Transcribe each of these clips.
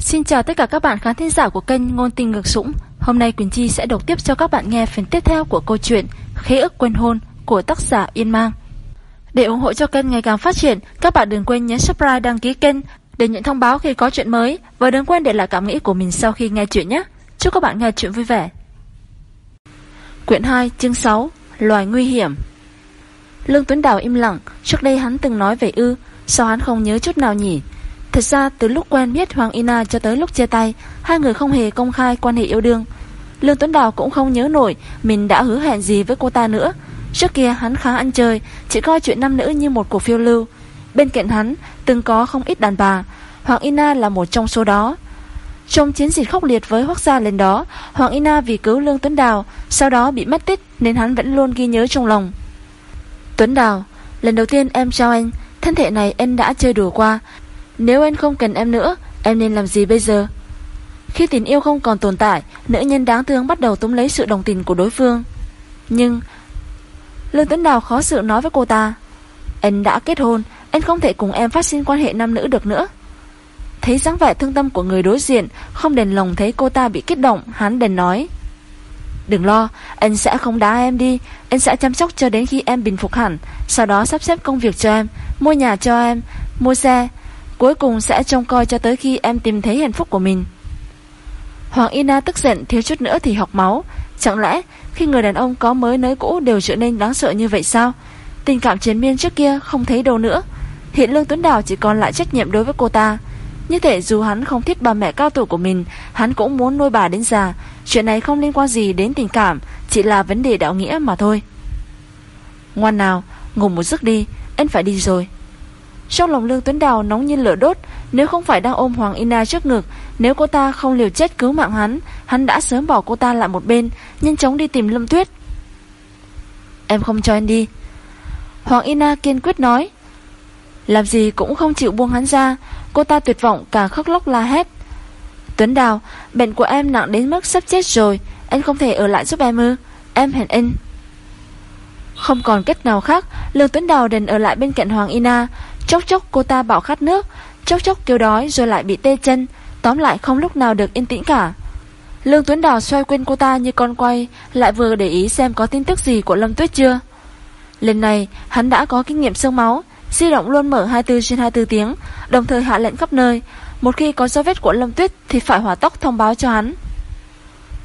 Xin chào tất cả các bạn khán thính giả của kênh Ngôn Tình Ngược Sũng Hôm nay Quỳnh Chi sẽ đọc tiếp cho các bạn nghe phần tiếp theo của câu chuyện Khế ức quên hôn của tác giả Yên Mang. Để ủng hộ cho kênh ngày càng phát triển, Các bạn đừng quên nhấn subscribe, đăng ký kênh Để nhận thông báo khi có chuyện mới. Và đừng quên để lại cảm nghĩ của mình sau khi nghe chuyện nhé. Chúc các bạn nghe chuyện vui vẻ. Quyển 2 chương 6 Loài nguy hiểm. Lương Tuấn Đào im lặng. Trước đây hắn từng nói về ư, Sao hắn không nhớ chút nào nhỉ? Thật ra, từ lúc quen biết Hoàng Ina cho tới lúc chia tay, Hai người không hề công khai quan hệ yêu đương. Lương Tuấn Đào cũng không nhớ nổi Mình đã hứa hẹn gì với cô ta nữa. Trước kia, hắn khá ăn chơi, Chỉ coi chuyện nam nữ như một cuộc phiêu lưu. Bên cạnh hắn, từng có không ít đàn bà. Hoàng Ina là một trong số đó. Trong chiến dịch khốc liệt với Hoác Gia lần đó, Hoàng Ina vì cứu Lương Tuấn Đào, Sau đó bị mất tích Nên hắn vẫn luôn ghi nhớ trong lòng. Tuấn Đào, Lần đầu tiên em chào anh, Thân thể này em đã chơi đùa qua nếu anh không cần em nữa Em nên làm gì bây giờ? Khi tình yêu không còn tồn tại Nữ nhân đáng thương bắt đầu túm lấy sự đồng tình của đối phương. Nhưng Lương Tuấn Đào khó xử nói với cô ta Anh đã kết hôn Anh không thể cùng em phát sinh quan hệ nam nữ được nữa. Thấy dáng vẻ thương tâm của người đối diện Không đền lòng thấy cô ta bị kích động Hắn đền nói Đừng lo, anh sẽ không đá em đi Anh sẽ chăm sóc cho đến khi em bình phục hẳn Sau đó sắp xếp công việc cho em Mua nhà cho em, mua xe Cuối cùng sẽ trông coi cho tới khi em tìm thấy hạnh phúc của mình. Hoàng Ina tức giận, thiếu chút nữa thì học máu. Chẳng lẽ khi người đàn ông có mới nới cũ đều trở nên đáng sợ như vậy sao? Tình cảm chiến miên trước kia không thấy đâu nữa. Hiện Lương Tuấn Đào chỉ còn lại trách nhiệm đối với cô ta. Như thể dù hắn không thích bà mẹ cao tuổi của mình, Hắn cũng muốn nuôi bà đến già. Chuyện này không liên quan gì đến tình cảm, Chỉ là vấn đề đạo nghĩa mà thôi. Ngoan nào, Ngủ một giấc đi Anh phải đi rồi trong lòng Lương Tuấn Đào nóng như lửa đốt, Nếu không phải đang ôm Hoàng Ina trước ngực, Nếu cô ta không liều chết cứu mạng hắn Hắn đã sớm bỏ cô ta lại một bên, Nhanh chóng đi tìm Lâm Tuyết. Em không cho anh đi. Hoàng Ina kiên quyết nói. Làm gì cũng không chịu buông hắn ra, Cô ta tuyệt vọng cả khóc lóc la hét. Tuấn Đào, Bệnh của em nặng đến mức sắp chết rồi Anh không thể ở lại giúp em ư? Em hẹn anh Không còn cách nào khác, Lương Tuấn Đào đành ở lại bên cạnh Hoàng Ina Chốc chốc cô ta bảo khát nước, Chốc chốc kêu đói rồi lại bị tê chân, Tóm lại không lúc nào được yên tĩnh cả. Lương Tuấn Đào xoay quên cô ta như con quay, Lại vừa để ý xem có tin tức gì của Lâm Tuyết chưa. Lần này, hắn đã có kinh nghiệm sương máu, Di động luôn mở 24 trên 24 tiếng, Đồng thời hạ lệnh khắp nơi. Một khi có dấu vết của Lâm Tuyết Thì phải hỏa tốc thông báo cho hắn.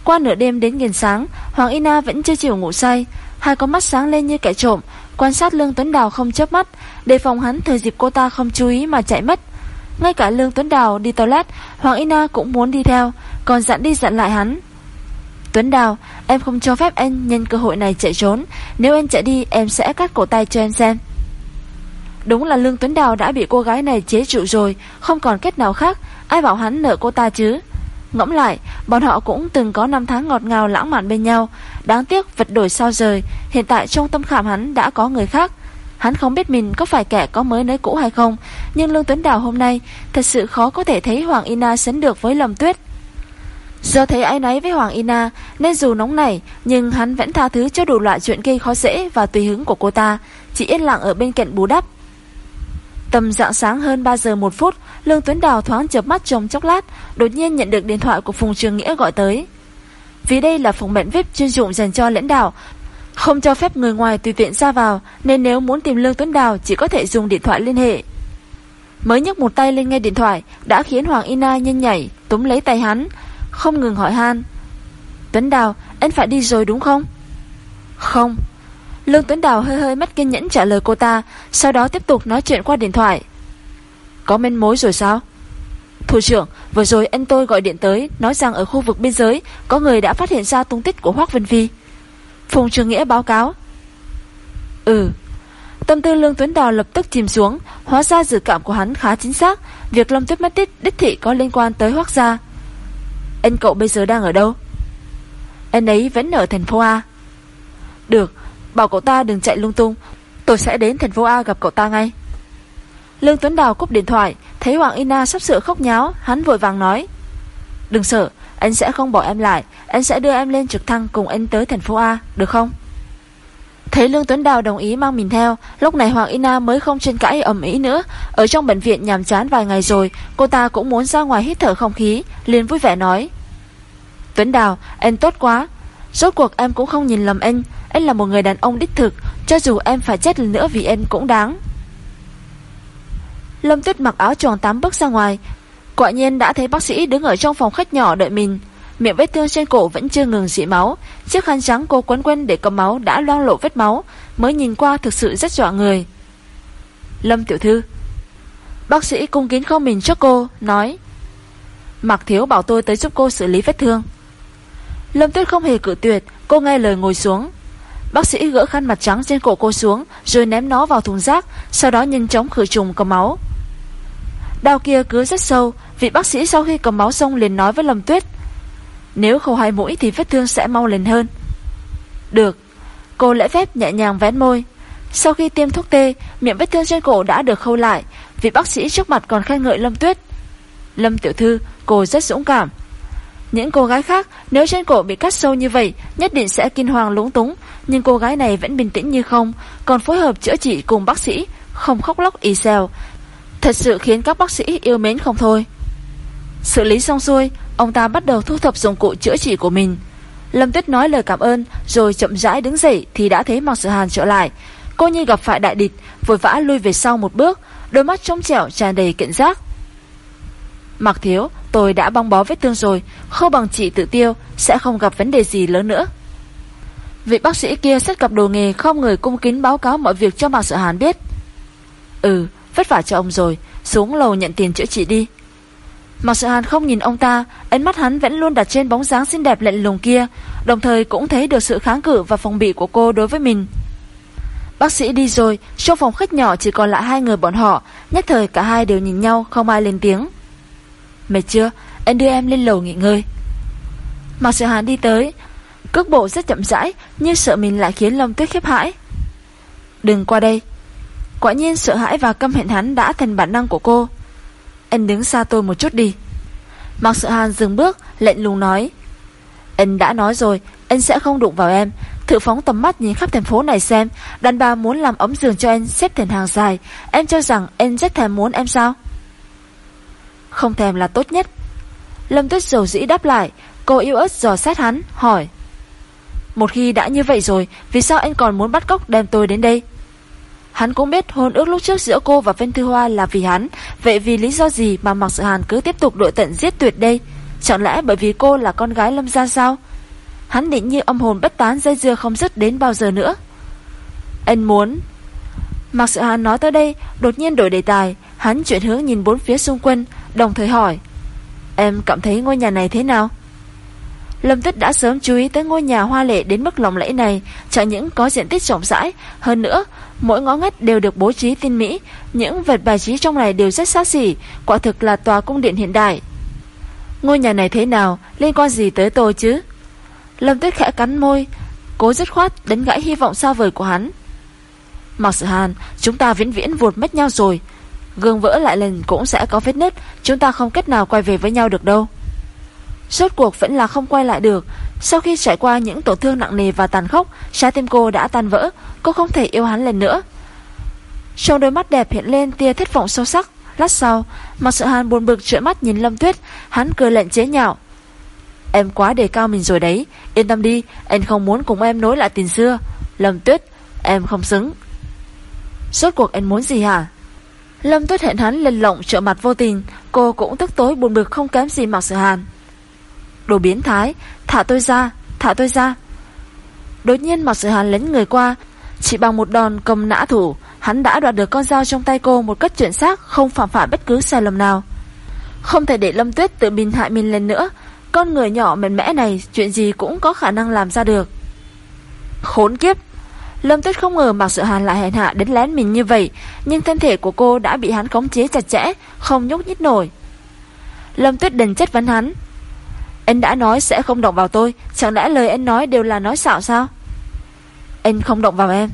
Qua nửa đêm đến gần sáng, Hoàng Ina vẫn chưa chịu ngủ say. Hai con mắt sáng lên như kẻ trộm, Quan sát Lương Tuấn Đào không chớp mắt, Đề phòng hắn thời dịp cô ta không chú ý mà chạy mất. Ngay cả Lương Tuấn Đào đi toilet, Hoàng Ina cũng muốn đi theo, Còn dặn đi dặn lại hắn. Tuấn Đào, Em không cho phép anh nhân cơ hội này chạy trốn. Nếu anh chạy đi, em sẽ cắt cổ tay cho em xem. Đúng là Lương Tuấn Đào đã bị cô gái này chế trụ rồi, Không còn cách nào khác. Ai bảo hắn nợ cô ta chứ? Ngẫm lại, bọn họ cũng từng có năm tháng ngọt ngào lãng mạn bên nhau. Đáng tiếc vật đổi sao rời, hiện tại trong tâm khảm hắn đã có người khác. Hắn không biết mình có phải kẻ có mới nới cũ hay không, nhưng Lương Tuấn Đào hôm nay thật sự khó có thể thấy Hoàng Ina sấn được với Lâm Tuyết. Do thấy ai nấy với Hoàng Ina nên dù nóng nảy nhưng hắn vẫn tha thứ cho đủ loại chuyện gây khó dễ và tùy hứng của cô ta, chỉ yên lặng ở bên cạnh bù đắp. Tầm dạng sáng hơn 3 giờ 1 phút, Lương Tuấn Đào thoáng chớp mắt trong chốc lát, đột nhiên nhận được điện thoại của Phùng Trường Nghĩa gọi tới. Vì đây là phòng bệnh VIP chuyên dụng dành cho lãnh đạo, không cho phép người ngoài tùy tiện ra vào, nên nếu muốn tìm Lương Tuấn Đào chỉ có thể dùng điện thoại liên hệ. Mới nhấc một tay lên nghe điện thoại đã khiến Hoàng Ina nhanh nhảy, túm lấy tay hắn, không ngừng hỏi han. Tuấn Đào, anh phải đi rồi đúng không? Không. Lương Tuấn Đào hơi hơi mất kiên nhẫn trả lời cô ta, sau đó tiếp tục nói chuyện qua điện thoại. Có manh mối rồi sao? Thủ trưởng, vừa rồi anh tôi gọi điện tới, nói rằng ở khu vực biên giới có người đã phát hiện ra tung tích của Hoác Vân Phi. Phùng Trường Nghĩa báo cáo. Ừ. Tâm tư Lương Tuấn Đào lập tức chìm xuống, hóa ra dự cảm của hắn khá chính xác, việc Lâm Tuyết mất tích đích thị có liên quan tới Hoác gia. Anh cậu bây giờ đang ở đâu? Anh ấy vẫn ở thành phố A. Được, bảo cậu ta đừng chạy lung tung, tôi sẽ đến thành phố A gặp cậu ta ngay. Lương Tuấn Đào cúp điện thoại, thấy Hoàng Ina sắp sửa khóc nháo, hắn vội vàng nói. Đừng sợ, anh sẽ không bỏ em lại, anh sẽ đưa em lên trực thăng cùng anh tới thành phố A, được không? Thấy Lương Tuấn Đào đồng ý mang mình theo, lúc này Hoàng Ina mới không tranh cãi ầm ĩ nữa. Ở trong bệnh viện nhàm chán vài ngày rồi, cô ta cũng muốn ra ngoài hít thở không khí, liền vui vẻ nói. Tuấn Đào, anh tốt quá. Rốt cuộc em cũng không nhìn lầm anh, anh là một người đàn ông đích thực, cho dù em phải chết lần nữa vì em cũng đáng. Lâm Tuyết mặc áo choàng tắm bước ra ngoài, quả nhiên đã thấy bác sĩ đứng ở trong phòng khách nhỏ đợi mình. Miệng vết thương trên cổ vẫn chưa ngừng dị máu. Chiếc khăn trắng cô quấn quanh để cầm máu Đã loang lộ vết máu Mới nhìn qua thực sự rất dọa người. Lâm tiểu thư Bác sĩ cung kính không mình cho cô Nói Mạc Thiếu bảo tôi tới giúp cô xử lý vết thương. Lâm tuyết không hề cự tuyệt Cô nghe lời ngồi xuống. Bác sĩ gỡ khăn mặt trắng trên cổ cô xuống, Rồi ném nó vào thùng rác, Sau đó nhanh chóng khử trùng cầm máu. Đau kia cứ rất sâu, Vị bác sĩ sau khi cầm máu xong liền nói với Lâm Tuyết, nếu khâu hai mũi thì vết thương sẽ mau lên hơn. Được. Cô lễ phép nhẹ nhàng vén môi. Sau khi tiêm thuốc tê, Miệng vết thương trên cổ đã được khâu lại, Vị bác sĩ trước mặt còn khen ngợi Lâm Tuyết. Lâm tiểu thư, Cô rất dũng cảm. Những cô gái khác, nếu trên cổ bị cắt sâu như vậy, Nhất định sẽ kinh hoàng lúng túng. Nhưng cô gái này vẫn bình tĩnh như không, Còn phối hợp chữa trị cùng bác sĩ, Không khóc lóc y xèo. Thật sự khiến các bác sĩ yêu mến không thôi. Xử lý xong xuôi, Ông ta bắt đầu thu thập dụng cụ chữa trị của mình. Lâm Tuyết nói lời cảm ơn, Rồi chậm rãi đứng dậy Thì đã thấy Mạc Sự Hàn trở lại. Cô như gặp phải đại địch, Vội vã lui về sau một bước, Đôi mắt trong trẻo tràn đầy cảnh giác. Mạc Thiếu Tôi đã bong bó vết thương rồi khâu bằng chị tự tiêu Sẽ không gặp vấn đề gì lớn nữa Vị bác sĩ kia xét cặp đồ nghề Không người cung kính báo cáo mọi việc cho Mạc Sự Hàn biết Ừ vất vả cho ông rồi Xuống lầu nhận tiền chữa trị đi Mạc Sự Hàn không nhìn ông ta, ánh mắt hắn vẫn luôn đặt trên bóng dáng xinh đẹp lạnh lùng kia, đồng thời cũng thấy được sự kháng cự và phòng bị của cô đối với mình. Bác sĩ đi rồi, trong phòng khách nhỏ chỉ còn lại hai người bọn họ, nhất thời cả hai đều nhìn nhau, không ai lên tiếng. Mệt chưa? Anh đưa em lên lầu nghỉ ngơi. Mạc Sở Hàn đi tới, cước bộ rất chậm rãi, như sợ mình lại khiến Long Tuyết khiếp hãi. Đừng qua đây. Quả nhiên sợ hãi và căm hẹn hắn đã thành bản năng của cô. Anh đứng xa tôi một chút đi Mạc Sở Hàn dừng bước Lệnh lùng nói Anh đã nói rồi Anh sẽ không đụng vào em Thử phóng tầm mắt nhìn khắp thành phố này xem Đàn bà muốn làm ấm giường cho anh xếp thành hàng dài Em cho rằng anh rất thèm muốn em sao không thèm là tốt nhất. Lâm Tuyết dầu dĩ đáp lại, Cô yêu ớt dò xét hắn, Hỏi. Một khi đã như vậy rồi, Vì sao anh còn muốn bắt cóc đem tôi đến đây? Hắn cũng biết hôn ước lúc trước giữa cô và Vân Thư Hoa là vì hắn, Vậy vì lý do gì mà Mạc Sự Hàn cứ tiếp tục đội tận giết tuyệt đây? Chẳng lẽ bởi vì cô là con gái Lâm Gia sao? Hắn định như âm hồn bất tán dây dưa không dứt đến bao giờ nữa. Anh muốn. Mạc Sự Hàn nói tới đây, Đột nhiên đổi đề tài, Hắn chuyển hướng nhìn bốn phía xung quanh Đồng thời hỏi Em cảm thấy ngôi nhà này thế nào Lâm Tuyết đã sớm chú ý tới ngôi nhà hoa lệ đến mức lộng lẫy này, chẳng những có diện tích rộng rãi, hơn nữa, mỗi ngõ ngách đều được bố trí tinh mỹ, những vật bài trí trong này đều rất xa xỉ, quả thực là tòa cung điện hiện đại. Ngôi nhà này thế nào, liên quan gì tới tôi chứ? Lâm Tuyết khẽ cắn môi, cố dứt khoát đánh gãy hy vọng xa vời của hắn. Mặc sự hàn, chúng ta viễn viễn vụt mất nhau rồi. Gương vỡ lại lần cũng sẽ có vết nứt, chúng ta không cách nào quay về với nhau được đâu. Rốt cuộc vẫn là không quay lại được. Sau khi trải qua những tổn thương nặng nề và tàn khốc Trái tim cô đã tan vỡ Cô không thể yêu hắn lần nữa. Trong đôi mắt đẹp hiện lên tia thất vọng sâu sắc. Lát sau Mặc sợ hàn buồn bực trợn mắt nhìn Lâm Tuyết Hắn cười lệnh chế nhạo. Em quá đề cao mình rồi đấy Yên tâm đi Anh không muốn cùng em nối lại tình xưa. Lâm Tuyết Em không xứng. Rốt cuộc anh muốn gì hả? Lâm Tuyết hẹn hắn lên lộng trợ mặt vô tình, Cô cũng tức tối buồn bực không kém gì Mạc Sở Hàn. Đồ biến thái, Thả tôi ra, Thả tôi ra. Đột nhiên mặc sự hàn lấn người qua, Chỉ bằng một đòn cầm nã thủ, Hắn đã đoạt được con dao trong tay cô Một cách chuẩn xác, Không phạm phải bất cứ sai lầm nào. Không thể để Lâm Tuyết tự mình hại mình lần nữa, Con người nhỏ mềm mẽ này Chuyện gì cũng có khả năng làm ra được. Khốn kiếp! Lâm Tuyết không ngờ Mạc Sự Hàn lại hèn hạ đến lén mình như vậy, nhưng thân thể của cô đã bị hắn khống chế chặt chẽ, không nhúc nhích nổi. Lâm Tuyết đành chất vấn hắn, anh đã nói sẽ không động vào tôi Chẳng lẽ lời anh nói đều là nói xạo sao? Anh không động vào em.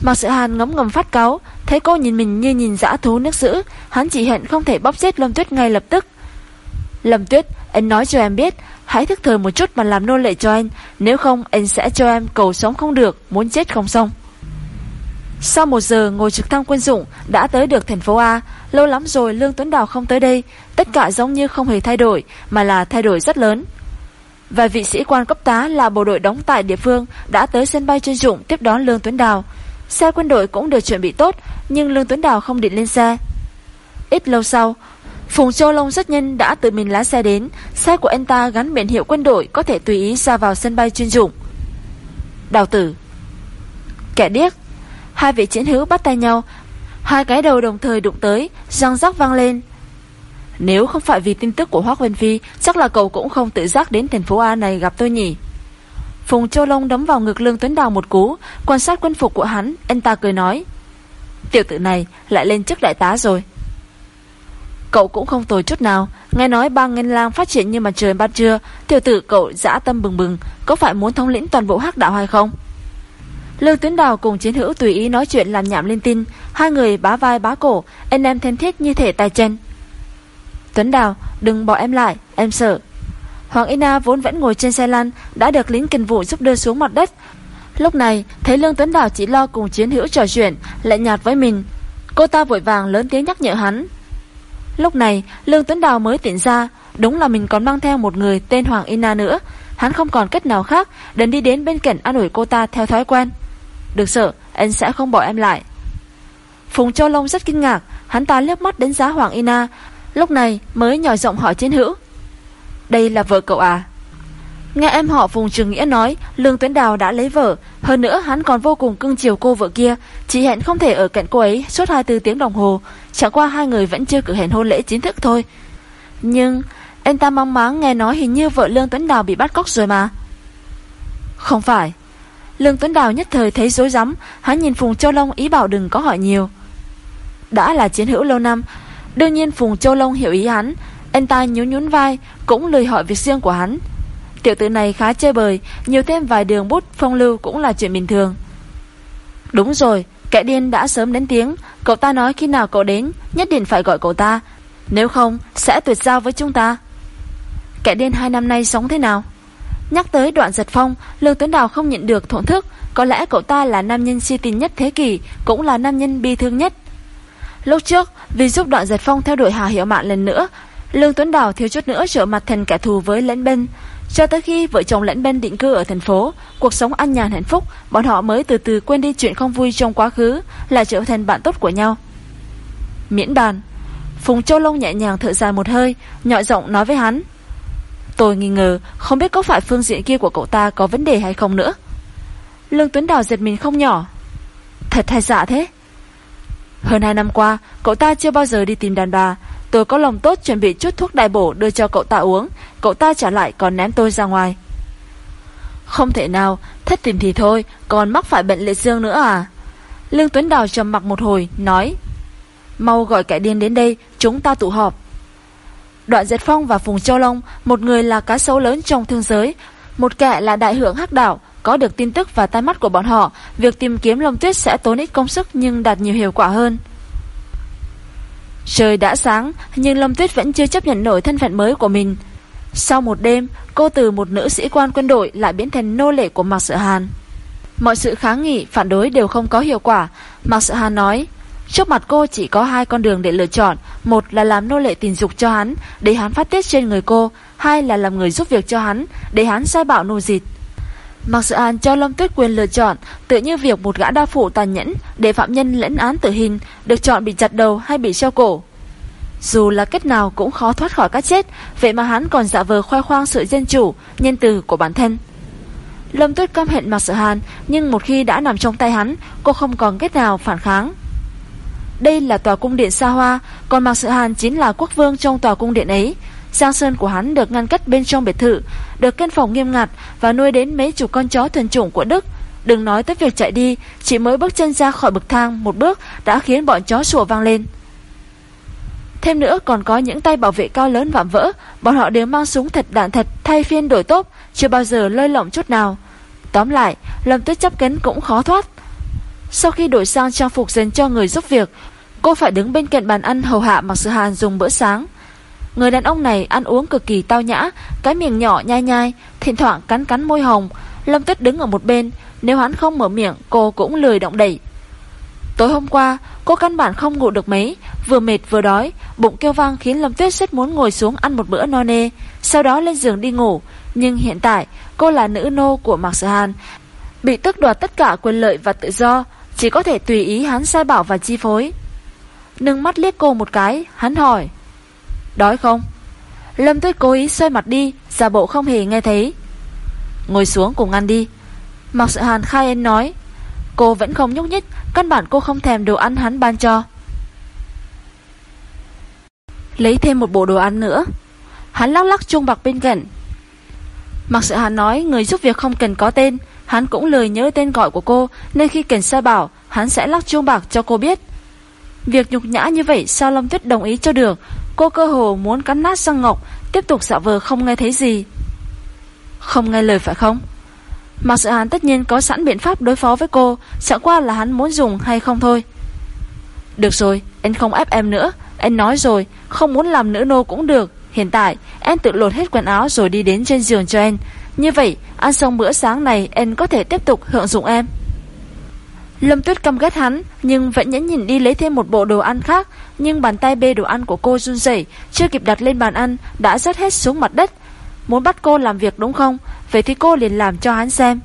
Mạc sự hàn ngấm ngầm phát cáo Thấy cô nhìn mình như nhìn dã thú nước giữ Hắn chỉ hẹn không thể bóp chết Lâm Tuyết ngay lập tức. Lâm Tuyết, anh nói cho em biết, hãy thức thời một chút mà làm nô lệ cho anh, nếu không anh sẽ cho em cầu sống không được, muốn chết không xong. Sau một giờ ngồi trực thăng quân dụng đã tới được thành phố A, lâu lắm rồi Lương Tuấn Đào không tới đây, tất cả giống như không hề thay đổi, mà là thay đổi rất lớn. Vài vị sĩ quan cấp tá là bộ đội đóng tại địa phương đã tới sân bay chuyên dụng tiếp đón Lương Tuấn Đào. Xe quân đội cũng được chuẩn bị tốt, nhưng Lương Tuấn Đào không định lên xe. Ít lâu sau, Phùng Châu Long rất nhanh đã tự mình lái xe đến, xe của anh ta gắn biển hiệu quân đội có thể tùy ý ra vào sân bay chuyên dụng. Đào tử. Kẻ điếc. Hai vị chiến hữu bắt tay nhau. Hai cái đầu đồng thời đụng tới Răng rắc vang lên. Nếu không phải vì tin tức của Hoác Vân Phi Chắc là cậu cũng không tự giác đến thành phố A này gặp tôi nhỉ? Phùng Châu Long đấm vào ngực Lương Tuấn Đào một cú. Quan sát quân phục của hắn Anh ta cười nói. Tiểu tử này lại lên chức đại tá rồi. Cậu cũng không tồi chút nào. Nghe nói bang ngân lang phát triển như mặt trời ban trưa. Tiểu tử cậu dã tâm bừng bừng. Có phải muốn thống lĩnh toàn bộ hắc đạo hay không? Lương Tuấn Đào cùng chiến hữu tùy ý nói chuyện làm nhảm lên tin Hai người bá vai bá cổ, Anh em thân thiết như thể tài chân. Tuấn Đào, đừng bỏ em lại, Em sợ. Hoàng Ina vốn vẫn ngồi trên xe lăn, Đã được lính kinh vụ giúp đưa xuống mặt đất. Lúc này, thấy Lương Tuấn Đào chỉ lo cùng chiến hữu trò chuyện, Lại nhạt với mình. Cô ta vội vàng lớn tiếng nhắc nhở hắn. Lúc này, Lương Tuấn Đào mới tỉnh ra, Đúng là mình còn mang theo một người tên Hoàng Ina nữa. Hắn không còn cách nào khác Đành đi đến bên cạnh an ủi cô ta theo thói quen. Được sợ, Anh sẽ không bỏ em lại. Phùng Châu Long rất kinh ngạc, Hắn ta liếc mắt đến giá Hoàng Ina, Lúc này mới nhỏ giọng hỏi chiến hữu. Đây là vợ cậu à? Nghe em họ Phùng Trường Nghĩa nói, Lương Tuấn Đào đã lấy vợ, Hơn nữa hắn còn vô cùng cưng chiều cô vợ kia, Chỉ hẹn không thể ở cạnh cô ấy suốt 24 tiếng đồng hồ. Chẳng qua hai người vẫn chưa cử hẹn hôn lễ chính thức thôi. Nhưng, Anh ta mong máng nghe nói hình như vợ Lương Tuấn Đào bị bắt cóc rồi mà. Không phải. Lương Tuấn Đào nhất thời thấy dối rắm, Hắn nhìn Phùng Châu Long ý bảo đừng có hỏi nhiều. Đã là chiến hữu lâu năm, Đương nhiên Phùng Châu Long hiểu ý hắn, Anh ta nhún nhún vai, Cũng lời hỏi việc riêng của hắn. Tiểu tử này khá chơi bời, Nhiều thêm vài đường bút phong lưu cũng là chuyện bình thường. Đúng rồi Kẻ điên đã sớm đến tiếng. Cậu ta nói khi nào cậu đến, Nhất định phải gọi cậu ta. Nếu không, sẽ tuyệt giao với chúng ta. Kẻ điên hai năm nay sống thế nào? Nhắc tới đoạn giật phong, Lương Tuấn Đào không nhận được thổn thức. Có lẽ cậu ta là nam nhân si tình nhất thế kỷ, Cũng là nam nhân bi thương nhất. Lúc trước, vì giúp đoạn giật phong theo đuổi Hà Hiệu Mạn lần nữa, Lương Tuấn Đào thiếu chút nữa trở mặt thành kẻ thù với lẫn bên cho tới khi vợ chồng lẫn bên định cư ở thành phố, cuộc sống an nhàn hạnh phúc, bọn họ mới từ từ quên đi chuyện không vui trong quá khứ, là trở thành bạn tốt của nhau. Miễn bàn, Phùng Châu Long nhẹ nhàng thở dài một hơi, nhỏ giọng nói với hắn. Tôi nghi ngờ, không biết có phải phương diện kia của cậu ta có vấn đề hay không nữa. Lương Tuấn Đào giật mình không nhỏ. Thật hay dạ thế? Hơn hai năm qua, cậu ta chưa bao giờ đi tìm đàn bà, Tôi có lòng tốt chuẩn bị chút thuốc đại bổ đưa cho cậu ta uống. Cậu ta trả lại, còn ném tôi ra ngoài. Không thể nào, Thất tình thì thôi, Còn mắc phải bệnh liệt dương nữa à? Lương Tuấn Đào trầm mặc một hồi, Nói, Mau gọi kẻ điên đến đây, Chúng ta tụ họp. Đoạn Diệt Phong và Phùng Châu Long, Một người là cá sấu lớn trong thương giới, Một kẻ là đại hưởng hắc đảo Có được tin tức và tai mắt của bọn họ, Việc tìm kiếm lông tuyết sẽ tốn ít công sức Nhưng đạt nhiều hiệu quả hơn. Trời đã sáng, nhưng Lâm Tuyết vẫn chưa chấp nhận nổi thân phận mới của mình. Sau một đêm, cô từ một nữ sĩ quan quân đội lại biến thành nô lệ của Mạc Sợ Hàn. Mọi sự kháng nghị, phản đối đều không có hiệu quả. Mạc Sợ Hàn nói, trước mặt cô chỉ có hai con đường để lựa chọn. Một là làm nô lệ tình dục cho hắn, để hắn phát tiết trên người cô. Hai là làm người giúp việc cho hắn, để hắn sai bạo nô dịch. Mạc Sự An cho Lâm Tuyết quyền lựa chọn, tự như việc một gã đa phụ tàn nhẫn để phạm nhân lẫn án tử hình được chọn bị chặt đầu hay bị treo cổ. Dù là kết nào cũng khó thoát khỏi cái chết, vậy mà hắn còn dạ vờ khoe khoang sự dân chủ, nhân từ của bản thân. Lâm Tuyết căm hẹn Mạc Sự Hàn, nhưng một khi đã nằm trong tay hắn, cô không còn kết nào phản kháng. Đây là tòa cung điện xa hoa, còn Mạc Sự Hàn chính là quốc vương trong tòa cung điện ấy. Giang sơn của hắn được ngăn cách bên trong biệt thự, được căn phòng nghiêm ngặt và nuôi đến mấy chục con chó thuần chủng của Đức. Đừng nói tới việc chạy đi, chỉ mới bước chân ra khỏi bậc thang một bước đã khiến bọn chó sủa vang lên. Thêm nữa còn có những tay bảo vệ cao lớn vạm vỡ, bọn họ đều mang súng thật đạn thật thay phiên đổi tốt, chưa bao giờ lơi lỏng chút nào. Tóm lại, Lâm Tuyết chấp cánh cũng khó thoát. Sau khi đổi sang trang phục dành cho người giúp việc, cô phải đứng bên cạnh bàn ăn hầu hạ mặc Sự Hàn dùng bữa sáng. Người đàn ông này ăn uống cực kỳ tao nhã, cái miệng nhỏ nhai nhai, thỉnh thoảng cắn cắn môi hồng. Lâm Tuyết đứng ở một bên, nếu hắn không mở miệng, cô cũng lười động đẩy. Tối hôm qua, cô căn bản không ngủ được mấy, vừa mệt vừa đói, bụng kêu vang khiến Lâm Tuyết rất muốn ngồi xuống ăn một bữa no nê, sau đó lên giường đi ngủ. Nhưng hiện tại, cô là nữ nô của Mạc Sở Hàn, bị tước đoạt tất cả quyền lợi và tự do, chỉ có thể tùy ý hắn sai bảo và chi phối. Nâng mắt liếc cô một cái, hắn hỏi. Đói không? Lâm Tuyết cố ý xoay mặt đi, giả bộ không hề nghe thấy. Ngồi xuống cùng ăn đi. Mặc Sở Hàn khai en nói. Cô vẫn không nhúc nhích, căn bản cô không thèm đồ ăn hắn ban cho. Lấy thêm một bộ đồ ăn nữa. Hắn lắc lắc trung bạc bên cạnh. Mặc Sở Hàn nói người giúp việc không cần có tên, hắn cũng lời nhớ tên gọi của cô, nên khi cần sai bảo, hắn sẽ lắc chuông bạc cho cô biết. Việc nhục nhã như vậy sao Lâm Tuyết đồng ý cho được Cô cơ hồ muốn cắn nát răng ngọc Tiếp tục dạo vờ không nghe thấy gì. Không nghe lời phải không? Mạc sự hàn tất nhiên có sẵn biện pháp đối phó với cô Chẳng qua là hắn muốn dùng hay không thôi. Được rồi Anh không ép em nữa. Anh nói rồi Không muốn làm nữ nô cũng được. Hiện tại em tự lột hết quần áo rồi đi đến trên giường cho em Như vậy Ăn xong bữa sáng này Em có thể tiếp tục hưởng dụng em. Lâm Tuyết căm ghét hắn, nhưng vẫn nhẫn nhìn đi lấy thêm một bộ đồ ăn khác, nhưng bàn tay bê đồ ăn của cô run rẩy, chưa kịp đặt lên bàn ăn đã rớt hết xuống mặt đất. Muốn bắt cô làm việc đúng không? Vậy thì cô liền làm cho hắn xem.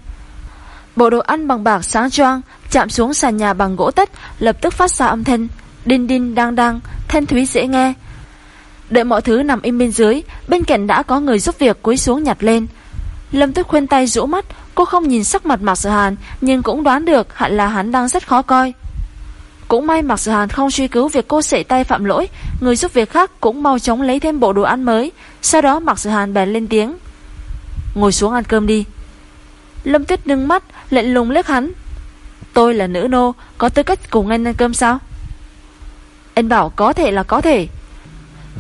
Bộ đồ ăn bằng bạc sáng choang chạm xuống sàn nhà bằng gỗ tất, lập tức phát ra âm thanh đinh đinh đang đang, thanh thúy dễ nghe. Đợi mọi thứ nằm im bên dưới, bên cạnh đã có người giúp việc cúi xuống nhặt lên. Lâm Tuyết khuyên tay rũ mắt, cô không nhìn sắc mặt Mạc Sở Hàn, nhưng cũng đoán được hẳn là hắn đang rất khó coi. Cũng may Mạc sự Hàn không truy cứu việc cô sệ tay phạm lỗi, người giúp việc khác cũng mau chóng lấy thêm bộ đồ ăn mới, sau đó Mạc sự Hàn bèn lên tiếng. Ngồi xuống ăn cơm đi. Lâm Tuyết nâng mắt, lệnh lùng liếc hắn. Tôi là nữ nô, có tư cách cùng anh ăn cơm sao? Anh bảo có thể là có thể.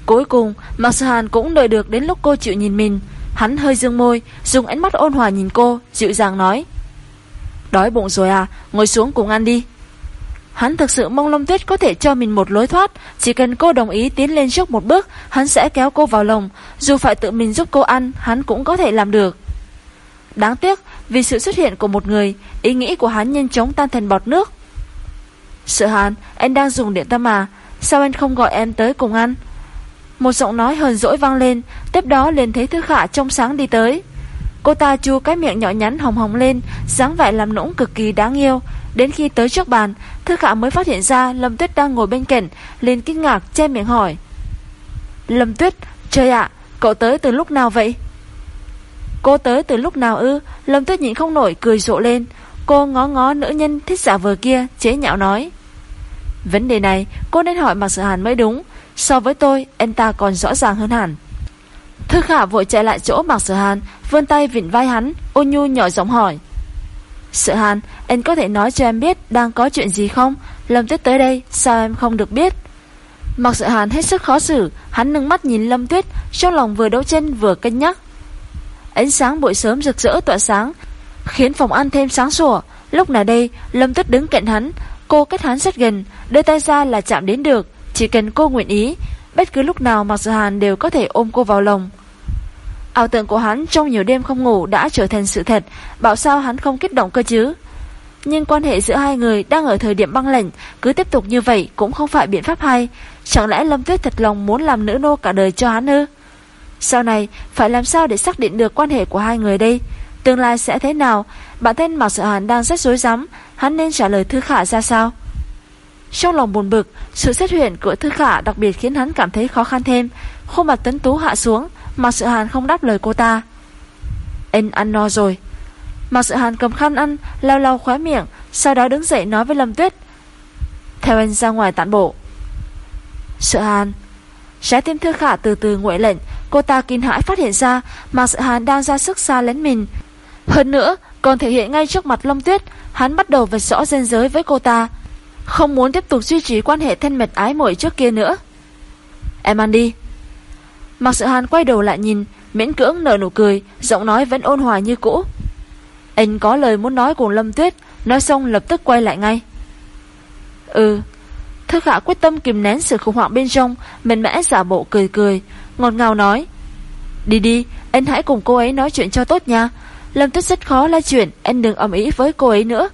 Cuối cùng, Mạc sự Hàn cũng đợi được đến lúc cô chịu nhìn mình, Hắn hơi dương môi, dùng ánh mắt ôn hòa nhìn cô, dịu dàng nói. Đói bụng rồi à, ngồi xuống cùng ăn đi. Hắn thực sự mong Long Tuyết có thể cho mình một lối thoát, chỉ cần cô đồng ý tiến lên trước một bước, hắn sẽ kéo cô vào lòng, dù phải tự mình giúp cô ăn, hắn cũng có thể làm được. Đáng tiếc, vì sự xuất hiện của một người, ý nghĩ của hắn nhanh chóng tan thành bọt nước. Sợ hàn, anh đang dùng điện tâm à, sao anh không gọi em tới cùng ăn? Một giọng nói hờn dỗi vang lên Tiếp đó liền thấy Thư Khả trong sáng đi tới Cô ta chu cái miệng nhỏ nhắn hồng hồng lên dáng vẻ làm nũng cực kỳ đáng yêu Đến khi tới trước bàn Thư Khả mới phát hiện ra Lâm Tuyết đang ngồi bên cạnh liền kinh ngạc che miệng hỏi. Lâm Tuyết Trời ạ cậu tới từ lúc nào vậy? Cô tới từ lúc nào ư? Lâm Tuyết nhịn không nổi cười rộ lên. Cô ngó ngó nữ nhân thích giả vờ kia Chế nhạo nói. Vấn đề này cô nên hỏi Mạc Sự Hàn mới đúng. So với tôi, anh ta còn rõ ràng hơn hẳn. Thư khả vội chạy lại chỗ Mạc Sở Hàn, vươn tay vịn vai hắn, ôn nhu nhỏ giọng hỏi. Sợ Hàn, anh có thể nói cho em biết đang có chuyện gì không? Lâm Tuyết tới đây, sao em không được biết? Mặc Sợ Hàn hết sức khó xử, hắn nâng mắt nhìn Lâm Tuyết, trong lòng vừa đấu chân vừa cân nhắc. Ánh sáng buổi sớm rực rỡ tỏa sáng, khiến phòng ăn thêm sáng sủa. Lúc này đây, Lâm Tuyết đứng cạnh hắn, cô cách hắn rất gần, đưa tay ra là chạm đến được, chỉ cần cô nguyện ý Bất cứ lúc nào Mạc Sở Hàn đều có thể ôm cô vào lòng Ảo tưởng của hắn trong nhiều đêm không ngủ đã trở thành sự thật. Bảo sao hắn không kích động cơ chứ? Nhưng quan hệ giữa hai người đang ở thời điểm băng lệnh Cứ tiếp tục như vậy cũng không phải biện pháp hay. Chẳng lẽ Lâm Tuyết thật lòng muốn làm nữ nô cả đời cho hắn ư? Sau này phải làm sao để xác định được quan hệ của hai người đây? Tương lai sẽ thế nào? Bản thân Mạc sự Hàn đang rất rối rắm Hắn nên trả lời Thư Khả ra sao? Trong lòng buồn bực, sự xuất hiện của Thư Khả đặc biệt khiến hắn cảm thấy khó khăn thêm. Khuôn mặt tấn tú hạ xuống, Mạc Sự Hàn không đáp lời cô ta. Anh ăn no rồi. Mạc Sự Hàn cầm khăn ăn, lau lau khóe miệng, sau đó đứng dậy nói với Lâm Tuyết. Theo anh ra ngoài tản bộ. Sự Hàn. Trái tim Thư Khả từ từ nguội lệnh, cô ta kinh hãi phát hiện ra Mạc Sự Hàn đang ra sức xa lén mình. Hơn nữa, còn thể hiện ngay trước mặt Lâm Tuyết, hắn bắt đầu vạch rõ ranh giới với cô ta. Không muốn tiếp tục duy trì quan hệ thân mật ái muội trước kia nữa Em ăn đi Mạc sự hàn quay đầu lại nhìn Miễn cưỡng nở nụ cười Giọng nói vẫn ôn hòa như cũ. Anh có lời muốn nói cùng Lâm Tuyết Nói xong lập tức quay lại ngay. Ừ Thư khả quyết tâm kìm nén sự khủng hoảng bên trong Mạnh mẽ giả bộ cười cười Ngọt ngào nói. Đi đi, anh hãy cùng cô ấy nói chuyện cho tốt nha. Lâm Tuyết rất khó la chuyện Anh đừng ầm ý với cô ấy nữa.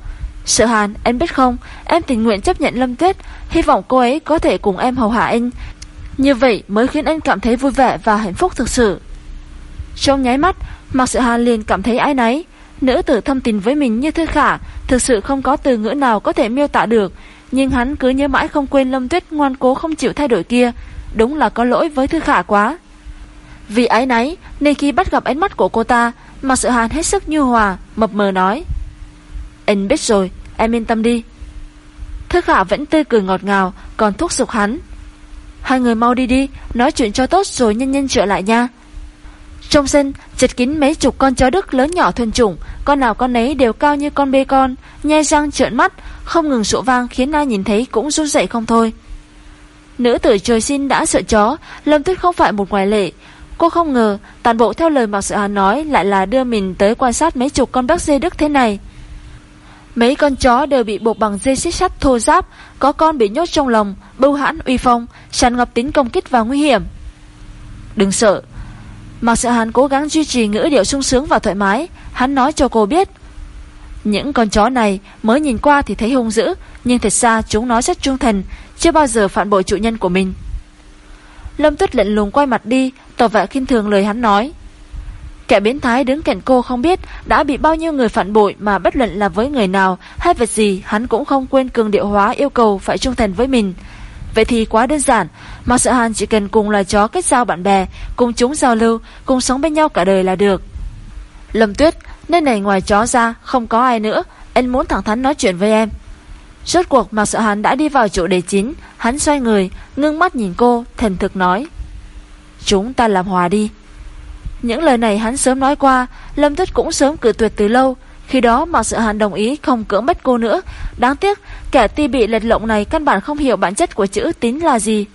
Sợ hàn, anh biết không Em tình nguyện chấp nhận Lâm Tuyết Hy vọng cô ấy có thể cùng em hầu hạ anh. Như vậy mới khiến anh cảm thấy vui vẻ và hạnh phúc thực sự. Trong nháy mắt, Mạc Sự Hàn liền cảm thấy ái náy. Nữ tử thâm tình với mình như Thư Khả, Thực sự không có từ ngữ nào có thể miêu tả được. Nhưng hắn cứ nhớ mãi không quên Lâm Tuyết ngoan cố không chịu thay đổi kia. Đúng là có lỗi với Thư Khả quá. Vì ái náy, Nên khi bắt gặp ánh mắt của cô ta, Mạc Sự Hàn hết sức như hòa, Mập mờ nói. Anh biết rồi, em yên tâm đi. Thư Khả vẫn tươi cười ngọt ngào, Còn thúc giục hắn. Hai người mau đi đi Nói chuyện cho tốt rồi nhân nhân trở lại nha trong sân, chật kín mấy chục con chó đức lớn nhỏ thuần chủng, con nào con nấy đều cao như con bê con, nhe răng trợn mắt, không ngừng sổ vang khiến ai nhìn thấy cũng run dậy không thôi. Nữ tử trời xin đã sợ chó, Lâm Tuyết không phải một ngoại lệ. Cô không ngờ, toàn bộ theo lời Mạc Sự hà nói lại là đưa mình tới quan sát mấy chục con bác dê đức thế này. Mấy con chó đều bị buộc bằng dây xích sắt thô giáp, có con bị nhốt trong lòng, bưu hãn uy phong, tràn ngập tính công kích và nguy hiểm. Đừng sợ, Mạc Sợ Hàn cố gắng duy trì ngữ điệu sung sướng và thoải mái Hắn nói cho cô biết. Những con chó này mới nhìn qua thì thấy hung dữ Nhưng thật ra chúng nó rất trung thành Chưa bao giờ phản bội chủ nhân của mình. Lâm Tuyết lệnh lùng quay mặt đi Tỏ vẻ khinh thường lời hắn nói. Kẻ biến thái đứng cạnh cô không biết Đã bị bao nhiêu người phản bội Mà bất luận là với người nào, hay việc gì, Hắn cũng không quên cường điệu hóa yêu cầu Phải trung thành với mình. Vậy thì quá đơn giản, mà Sợ Hàn chỉ cần cùng loài chó kết giao bạn bè, Cùng chúng giao lưu, Cùng sống bên nhau cả đời là được. Lâm Tuyết, Nơi này ngoài chó ra, không có ai nữa, Anh muốn thẳng thắn nói chuyện với em. Rốt cuộc Mạc Sợ Hàn đã đi vào chỗ đề chính, Hắn xoay người, Ngưng mắt nhìn cô Thần thực nói. Chúng ta làm hòa đi. Những lời này hắn sớm nói qua, Lâm Tuyết cũng sớm cử tuyệt từ lâu. Khi đó Mạc Sự Hàn đồng ý không cưỡng bắt cô nữa. Đáng tiếc, kẻ ti bị lệch lộng này Căn bản không hiểu bản chất của chữ tín là gì.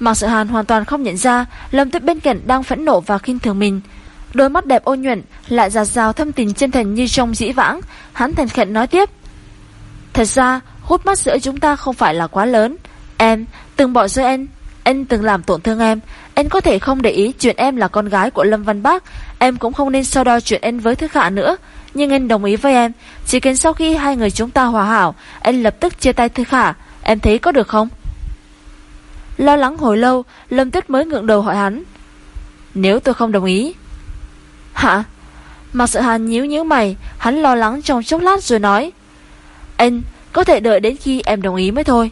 Mạc Sự Hàn hoàn toàn không nhận ra, Lâm Tuyết bên cạnh đang phẫn nộ và khinh thường mình. Đôi mắt đẹp ôn nhuận, Lại giạt rào thâm tình chân thành như trong dĩ vãng. Hắn thành khẩn nói tiếp. Thật ra, hút mắt giữa chúng ta không phải là quá lớn. Em, từng bỏ rơi anh. Anh từng làm tổn thương em. Anh có thể không để ý chuyện em là con gái của Lâm Văn Bác. Em cũng không nên so đo chuyện anh với Thức Hạ nữa. Nhưng anh đồng ý với em. Chỉ cần sau khi hai người chúng ta hòa hảo, Anh lập tức chia tay Thức Hạ. Em thấy có được không? Lo lắng hồi lâu, Lâm Tuyết mới ngượng đầu hỏi hắn. Nếu tôi không đồng ý. Hả? Mặc sợ hàn nhíu nhíu mày, Hắn lo lắng trong chốc lát rồi nói. Anh, có thể đợi đến khi em đồng ý mới thôi.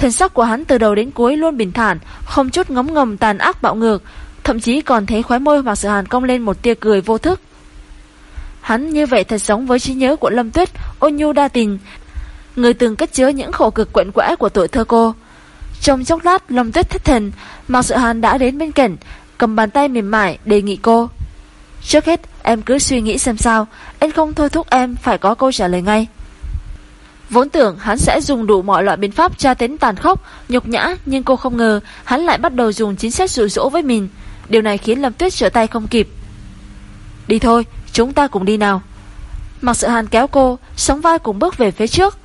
Thần sắc của hắn từ đầu đến cuối luôn bình thản, Không chút ngấm ngầm tàn ác bạo ngược, Thậm chí còn thấy khóe môi Mạc Sự Hàn cong lên một tia cười vô thức. Hắn như vậy thật giống với trí nhớ của Lâm Tuyết, Ôn nhu đa tình, Người từng cất chứa những khổ cực quẩn quẽ của tuổi thơ cô. Trong chốc lát, Lâm Tuyết thất thần, Mạc Sự Hàn đã đến bên cạnh, Cầm bàn tay mềm mại đề nghị cô. Trước hết, em cứ suy nghĩ xem sao, Anh không thôi thúc em phải có câu trả lời ngay. Vốn tưởng hắn sẽ dùng đủ mọi loại biện pháp tra tấn tàn khốc, nhục nhã, nhưng cô không ngờ hắn lại bắt đầu dùng chính sách rủi rỗ với mình. Điều này khiến Lâm Tuyết trở tay không kịp. Đi thôi, chúng ta cùng đi nào. Mặc sợ hàn kéo cô, sóng vai cùng bước về phía trước.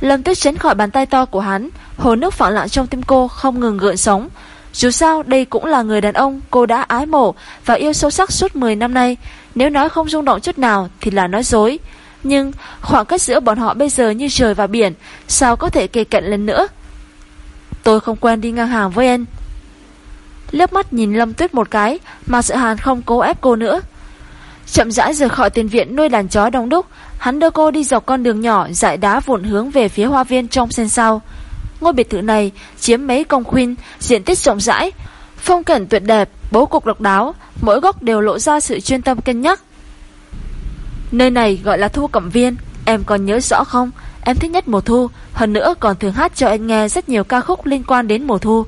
Lâm Tuyết tránh khỏi bàn tay to của hắn, hồ nước phẳng lặng trong tim cô không ngừng gợn sóng. Dù sao đây cũng là người đàn ông cô đã ái mộ và yêu sâu sắc suốt 10 năm nay. Nếu nói không rung động chút nào thì là nói dối. Nhưng khoảng cách giữa bọn họ bây giờ như trời và biển Sao có thể kề cận lần nữa? Tôi không quen đi ngang hàng với anh. Lớp mắt nhìn Lâm Tuyết một cái Mà sợ hàn không cố ép cô nữa. Chậm rãi rời khỏi tiền viện nuôi đàn chó đông đúc Hắn đưa cô đi dọc con đường nhỏ Dại đá vụn hướng về phía hoa viên trong sen sau. Ngôi biệt thự này chiếm mấy công khuyên Diện tích rộng rãi Phong cảnh tuyệt đẹp, bố cục độc đáo Mỗi góc đều lộ ra sự chuyên tâm cân nhắc. Nơi này gọi là thu cẩm viên. Em còn nhớ rõ không? Em thích nhất mùa thu. Hơn nữa còn thường hát cho anh nghe rất nhiều ca khúc liên quan đến mùa thu.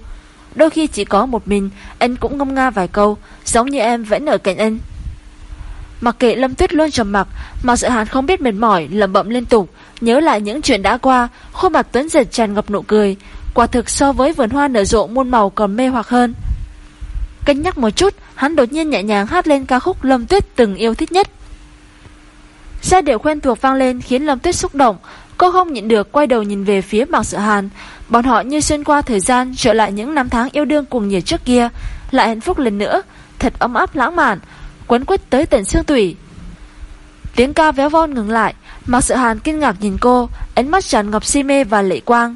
Đôi khi chỉ có một mình, Anh cũng ngâm nga vài câu, Giống như em vẫn ở cạnh anh. Mặc kệ Lâm Tuyết luôn trầm mặc, Mà sợ hàn không biết mệt mỏi, lẩm bẩm liên tục, Nhớ lại những chuyện đã qua, Khuôn mặt tuấn giật tràn ngập nụ cười. Quả thực so với vườn hoa nở rộ muôn màu còn mê hoặc hơn. Cân nhắc một chút, Hắn đột nhiên nhẹ nhàng hát lên ca khúc Lâm Tuyết từng yêu thích nhất. Giai điệu quen thuộc vang lên khiến Lâm Tuyết xúc động, Cô không nhịn được quay đầu nhìn về phía Mạc Sự Hàn. Bọn họ như xuyên qua thời gian Trở lại những năm tháng yêu đương cùng nhiệt trước kia. Lại hạnh phúc lần nữa Thật ấm áp lãng mạn Quấn quýt tới tận xương tủy. Tiếng ca véo von ngừng lại. Mạc Sự Hàn kinh ngạc nhìn cô Ánh mắt tràn ngập si mê và lệ quang.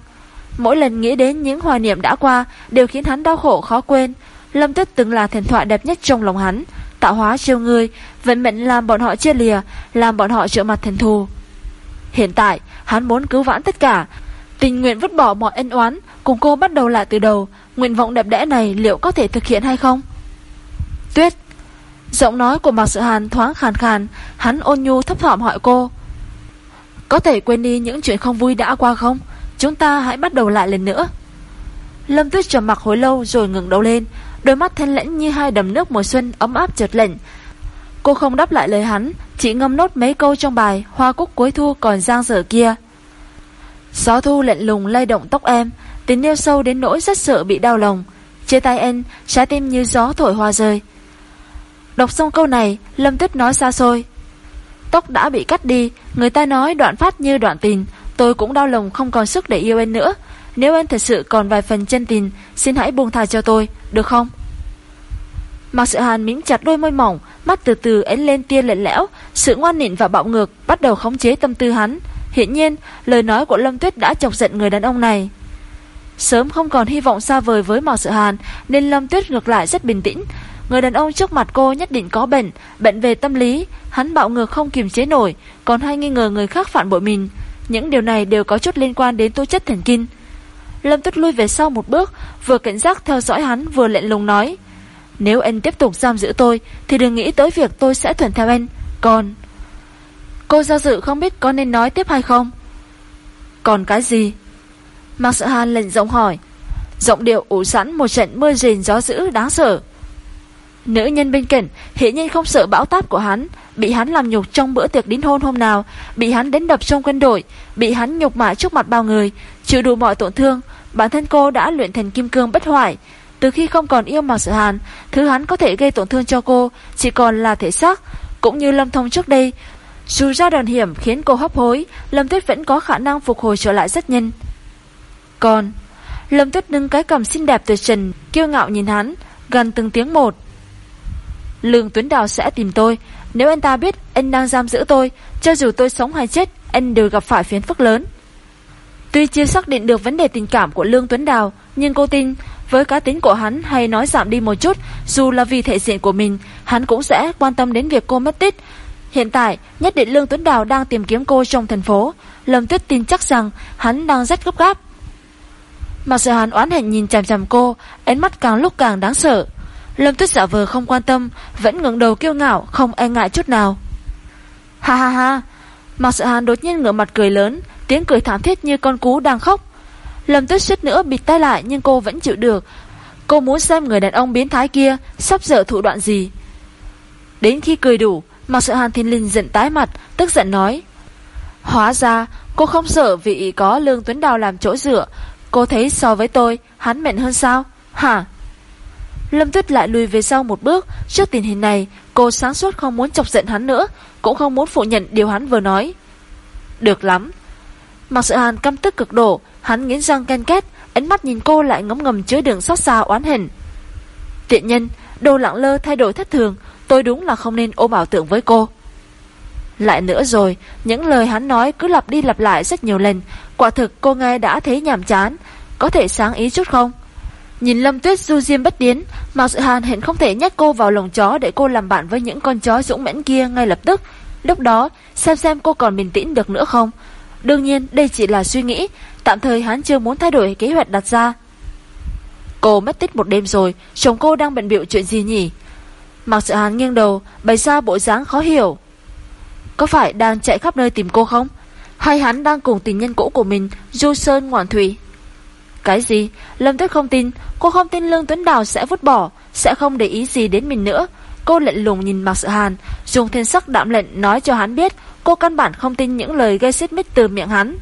Mỗi lần nghĩ đến những hoài niệm đã qua Đều khiến hắn đau khổ khó quên. Lâm Tuyết từng là thần thoại đẹp nhất trong lòng hắn. Tạo hóa trêu người Vận mệnh làm bọn họ chia lìa, Làm bọn họ trợ mặt thần thù. Hiện tại, hắn muốn cứu vãn tất cả. Tình nguyện vứt bỏ mọi ân oán, Cùng cô bắt đầu lại từ đầu. Nguyện vọng đẹp đẽ này liệu có thể thực hiện hay không? Tuyết, Giọng nói của Mạc Sự Hàn thoáng khàn khàn. Hắn ôn nhu thấp thỏm hỏi cô, Có thể quên đi những chuyện không vui đã qua không? Chúng ta hãy bắt đầu lại lần nữa. Lâm Tuyết trầm mặc hồi lâu rồi ngừng đầu lên. Đôi mắt thanh lãnh như hai đầm nước mùa xuân ấm áp chợt lạnh Cô không đáp lại lời hắn, Chỉ ngâm nốt mấy câu trong bài Hoa cúc cuối thu còn giang dở kia. Gió thu lạnh lùng lay động tóc em, Tình yêu sâu đến nỗi rất sợ bị đau lòng. Chia tay em Trái tim như gió thổi hoa rơi. Đọc xong câu này, Lâm Tuyết nói xa xôi. Tóc đã bị cắt đi, Người ta nói đoạn phát như đoạn tình, Tôi cũng đau lòng không còn sức để yêu em nữa. Nếu anh thật sự còn vài phần chân tình, Xin hãy buông thà cho tôi, Được không? Mạc sự hàn mím chặt đôi môi mỏng, Mắt từ từ ánh lên tia lạnh lẽo, Sự ngoan nịnh và bạo ngược Bắt đầu khống chế tâm tư hắn. Hiện nhiên, lời nói của Lâm Tuyết đã chọc giận người đàn ông này. Sớm không còn hy vọng xa vời với Mạc Sự Hàn, Nên Lâm Tuyết ngược lại rất bình tĩnh. Người đàn ông trước mặt cô nhất định có bệnh Bệnh về tâm lý. Hắn bạo ngược không kiềm chế nổi, Còn hay nghi ngờ người khác phản bội mình. Những điều này đều có chút liên quan đến tố chất thần kinh. Lâm Tuyết lui về sau một bước, Vừa cảnh giác theo dõi hắn, vừa lệnh lùng nói, Nếu anh tiếp tục giam giữ tôi, Thì đừng nghĩ tới việc tôi sẽ thuận theo anh. Còn, Cô do dự không biết có nên nói tiếp hay không. Còn cái gì? Mạc Sợ Hàn lệnh giọng hỏi, Giọng điệu ủ sẵn một trận mưa rền gió dữ đáng sợ. Nữ nhân bên cạnh hiện nhiên không sợ bão táp của hắn, Bị hắn làm nhục trong bữa tiệc đính hôn hôm nào, Bị hắn đến đập trong quân đội, Bị hắn nhục mạ trước mặt bao người Chịu đủ mọi tổn thương, Bản thân cô đã luyện thành kim cương bất hoại. Từ khi không còn yêu Mạc Sở Hàn, Thứ hắn có thể gây tổn thương cho cô Chỉ còn là thể xác. Cũng như Lâm Thông trước đây, Dù ra đòn hiểm khiến cô hấp hối, Lâm Tuyết vẫn có khả năng phục hồi trở lại rất nhanh. Còn, Lâm Tuyết nâng cái cầm xinh đẹp tuyệt trần, Kiêu ngạo nhìn hắn, Gần từng tiếng một. Lương Tuấn Đào sẽ tìm tôi. Nếu anh ta biết anh đang giam giữ tôi, Cho dù tôi sống hay chết, Anh đều gặp phải phiền phức lớn. Tuy chưa xác định được vấn đề tình cảm của Lương Tuấn Đào, Nhưng cô tin Với cá tính của hắn hay nói giảm đi một chút, Dù là vì thể diện của mình, Hắn cũng sẽ quan tâm đến việc cô mất tích. Hiện tại, nhất định Lương Tuấn Đào đang tìm kiếm cô trong thành phố. Lâm Tuyết tin chắc rằng Hắn đang rất gấp gáp. Mặc dù hắn oán hận nhìn chằm chằm cô, Ánh mắt càng lúc càng đáng sợ. Lâm Tuyết giả vờ không quan tâm, Vẫn ngẩng đầu kiêu ngạo, Không e ngại chút nào. Ha ha ha Mạc sợ hàn đột nhiên ngửa mặt cười lớn Tiếng cười thảm thiết như con cú đang khóc. Lâm Tuyết suýt nữa bịt tay lại Nhưng cô vẫn chịu được. Cô muốn xem người đàn ông biến thái kia Sắp dở thủ đoạn gì. Đến khi cười đủ, mặc sợ hàn thiên linh giận tái mặt, Tức giận nói, Hóa ra cô không sợ vì có Lương Tuấn Đào làm chỗ dựa. Cô thấy so với tôi, Hắn mạnh hơn sao? Hả? Lâm Tuyết lại lùi về sau một bước. Trước tình hình này, Cô sáng suốt không muốn chọc giận hắn nữa, Cũng không muốn phủ nhận điều hắn vừa nói. Được lắm Mặc sự hàn căm tức cực độ Hắn nghiến răng ken két Ánh mắt nhìn cô lại ngấm ngầm chứa đựng xót xa oán hình Tiện nhân Đồ lặng lơ thay đổi thất thường Tôi đúng là không nên ôm ảo tưởng với cô Lại nữa rồi Những lời hắn nói cứ lặp đi lặp lại rất nhiều lần Quả thực cô nghe đã thấy nhàm chán Có thể sáng ý chút không Nhìn Lâm Tuyết du diêm bất điến, Mạc Sự Hàn hẹn không thể nhét cô vào lồng chó để cô làm bạn với những con chó dũng mãnh kia ngay lập tức. Lúc đó, xem xem cô còn bình tĩnh được nữa không. Đương nhiên, đây chỉ là suy nghĩ, tạm thời hắn chưa muốn thay đổi kế hoạch đặt ra. Cô mất tích một đêm rồi, chồng cô đang bận biểu chuyện gì nhỉ? Mặc Sự hắn nghiêng đầu, bày ra bộ dáng khó hiểu. Có phải đang chạy khắp nơi tìm cô không? Hay hắn đang cùng tình nhân cũ của mình, Du Sơn Ngoạn Thủy? Cái gì? Lâm Tuyết không tin, cô không tin Lương Tuấn Đào sẽ vứt bỏ, sẽ không để ý gì đến mình nữa. Cô lạnh lùng nhìn Mạc Sự Hàn, dùng thiên sắc đạm lệnh nói cho hắn biết cô căn bản không tin những lời gây xích mích từ miệng hắn.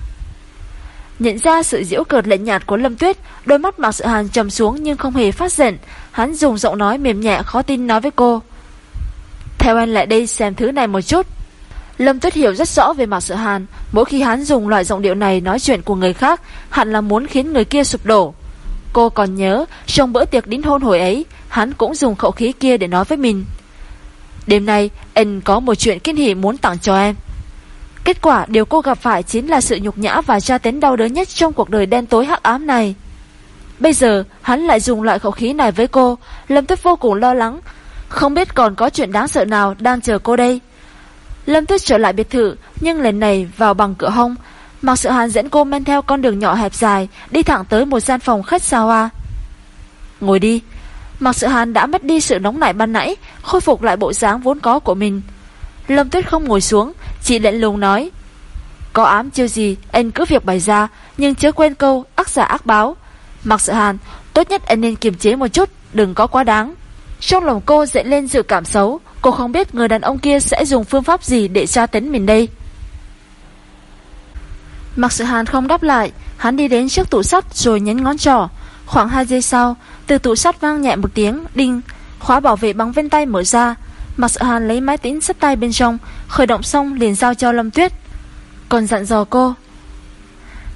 Nhận ra sự diễu cợt lạnh nhạt của Lâm Tuyết, đôi mắt Mạc Sự Hàn trầm xuống nhưng không hề phát giận. Hắn dùng giọng nói mềm nhẹ khó tin nói với cô. Theo anh lại đây xem thứ này một chút. Lâm Tuyết hiểu rất rõ về Mạc Sự Hàn, mỗi khi hắn dùng loại giọng điệu này nói chuyện của người khác, hẳn là muốn khiến người kia sụp đổ. Cô còn nhớ, trong bữa tiệc đính hôn hồi ấy, hắn cũng dùng khẩu khí kia để nói với mình. Đêm nay, anh có một chuyện kinh hỉ muốn tặng cho em. Kết quả điều cô gặp phải chính là sự nhục nhã và tra tấn đau đớn nhất trong cuộc đời đen tối hắc ám này. Bây giờ, hắn lại dùng loại khẩu khí này với cô, Lâm Tuyết vô cùng lo lắng, không biết còn có chuyện đáng sợ nào đang chờ cô đây. Lâm Tuyết trở lại biệt thự, nhưng lần này vào bằng cửa hông. Mặc sự hàn dẫn cô men theo con đường nhỏ hẹp dài, đi thẳng tới một gian phòng khách xa hoa. Ngồi đi. Mặc sự hàn đã mất đi sự nóng nảy ban nãy, khôi phục lại bộ dáng vốn có của mình. Lâm Tuyết không ngồi xuống, chỉ lệnh lùng nói. Có ám chiêu gì, anh cứ việc bày ra, nhưng chớ quên câu ác giả ác báo. Mặc sự hàn, tốt nhất anh nên kiềm chế một chút, đừng có quá đáng. Trong lòng cô dậy lên dự cảm xấu, Cô không biết người đàn ông kia sẽ dùng phương pháp gì để tra tấn mình đây. Mặc sự hàn không đáp lại, hắn đi đến trước tủ sắt rồi nhấn ngón trỏ. Khoảng 2 giây sau, từ tủ sắt vang nhẹ một tiếng, đinh, khóa bảo vệ bằng vân tay mở ra. Mặc sự hàn lấy máy tính sắt tay bên trong, khởi động xong liền giao cho Lâm Tuyết. Còn dặn dò cô.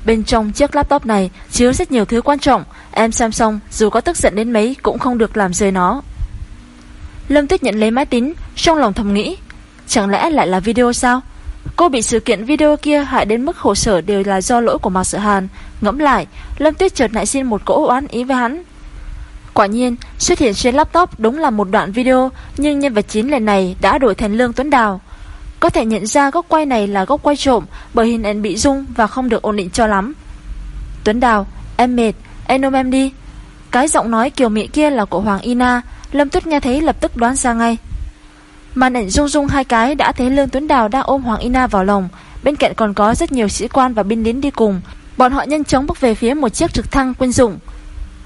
Bên trong chiếc laptop này chứa rất nhiều thứ quan trọng, em xem xong dù có tức giận đến mấy cũng không được làm rơi nó. Lâm Tuyết nhận lấy máy tính Trong lòng thầm nghĩ Chẳng lẽ lại là video sao Cô bị sự kiện video kia hại đến mức khổ sở Đều là do lỗi của Mạc Sự Hàn. Ngẫm lại, Lâm Tuyết chợt lại xin một cỗ oán ý với hắn. Quả nhiên xuất hiện trên laptop đúng là một đoạn video, Nhưng nhân vật chính lần này đã đổi thành Lương Tuấn Đào. Có thể nhận ra góc quay này là góc quay trộm, Bởi hình ảnh bị rung và không được ổn định cho lắm. Tuấn Đào, Em mệt, Em ôm em đi. Cái giọng nói kiều mị kia là của Hoàng Ina. Lâm Tuyết nghe thấy lập tức đoán ra ngay. Màn ảnh rung rung hai cái đã thấy Lương Tuấn Đào đang ôm Hoàng Ina vào lòng Bên cạnh còn có rất nhiều sĩ quan và binh lính đi cùng Bọn họ nhanh chóng bước về phía một chiếc trực thăng quân dụng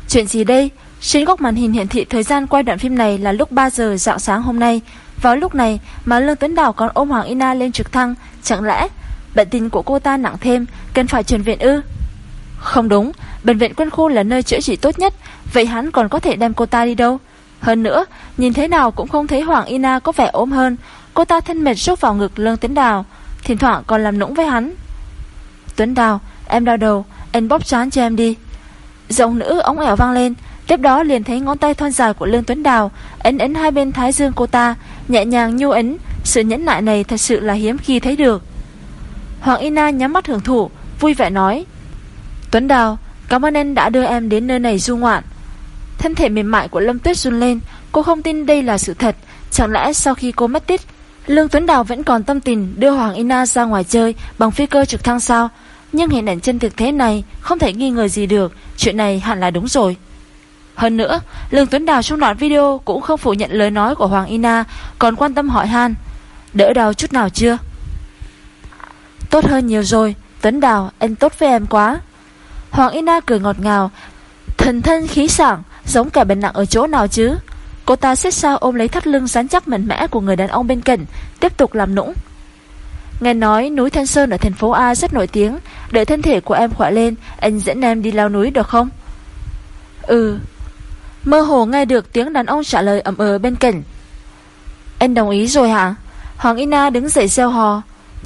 Chuyện gì đây? Trên góc màn hình hiển thị thời gian quay đoạn phim này là lúc 3 giờ dạng sáng hôm nay Vào lúc này mà Lương Tuấn Đào còn ôm Hoàng Ina lên trực thăng Chẳng lẽ bệnh tình của cô ta nặng thêm Cần phải chuyển viện ư? Không đúng, bệnh viện quân khu là nơi chữa trị tốt nhất Vậy hắn còn có thể đem cô ta đi đâu? Hơn nữa, nhìn thế nào cũng không thấy Hoàng Ina có vẻ ốm hơn. Cô ta thân mệt rút vào ngực Lương Tuấn Đào, thỉnh thoảng còn làm nũng với hắn. Tuấn Đào, em đau đầu, anh bóp chán cho em đi. Giọng nữ ống ẻo vang lên, tiếp đó liền thấy ngón tay thon dài của Lương Tuấn Đào ấn ấn hai bên thái dương cô ta, nhẹ nhàng nhu ấn, sự nhẫn nại này thật sự là hiếm khi thấy được. Hoàng Ina nhắm mắt hưởng thụ, vui vẻ nói: "Tuấn Đào, cảm ơn anh đã đưa em đến nơi này du ngoạn. Thân thể mềm mại của Lâm Tuyết run lên. Cô không tin đây là sự thật. Chẳng lẽ sau khi cô mất tích, Lương Tuấn Đào vẫn còn tâm tình đưa Hoàng Ina ra ngoài chơi Bằng phi cơ trực thăng sao? Nhưng hình ảnh chân thực thế này Không thể nghi ngờ gì được. Chuyện này hẳn là đúng rồi. Hơn nữa, Lương Tuấn Đào trong đoạn video Cũng không phủ nhận lời nói của Hoàng Ina, Còn quan tâm hỏi han, Đỡ đau chút nào chưa? Tốt hơn nhiều rồi, Tuấn Đào, anh tốt với em quá. Hoàng Ina cười ngọt ngào, Thần thân khí sảng Giống cả bệnh nặng ở chỗ nào chứ? Cô ta xích sao ôm lấy thắt lưng rắn chắc mạnh mẽ của người đàn ông bên cạnh, Tiếp tục làm nũng. Nghe nói núi Thanh Sơn ở thành phố A rất nổi tiếng, để thân thể của em khỏe lên, Anh dẫn em đi leo núi được không? Ừ. Mơ hồ nghe được tiếng đàn ông trả lời ẩm ờ ừ bên cạnh. Anh đồng ý rồi hả? Hoàng Ina đứng dậy gieo hò.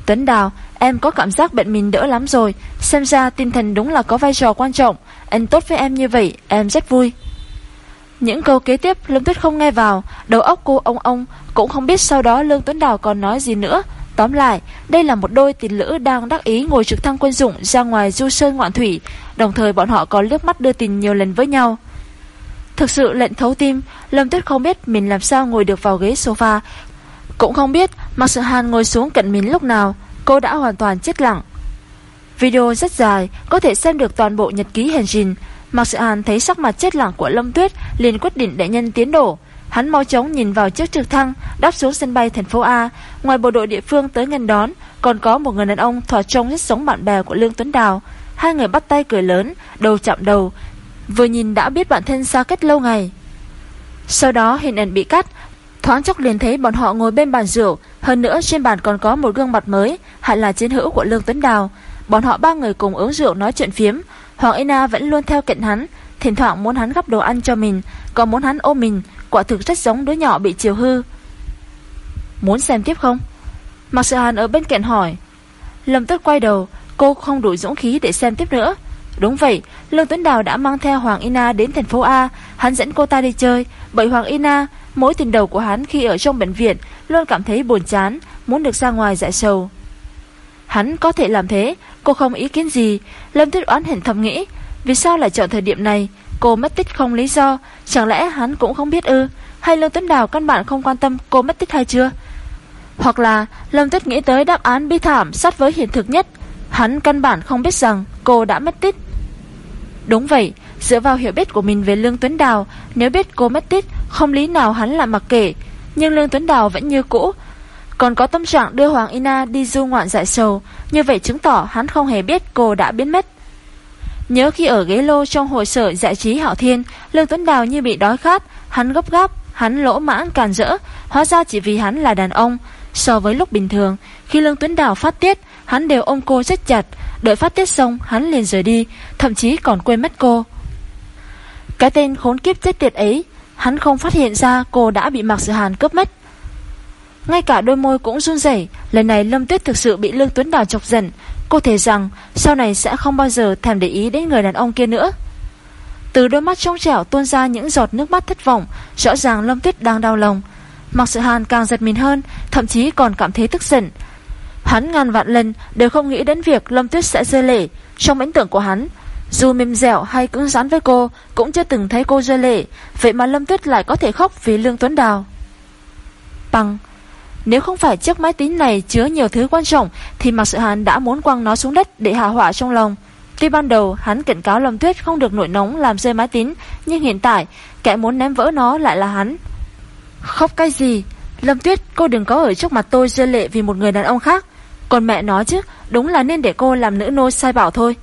Tuấn Đào, Em có cảm giác bệnh mình đỡ lắm rồi. Xem ra tinh thần đúng là có vai trò quan trọng. Anh tốt với em như vậy, Em rất vui những câu kế tiếp Lâm Tuyết không nghe vào. Đầu óc cô ông ông Cũng không biết sau đó Lương Tuấn Đào còn nói gì nữa. Tóm lại, Đây là một đôi tình lữ đang đắc ý ngồi trực thăng quân dụng ra ngoài du sơn ngoạn thủy. Đồng thời bọn họ có liếc mắt đưa tình nhiều lần với nhau. Thực sự lệnh thấu tim, Lâm Tuyết không biết mình làm sao ngồi được vào ghế sofa. Cũng không biết Mặc sự hàn ngồi xuống cận mình lúc nào. Cô đã hoàn toàn chết lặng. Video rất dài, Có thể xem được toàn bộ nhật ký hành trình. Mạc Sự Hàn thấy sắc mặt chết lặng của Lâm Tuyết liền quyết định để nhân tiến đổ. Hắn mau chóng nhìn vào chiếc trực thăng đáp xuống sân bay thành phố A. Ngoài bộ đội địa phương tới ngăn đón, còn có một người đàn ông thỏa trông rất giống bạn bè của Lương Tuấn Đào. Hai người bắt tay cười lớn, đầu chạm đầu. Vừa nhìn đã biết bản thân xa cách lâu ngày. Sau đó hình ảnh bị cắt, thoáng chốc liền thấy bọn họ ngồi bên bàn rượu. Hơn nữa trên bàn còn có một gương mặt mới, hẳn là chiến hữu của Lương Tuấn Đào. Bọn họ ba người cùng uống rượu nói chuyện phiếm, Hoàng Ina vẫn luôn theo cạnh hắn, thỉnh thoảng muốn hắn gấp đồ ăn cho mình, còn muốn hắn ôm mình, quả thực rất giống đứa nhỏ bị chiều hư. Muốn xem tiếp không? Mạc Sự Hàn ở bên cạnh hỏi Lâm Tuyết quay đầu Cô không đủ dũng khí để xem tiếp nữa Đúng vậy, Lương Tuấn Đào đã mang theo Hoàng Ina đến thành phố A Hắn dẫn cô ta đi chơi Bởi Hoàng Ina, mối tình đầu của hắn khi ở trong bệnh viện Luôn cảm thấy buồn chán Muốn được ra ngoài giải sầu Hắn có thể làm thế. Cô không ý kiến gì. Lâm Tuyết oán hình thầm nghĩ. Vì sao lại chọn thời điểm này? Cô mất tích không lý do. Chẳng lẽ hắn cũng không biết ư? Hay Lương Tuấn Đào căn bản không quan tâm cô mất tích hay chưa? Hoặc là Lâm Tuyết nghĩ tới đáp án bi thảm sát với hiện thực nhất. Hắn căn bản không biết rằng cô đã mất tích. Đúng vậy, Dựa vào hiểu biết của mình về Lương Tuấn Đào, Nếu biết cô mất tích, Không lý nào hắn là mặc kệ. Nhưng Lương Tuấn Đào vẫn như cũ còn có tâm trạng đưa Hoàng Ina đi du ngoạn dại sầu, Như vậy chứng tỏ hắn không hề biết cô đã biến mất. Nhớ khi ở ghế lô trong hội sở giải trí Hạo Thiên, Lương Tuấn Đào như bị đói khát, Hắn gấp gáp, Hắn lỗ mãn càn rỡ, Hóa ra chỉ vì hắn là đàn ông. So với lúc bình thường, Khi Lương Tuấn Đào phát tiết, Hắn đều ôm cô rất chặt, Đợi phát tiết xong, hắn liền rời đi, Thậm chí còn quên mất cô. Cái tên khốn kiếp chết tiệt ấy, Hắn không phát hiện ra cô đã bị Mạc Sự Hàn cướp mất. Ngay cả đôi môi cũng run rẩy, Lần này Lâm Tuyết thực sự bị Lương Tuấn Đào chọc giận. Cô thề rằng, Sau này sẽ không bao giờ thèm để ý đến người đàn ông kia nữa. Từ đôi mắt trong trẻo tuôn ra những giọt nước mắt thất vọng, Rõ ràng Lâm Tuyết đang đau lòng. Mặc Sự Hàn càng giật mình hơn, Thậm chí còn cảm thấy tức giận. Hắn ngàn vạn lần đều không nghĩ đến việc Lâm Tuyết sẽ rơi lệ. Trong ấn tượng của hắn, Dù mềm dẻo hay cứng rắn với cô, Cũng chưa từng thấy cô rơi lệ. Vậy mà Lâm Tuyết lại có thể khóc vì Lương Tuấn Đào. Bằng nếu không phải chiếc máy tính này chứa nhiều thứ quan trọng, Thì Mạc Sự Hàn đã muốn quăng nó xuống đất Để hạ họa trong lòng. Tuy ban đầu, hắn cảnh cáo Lâm Tuyết không được nổi nóng làm rơi máy tính, Nhưng hiện tại, Kẻ muốn ném vỡ nó lại là hắn. Khóc cái gì? Lâm Tuyết, cô đừng có ở trước mặt tôi rơi lệ vì một người đàn ông khác. Còn mẹ nói chứ, Đúng là nên để cô làm nữ nô sai bảo thôi.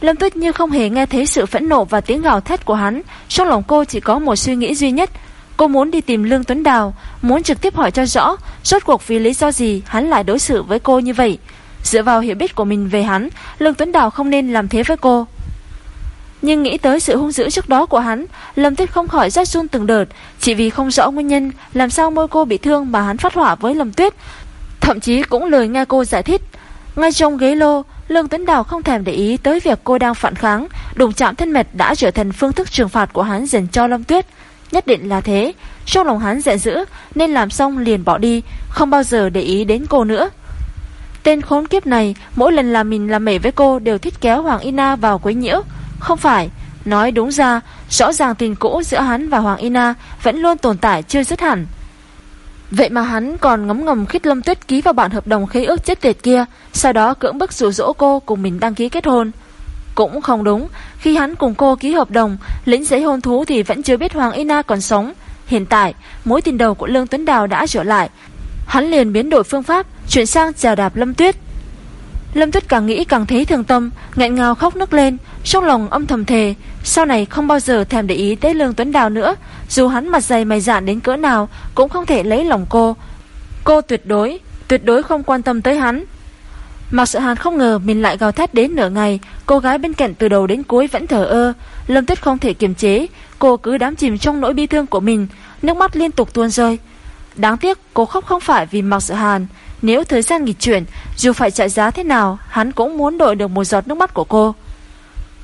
Lâm Tuyết như không hề nghe thấy sự phẫn nộ và tiếng gào thét của hắn. Trong lòng cô chỉ có một suy nghĩ duy nhất Cô muốn đi tìm Lương Tuấn Đào, Muốn trực tiếp hỏi cho rõ Rốt cuộc vì lý do gì hắn lại đối xử với cô như vậy. Dựa vào hiểu biết của mình về hắn, Lương Tuấn Đào không nên làm thế với cô. Nhưng nghĩ tới sự hung dữ trước đó của hắn, Lâm Tuyết không khỏi rách run từng đợt, Chỉ vì không rõ nguyên nhân Làm sao môi cô bị thương mà hắn phát hỏa với Lâm Tuyết. Thậm chí cũng lời nghe cô giải thích, Ngay trong ghế lô, Lương Tuấn Đào không thèm để ý tới việc cô đang phản kháng, Đụng chạm thân mật đã trở thành phương thức trừng phạt của hắn dành cho Lâm Tuyết. Nhất định là thế. Trong lòng hắn giận dữ Nên làm xong liền bỏ đi Không bao giờ để ý đến cô nữa. Tên khốn kiếp này Mỗi lần làm mình làm mẩy với cô Đều thích kéo Hoàng Ina vào quấy nhiễu. Không phải Nói đúng ra Rõ ràng tình cũ giữa hắn và Hoàng Ina Vẫn luôn tồn tại chưa dứt hẳn. Vậy mà hắn còn ngấm ngầm khít Lâm Tuyết ký vào bản hợp đồng khế ước chết tiệt kia, sau đó cưỡng bức rủ rỗ cô cùng mình đăng ký kết hôn. Cũng không đúng, khi hắn cùng cô ký hợp đồng, lĩnh giấy hôn thú thì vẫn chưa biết Hoàng Ina còn sống. Hiện tại, mối tin đầu của Lương Tuấn Đào đã trở lại. Hắn liền biến đổi phương pháp, chuyển sang chào đạp Lâm Tuyết. Lâm Tuyết càng nghĩ càng thấy thương tâm, nghẹn ngào khóc nức lên, trong lòng âm thầm thề, sau này không bao giờ thèm để ý tới Lương Tuấn Đào nữa, dù hắn mặt dày mày dạn đến cỡ nào cũng không thể lấy lòng cô. Cô tuyệt đối, tuyệt đối không quan tâm tới hắn. Mạc Sự Hàn không ngờ mình lại gào thét đến nửa ngày, cô gái bên cạnh từ đầu đến cuối vẫn thở ơ, Lâm Tuyết không thể kiềm chế, cô cứ đám chìm trong nỗi bi thương của mình, nước mắt liên tục tuôn rơi. Đáng tiếc cô khóc không phải vì Mạc Sự Hàn, nếu thời gian nghịch chuyển, dù phải trả giá thế nào, hắn cũng muốn đổi được một giọt nước mắt của cô.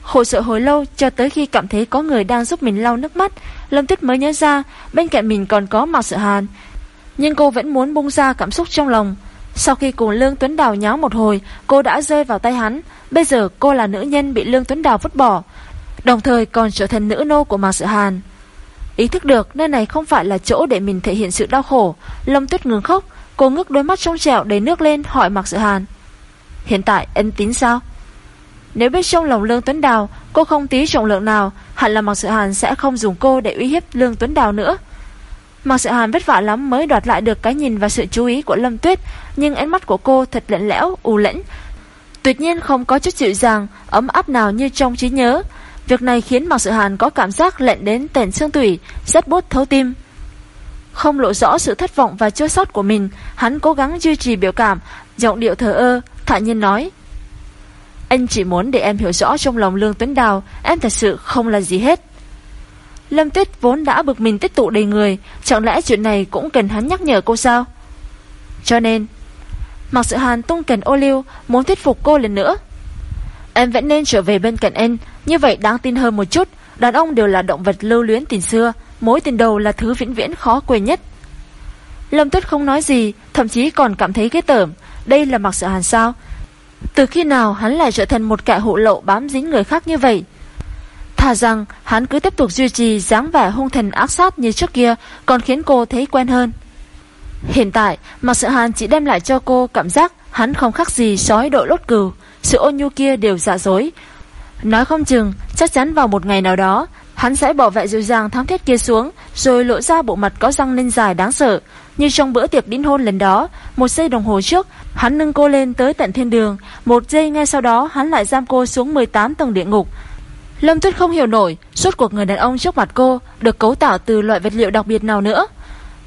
Khổ sợ hồi lâu cho tới khi cảm thấy có người đang giúp mình lau nước mắt, Lâm Tuyết mới nhớ ra bên cạnh mình còn có Mạc Sợ Hàn. Nhưng cô vẫn muốn bung ra cảm xúc trong lòng. Sau khi cùng Lương Tuấn Đào nháo một hồi, cô đã rơi vào tay hắn. Bây giờ cô là nữ nhân bị Lương Tuấn Đào vứt bỏ, đồng thời còn trở thành nữ nô của Mạc Sự Hàn. Ý thức được nơi này không phải là chỗ để mình thể hiện sự đau khổ, Lâm Tuyết ngừng khóc, cô ngước đôi mắt trong trẻo đầy nước lên hỏi Mạc Sự Hàn. Hiện tại ân tín sao? Nếu biết trong lòng Lương Tuấn Đào Cô không tí trọng lượng nào Hẳn là Mạc Sự Hàn sẽ không dùng cô để uy hiếp Lương Tuấn Đào nữa mặc Sự Hàn vất vả lắm mới đoạt lại được cái nhìn và sự chú ý của Lâm Tuyết Nhưng ánh mắt của cô thật lạnh lẽo, u lĩnh. Tuyệt nhiên không có chút dịu dàng Ấm áp nào như trong trí nhớ. Việc này khiến Mạc Sự Hàn có cảm giác lệnh đến tền xương tủy Rất bút thấu tim. Không lộ rõ sự thất vọng và chua sót của mình Hắn cố gắng duy trì biểu cảm Giọng điệu thờ ơ, thản nhiên nói. Anh chỉ muốn để em hiểu rõ trong lòng Lương Tuấn Đào Em thật sự không là gì hết. Lâm Tuyết vốn đã bực mình tích tụ đầy người, Chẳng lẽ chuyện này cũng cần hắn nhắc nhở cô sao? Cho nên Mặc sự hàn tung cần ô liu, Muốn thuyết phục cô lần nữa. Em vẫn nên trở về bên cạnh em Như vậy đáng tin hơn một chút, Đàn ông đều là động vật lưu luyến tình xưa, Mối tình đầu là thứ vĩnh viễn khó quên nhất. Lâm Tuyết không nói gì, Thậm chí còn cảm thấy ghê tởm, Đây là mặc sự hàn sao? Từ khi nào hắn lại trở thành một kẻ hộ lộ bám dính người khác như vậy? Thà rằng hắn cứ tiếp tục duy trì dáng vẻ hung thần ác sát như trước kia, Còn khiến cô thấy quen hơn. Hiện tại Mạc Sự Hàn chỉ đem lại cho cô cảm giác Hắn không khác gì sói đội lốt cừu, Sự ôn nhu kia đều giả dối. Nói không chừng, chắc chắn vào một ngày nào đó, Hắn sẽ bỏ vẻ dịu dàng thám thiết kia xuống, Rồi lộ ra bộ mặt có răng lên dài đáng sợ. Như trong bữa tiệc đính hôn lần đó, Một giây đồng hồ trước, Hắn nâng cô lên tới tận thiên đường, Một giây ngay sau đó hắn lại giam cô xuống 18 tầng địa ngục. Lâm Tuyết không hiểu nổi, Suốt cuộc người đàn ông trước mặt cô Được cấu tạo từ loại vật liệu đặc biệt nào nữa.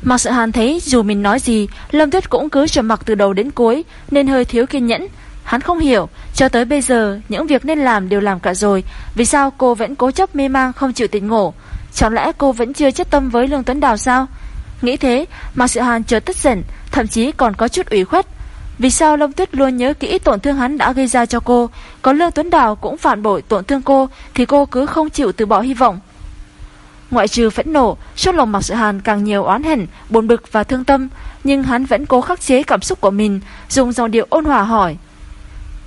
Mạc Sợ Hàn thấy dù mình nói gì, Lâm Tuyết cũng cứ trầm mặc từ đầu đến cuối, Nên hơi thiếu kiên nhẫn. Hắn không hiểu, Cho tới bây giờ, Những việc nên làm đều làm cả rồi, Vì sao cô vẫn cố chấp mê mang không chịu tỉnh ngộ? Chẳng lẽ cô vẫn chưa chất tâm với Lương Tuấn Đào sao? Nghĩ thế Mạc Sợ Hàn chợt tức giận, Thậm chí còn có chút ủy khuất. Vì sao Lâm Tuyết luôn nhớ kỹ tổn thương hắn đã gây ra cho cô Còn Lương Tuấn Đào cũng phản bội tổn thương cô Thì cô cứ không chịu từ bỏ hy vọng Ngoại trừ phẫn nộ, trong lòng Mạc Sự Hàn càng nhiều oán hận, buồn bực và thương tâm, nhưng hắn vẫn cố khắc chế cảm xúc của mình, dùng giọng điệu ôn hòa hỏi: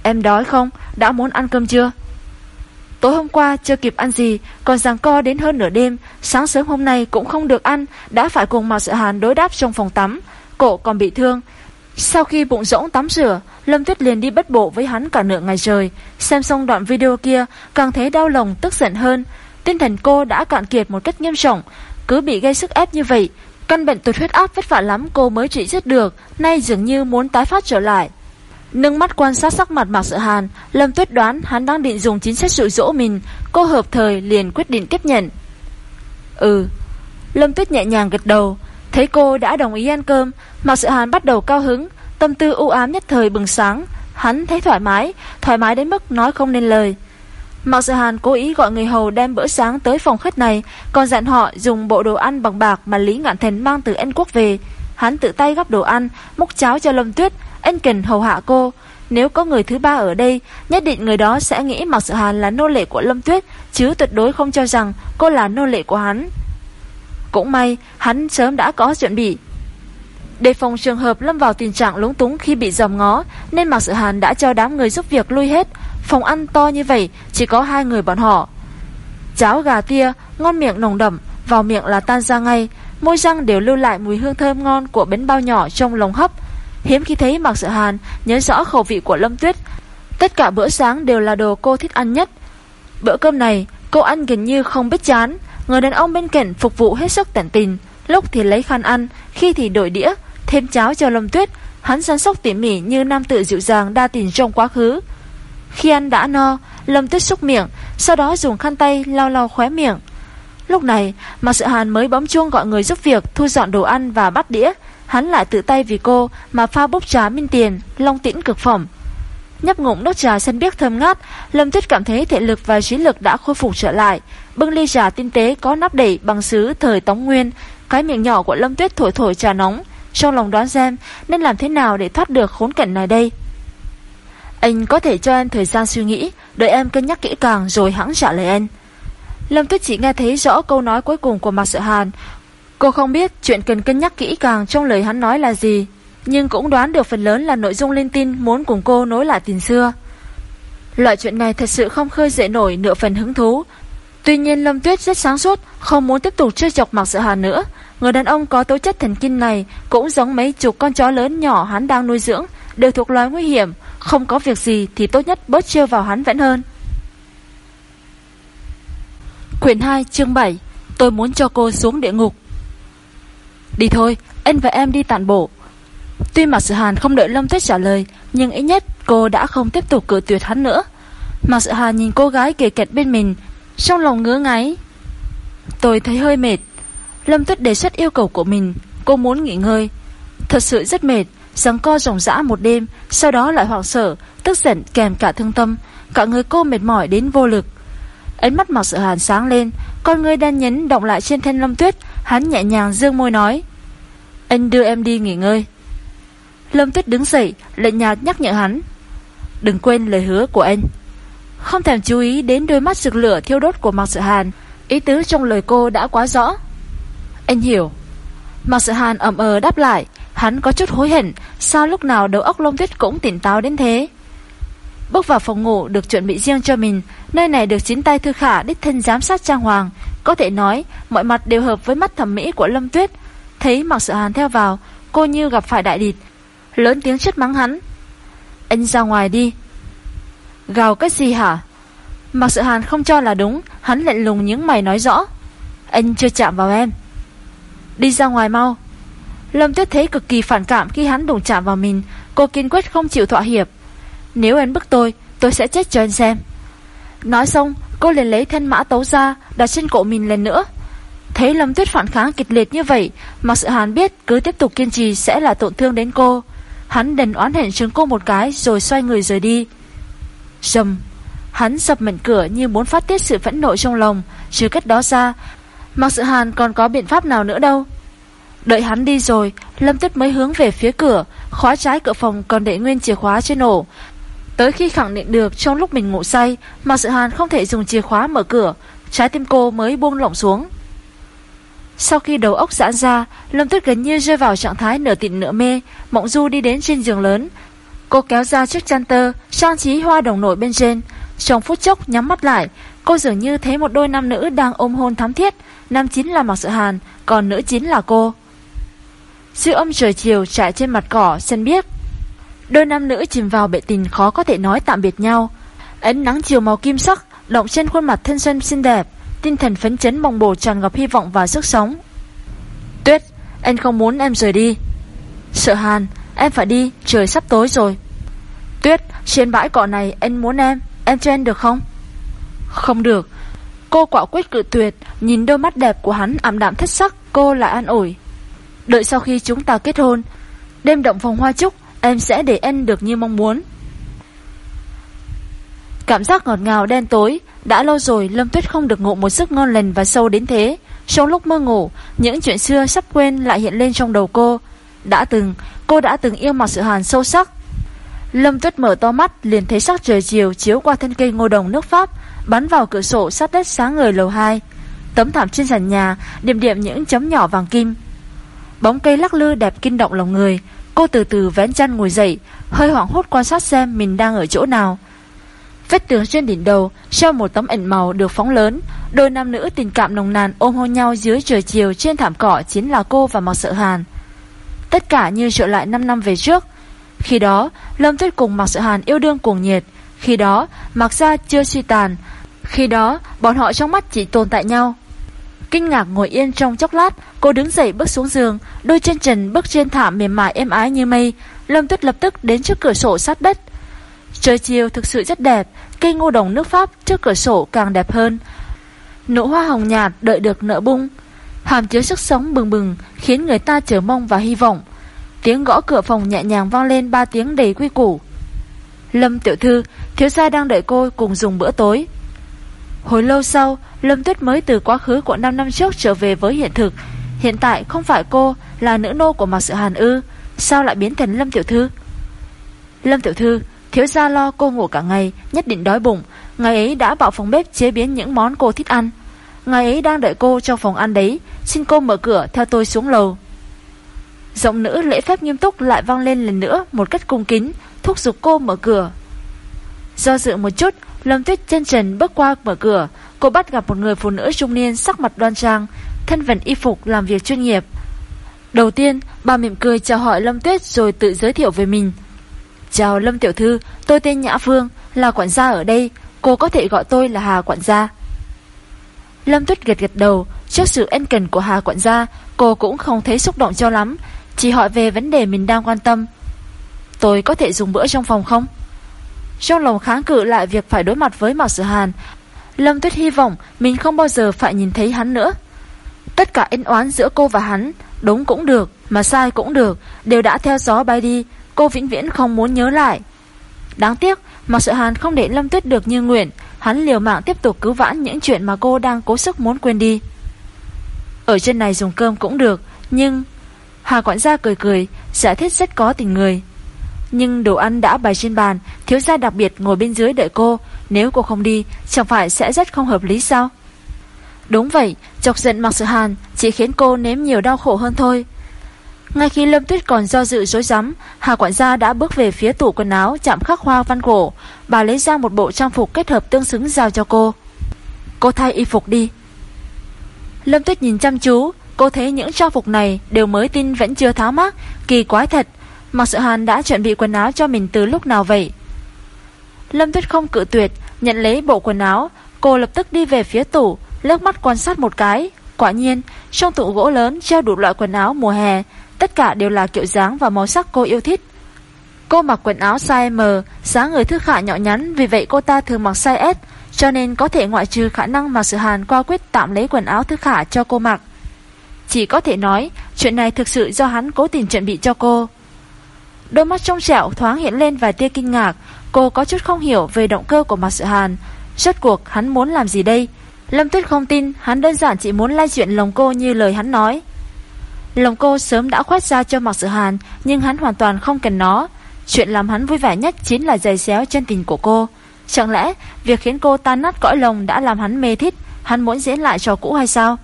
"Em đói không? Đã muốn ăn cơm chưa?" Tối hôm qua chưa kịp ăn gì, còn giằng co đến hơn nửa đêm, sáng sớm hôm nay cũng không được ăn, đã phải cùng Mạc Sự Hàn đối đáp trong phòng tắm, cổ còn bị thương. Sau khi bụng rỗng tắm rửa, Lâm Tuyết liền đi bất bộ với hắn cả nửa ngày trời, xem xong đoạn video kia, càng thấy đau lòng tức giận hơn, Tinh thần cô đã cạn kiệt một cách nghiêm trọng. Cứ bị gây sức ép như vậy Căn bệnh tụt huyết áp vất vả lắm cô mới trị dứt được Nay dường như muốn tái phát trở lại. Nâng mắt quan sát sắc mặt Mạc Sợ Hàn Lâm Tuyết đoán hắn đang định dùng chính sách dụ dỗ mình Cô hợp thời liền quyết định tiếp nhận. Ừ. Lâm Tuyết nhẹ nhàng gật đầu Thấy cô đã đồng ý ăn cơm Mạc sự Hàn bắt đầu cao hứng Tâm tư u ám nhất thời bừng sáng Hắn thấy thoải mái Thoải mái đến mức nói không nên lời Mạc sự Hàn cố ý gọi người hầu đem bữa sáng tới phòng khách này, còn dặn họ dùng bộ đồ ăn bằng bạc mà Lý Ngạn Thành mang từ Anh Quốc về. Hắn tự tay gắp đồ ăn, múc cháo cho Lâm Tuyết, anh cần hầu hạ cô. Nếu có người thứ ba ở đây, nhất định người đó sẽ nghĩ Mạc sự Hàn là nô lệ của Lâm Tuyết, chứ tuyệt đối không cho rằng cô là nô lệ của hắn. Cũng may, hắn sớm đã có chuẩn bị. Đề phòng trường hợp lâm vào tình trạng lúng túng khi bị dòm ngó, nên Mạc Sự Hàn đã cho đám người giúp việc lui hết, Phòng ăn to như vậy Chỉ có hai người bọn họ. Cháo gà tia ngon miệng nồng đậm Vào miệng là tan ra ngay. Môi răng đều lưu lại mùi hương thơm ngon Của bánh bao nhỏ trong lồng hấp. Hiếm khi thấy Mạc Sự Hàn nhớ rõ khẩu vị của Lâm Tuyết. Tất cả bữa sáng đều là đồ cô thích ăn nhất. Bữa cơm này cô ăn gần như không biết chán. Người đàn ông bên cạnh phục vụ hết sức tận tình Lúc thì lấy khăn ăn Khi thì đổi đĩa Thêm cháo cho Lâm Tuyết Hắn săn sóc tỉ mỉ như nam tự dịu dàng đa tình trong quá khứ khi ăn đã no, Lâm Tuyết xúc miệng, sau đó dùng khăn tay lau lau khóe miệng. Lúc này, Mạc Sự Hàn mới bấm chuông gọi người giúp việc thu dọn đồ ăn và bắt đĩa. Hắn lại tự tay vì cô mà pha bốc trà minh tiền, long tĩnh cực phẩm. Nhấp ngụm nước trà xanh biếc thơm ngát, Lâm Tuyết cảm thấy thể lực và trí lực đã khôi phục trở lại. Bưng ly trà tinh tế có nắp đẩy bằng sứ thời Tống Nguyên, cái miệng nhỏ của Lâm Tuyết thổi thổi trà nóng, trong lòng đoán xem nên làm thế nào để thoát được khốn cảnh này đây. Anh có thể cho em thời gian suy nghĩ Đợi em cân nhắc kỹ càng rồi hãng trả lời anh. Lâm Tuyết chỉ nghe thấy rõ câu nói cuối cùng của Mạc Sợ Hàn. Cô không biết chuyện cần cân nhắc kỹ càng trong lời hắn nói là gì Nhưng cũng đoán được phần lớn là nội dung linh tin muốn cùng cô nối lại tình xưa. Loại chuyện này thật sự không khơi dậy nổi nửa phần hứng thú Tuy nhiên Lâm Tuyết rất sáng suốt, Không muốn tiếp tục chơi chọc Mạc Sợ hà nữa. Người đàn ông có tố chất thần kinh này Cũng giống mấy chục con chó lớn nhỏ hắn đang nuôi dưỡng, Đều thuộc loài nguy hiểm. Không có việc gì thì tốt nhất bớt trêu vào hắn vẫn hơn. Quyển 2 chương 7 Tôi muốn cho cô xuống địa ngục. Đi thôi, Anh và em đi tản bộ. Tuy Mạc Sự Hàn không đợi Lâm Tuyết trả lời, Nhưng ít nhất cô đã không tiếp tục cử tuyệt hắn nữa. Mạc Sự Hàn nhìn cô gái kề kẹt bên mình trong lòng ngứa ngáy Tôi thấy hơi mệt Lâm Tuyết đề xuất yêu cầu của mình Cô muốn nghỉ ngơi Thật sự rất mệt Giằng co rồng rã một đêm Sau đó lại hoảng sợ Tức giận kèm cả thương tâm Cả người cô mệt mỏi đến vô lực Ánh mắt mặc sự hàn sáng lên Con người đen nhấn động lại trên thân lâm tuyết Hắn nhẹ nhàng dương môi nói Anh đưa em đi nghỉ ngơi Lâm Tuyết đứng dậy, lệnh nhạt nhắc nhở hắn. Đừng quên lời hứa của anh. Không thèm chú ý đến đôi mắt rực lửa thiêu đốt của Mạc Sự Hàn, ý tứ trong lời cô đã quá rõ. Anh hiểu. Mạc Sự Hàn ẩm ờ đáp lại, hắn có chút hối hận, sao lúc nào đầu óc lông Tuyết cũng tỉnh táo đến thế. Bước vào phòng ngủ được chuẩn bị riêng cho mình, nơi này được chính tay Thư Khả đích thân giám sát trang hoàng, có thể nói mọi mặt đều hợp với mắt thẩm mỹ của Lâm Tuyết. Thấy Mạc Sự Hàn theo vào, cô như gặp phải đại địch, lớn tiếng chất mắng hắn. Anh ra ngoài đi. Gào cái gì hả? Mặc Sự Hàn không cho là đúng, hắn lạnh lùng những mày nói rõ. Anh chưa chạm vào em. Đi ra ngoài mau. Lâm Tuyết thấy cực kỳ phản cảm khi hắn đụng chạm vào mình, cô kiên quyết không chịu thỏa hiệp. Nếu anh bức tôi, tôi sẽ chết cho anh xem. Nói xong, cô liền lấy thân mã tấu ra, đặt trên cổ mình lần nữa. Thấy Lâm Tuyết phản kháng kịch liệt như vậy, Mạc Sự Hàn biết cứ tiếp tục kiên trì sẽ là tổn thương đến cô. Hắn đền oán hẹn chứng cô một cái rồi xoay người rời đi. Dầm, hắn sập mảnh cửa như muốn phát tiết sự phẫn nộ trong lòng, trừ cách đó ra. Mặc Sự Hàn còn có biện pháp nào nữa đâu. Đợi hắn đi rồi, Lâm Tuyết mới hướng về phía cửa, khóa trái cửa phòng còn để nguyên chìa khóa trên ổ. Tới khi khẳng định được trong lúc mình ngủ say, Mặc Sự Hàn không thể dùng chìa khóa mở cửa, trái tim cô mới buông lỏng xuống. Sau khi đầu óc giãn ra, Lâm Tuyết gần như rơi vào trạng thái nửa tịnh nửa mê, Mộng Du đi đến trên giường lớn. Cô kéo ra chiếc chăn tơ, trang trí hoa đồng nổi bên trên. Trong phút chốc nhắm mắt lại, cô dường như thấy một đôi nam nữ đang ôm hôn thắm thiết. Nam chính là Mạc Sự Hàn, còn nữ chính là cô. sự âm trời chiều trải trên mặt cỏ, sân biếc. Đôi nam nữ chìm vào bệ tình khó có thể nói tạm biệt nhau. Ánh nắng chiều màu kim sắc, động trên khuôn mặt thân xuân xinh đẹp tinh thần phấn chấn bồng bổ tràn ngập hy vọng và sức sống. Tuyết, anh không muốn em rời đi. Sợ Hàn, em phải đi, trời sắp tối rồi. Tuyết, trên bãi cỏ này anh muốn em, em cho anh được không? Không được. Cô quả quyết cự tuyệt, nhìn đôi mắt đẹp của hắn ảm đạm thất sắc, cô lại an ủi. Đợi sau khi chúng ta kết hôn, đêm động phòng hoa chúc em sẽ để anh được như mong muốn. Cảm giác ngọt ngào đen tối, đã lâu rồi Lâm Tuyết không được ngộ một giấc ngon lành và sâu đến thế. Trong lúc mơ ngủ, những chuyện xưa sắp quên lại hiện lên trong đầu cô. Đã từng, cô đã từng yêu Mạc Sự Hàn sâu sắc. Lâm Tuyết mở to mắt liền thấy sắc trời chiều chiếu qua thân cây ngô đồng nước Pháp, bắn vào cửa sổ sát đất sáng người lầu 2. Tấm thảm trên sàn nhà, điểm điểm những chấm nhỏ vàng kim. Bóng cây lắc lư đẹp kinh động lòng người, cô từ từ vén chăn ngồi dậy, hơi hoảng hốt quan sát xem mình đang ở chỗ nào. Vết tường trên đỉnh đầu treo một tấm ảnh màu được phóng lớn, đôi nam nữ tình cảm nồng nàn ôm hôn nhau dưới trời chiều trên thảm cỏ chính là cô và Mạc Sợ Hàn. Tất cả như trở lại 5 năm về trước. Khi đó, Lâm Tuyết cùng Mạc sự Hàn yêu đương cuồng nhiệt, khi đó, Mạc Gia chưa suy tàn, khi đó, bọn họ trong mắt chỉ tồn tại nhau. Kinh ngạc ngồi yên trong chốc lát, cô đứng dậy bước xuống giường, đôi chân trần bước trên thảm mềm mại êm ái như mây. Lâm Tuyết lập tức đến trước cửa sổ sát đất, Trời chiều thực sự rất đẹp, cây ngô đồng nước Pháp trước cửa sổ càng đẹp hơn. Nụ hoa hồng nhạt đợi được nở bung, hàm chứa sức sống bừng bừng khiến người ta chờ mong và hy vọng. Tiếng gõ cửa phòng nhẹ nhàng vang lên ba tiếng đầy quy củ. Lâm tiểu thư, thiếu gia đang đợi cô cùng dùng bữa tối. Hồi lâu sau, Lâm Tuyết mới từ quá khứ của 5 năm trước trở về với hiện thực. Hiện tại không phải cô là nữ nô của Mạc Sự Hàn ư, sao lại biến thành Lâm tiểu thư? Lâm tiểu thư, Thiếu gia lo cô ngủ cả ngày, nhất định đói bụng. Ngày ấy đã bảo phòng bếp chế biến những món cô thích ăn. Ngài ấy đang đợi cô trong phòng ăn đấy, xin cô mở cửa theo tôi xuống lầu. Giọng nữ lễ phép nghiêm túc lại vang lên lần nữa một cách cung kính, thúc giục cô mở cửa. Do dự một chút, Lâm Tuyết chân trần bước qua mở cửa, cô bắt gặp một người phụ nữ trung niên sắc mặt đoan trang, thân phận y phục làm việc chuyên nghiệp. Đầu tiên, bà mỉm cười chào hỏi Lâm Tuyết rồi tự giới thiệu về mình. Chào Lâm Tiểu Thư, tôi tên Nhã Phương, là quản gia ở đây, cô có thể gọi tôi là Hà quản gia. Lâm Tuyết gật gật đầu, trước sự ân cần của Hà quản gia, cô cũng không thấy xúc động cho lắm, chỉ hỏi về vấn đề mình đang quan tâm. Tôi có thể dùng bữa trong phòng không? Trong lòng kháng cự lại việc phải đối mặt với Mạc Sử Hàn, Lâm Tuyết hy vọng mình không bao giờ phải nhìn thấy hắn nữa. Tất cả ân oán giữa cô và hắn, đúng cũng được, mà sai cũng được, đều đã theo gió bay đi, Cô vĩnh viễn không muốn nhớ lại Đáng tiếc Mạc Sử Hàn không để Lâm Tuyết được như nguyện Hắn liều mạng tiếp tục cứu vãn những chuyện mà cô đang cố sức muốn quên đi Ở trên này dùng cơm cũng được Nhưng Hà quản gia cười cười, giải thích rất có tình người. Nhưng đồ ăn đã bày trên bàn, thiếu gia đặc biệt ngồi bên dưới đợi cô, nếu cô không đi, chẳng phải sẽ rất không hợp lý sao? Đúng vậy, chọc giận mặc Sự Hàn chỉ khiến cô nếm nhiều đau khổ hơn thôi. Ngay khi Lâm Tuyết còn do dự dối rắm Hà quản gia đã bước về phía tủ quần áo chạm khắc hoa văn cổ. Bà lấy ra một bộ trang phục kết hợp tương xứng giao cho cô. Cô thay y phục đi. Lâm Tuyết nhìn chăm chú, cô thấy những trang phục này đều mới tin vẫn chưa tháo mát, kỳ quái thật. mặc Sự Hàn đã chuẩn bị quần áo cho mình từ lúc nào vậy? Lâm Tuyết không cự tuyệt, nhận lấy bộ quần áo, cô lập tức đi về phía tủ, lướt mắt quan sát một cái. Quả nhiên, trong tủ gỗ lớn treo đủ loại quần áo mùa hè, tất cả đều là kiểu dáng và màu sắc cô yêu thích. Cô mặc quần áo size M, dáng người thư khả nhỏ nhắn, vì vậy cô ta thường mặc size S, cho nên có thể ngoại trừ khả năng mà sự hàn qua quyết tạm lấy quần áo thư khả cho cô mặc. Chỉ có thể nói, chuyện này thực sự do hắn cố tình chuẩn bị cho cô. Đôi mắt trong trẻo thoáng hiện lên vài tia kinh ngạc, cô có chút không hiểu về động cơ của mặt Sự Hàn. Rốt cuộc hắn muốn làm gì đây? Lâm Tuyết không tin, hắn đơn giản chỉ muốn lai chuyện lòng cô như lời hắn nói. Lòng cô sớm đã khoét ra cho Mạc Sự Hàn, nhưng hắn hoàn toàn không cần nó. Chuyện làm hắn vui vẻ nhất chính là giày xéo chân tình của cô. Chẳng lẽ việc khiến cô tan nát cõi lòng đã làm hắn mê thích, hắn muốn diễn lại trò cũ hay sao?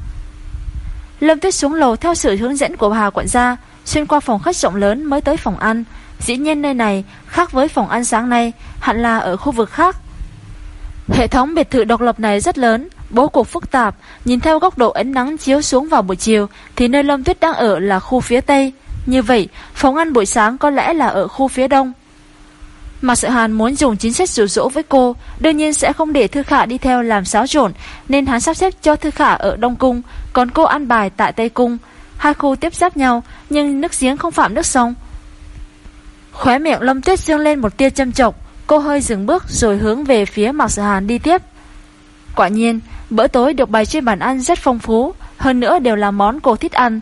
Lâm Tuyết xuống lầu theo sự hướng dẫn của Hà quản gia, xuyên qua phòng khách rộng lớn mới tới phòng ăn. Dĩ nhiên nơi này khác với phòng ăn sáng nay, hẳn là ở khu vực khác. Hệ thống biệt thự độc lập này rất lớn, bố cục phức tạp, nhìn theo góc độ ánh nắng chiếu xuống vào buổi chiều thì nơi Lâm Tuyết đang ở là khu phía Tây. Như vậy, phòng ăn buổi sáng có lẽ là ở khu phía Đông. Mạc Sợ Hàn muốn dùng chính sách rủ rỗ với cô, đương nhiên sẽ không để Thư Khả đi theo làm xáo trộn, nên hắn sắp xếp cho Thư Khả ở Đông Cung, còn cô ăn bài tại Tây Cung. Hai khu tiếp giáp nhau, nhưng nước giếng không phạm nước sông. Khóe miệng Lâm Tuyết dương lên một tia châm chọc, cô hơi dừng bước rồi hướng về phía Mạc Sợ Hàn đi tiếp. Quả nhiên, bữa tối được bày trên bàn ăn rất phong phú, hơn nữa đều là món cô thích ăn.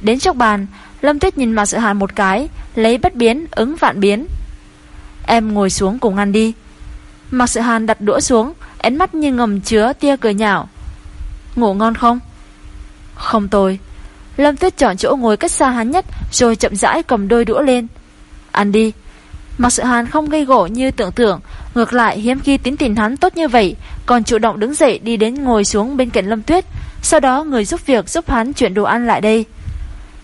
Đến trước bàn, Lâm Tuyết nhìn Mạc Sợ Hàn một cái, lấy bất biến, ứng vạn biến. Em ngồi xuống cùng ăn đi. Mạc sự hàn đặt đũa xuống Ánh mắt như ngầm chứa tia cười nhạo. Ngủ ngon không? Không tôi. Lâm Tuyết chọn chỗ ngồi cách xa hắn nhất Rồi chậm rãi cầm đôi đũa lên. Ăn đi mặc sự hàn không gây gỗ như tưởng tượng Ngược lại hiếm khi tính tình hắn tốt như vậy Còn chủ động đứng dậy đi đến ngồi xuống bên cạnh Lâm Tuyết Sau đó người giúp việc giúp hắn chuyển đồ ăn lại đây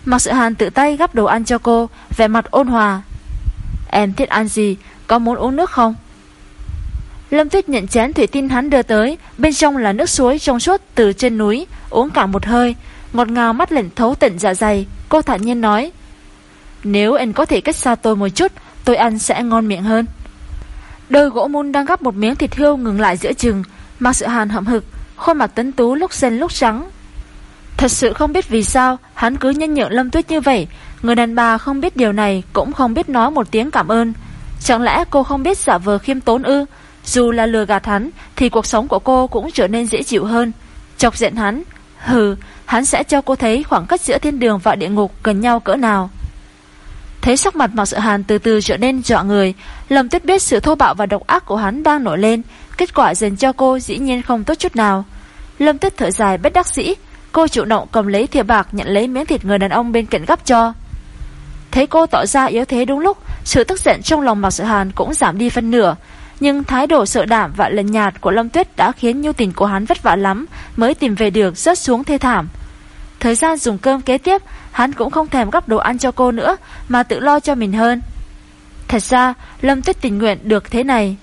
mặc sự hàn tự tay gắp đồ ăn cho cô Vẻ mặt ôn hòa Em thích ăn gì có muốn uống nước không? Lâm Tuyết nhận chén thủy tinh hắn đưa tới, bên trong là nước suối trong suốt từ trên núi, uống cả một hơi, ngọt ngào mắt lệnh thấu tận dạ dày, cô thản nhiên nói. Nếu anh có thể cách xa tôi một chút, tôi ăn sẽ ngon miệng hơn. Đôi gỗ mun đang gắp một miếng thịt hươu ngừng lại giữa chừng, mặc sự hàn hậm hực, khuôn mặt tấn tú lúc xanh lúc trắng. Thật sự không biết vì sao hắn cứ nhân nhượng Lâm Tuyết như vậy, người đàn bà không biết điều này cũng không biết nói một tiếng cảm ơn. Chẳng lẽ cô không biết giả vờ khiêm tốn ư? Dù là lừa gạt hắn thì cuộc sống của cô cũng trở nên dễ chịu hơn. Chọc giận hắn, hừ, hắn sẽ cho cô thấy khoảng cách giữa thiên đường và địa ngục gần nhau cỡ nào. Thấy sắc mặt Mạc Sự Hàn từ từ trở nên dọa người, Lâm Tuyết biết sự thô bạo và độc ác của hắn đang nổi lên, kết quả dành cho cô dĩ nhiên không tốt chút nào. Lâm Tuyết thở dài bất đắc dĩ, cô chủ động cầm lấy thìa bạc nhận lấy miếng thịt người đàn ông bên cạnh gấp cho. Thấy cô tỏ ra yếu thế đúng lúc, sự tức giận trong lòng Mạc Sự Hàn cũng giảm đi phân nửa. Nhưng thái độ sợ đảm và lần nhạt của Lâm Tuyết đã khiến nhu tình của hắn vất vả lắm mới tìm về được rớt xuống thê thảm. Thời gian dùng cơm kế tiếp, hắn cũng không thèm gắp đồ ăn cho cô nữa mà tự lo cho mình hơn. Thật ra, Lâm Tuyết tình nguyện được thế này.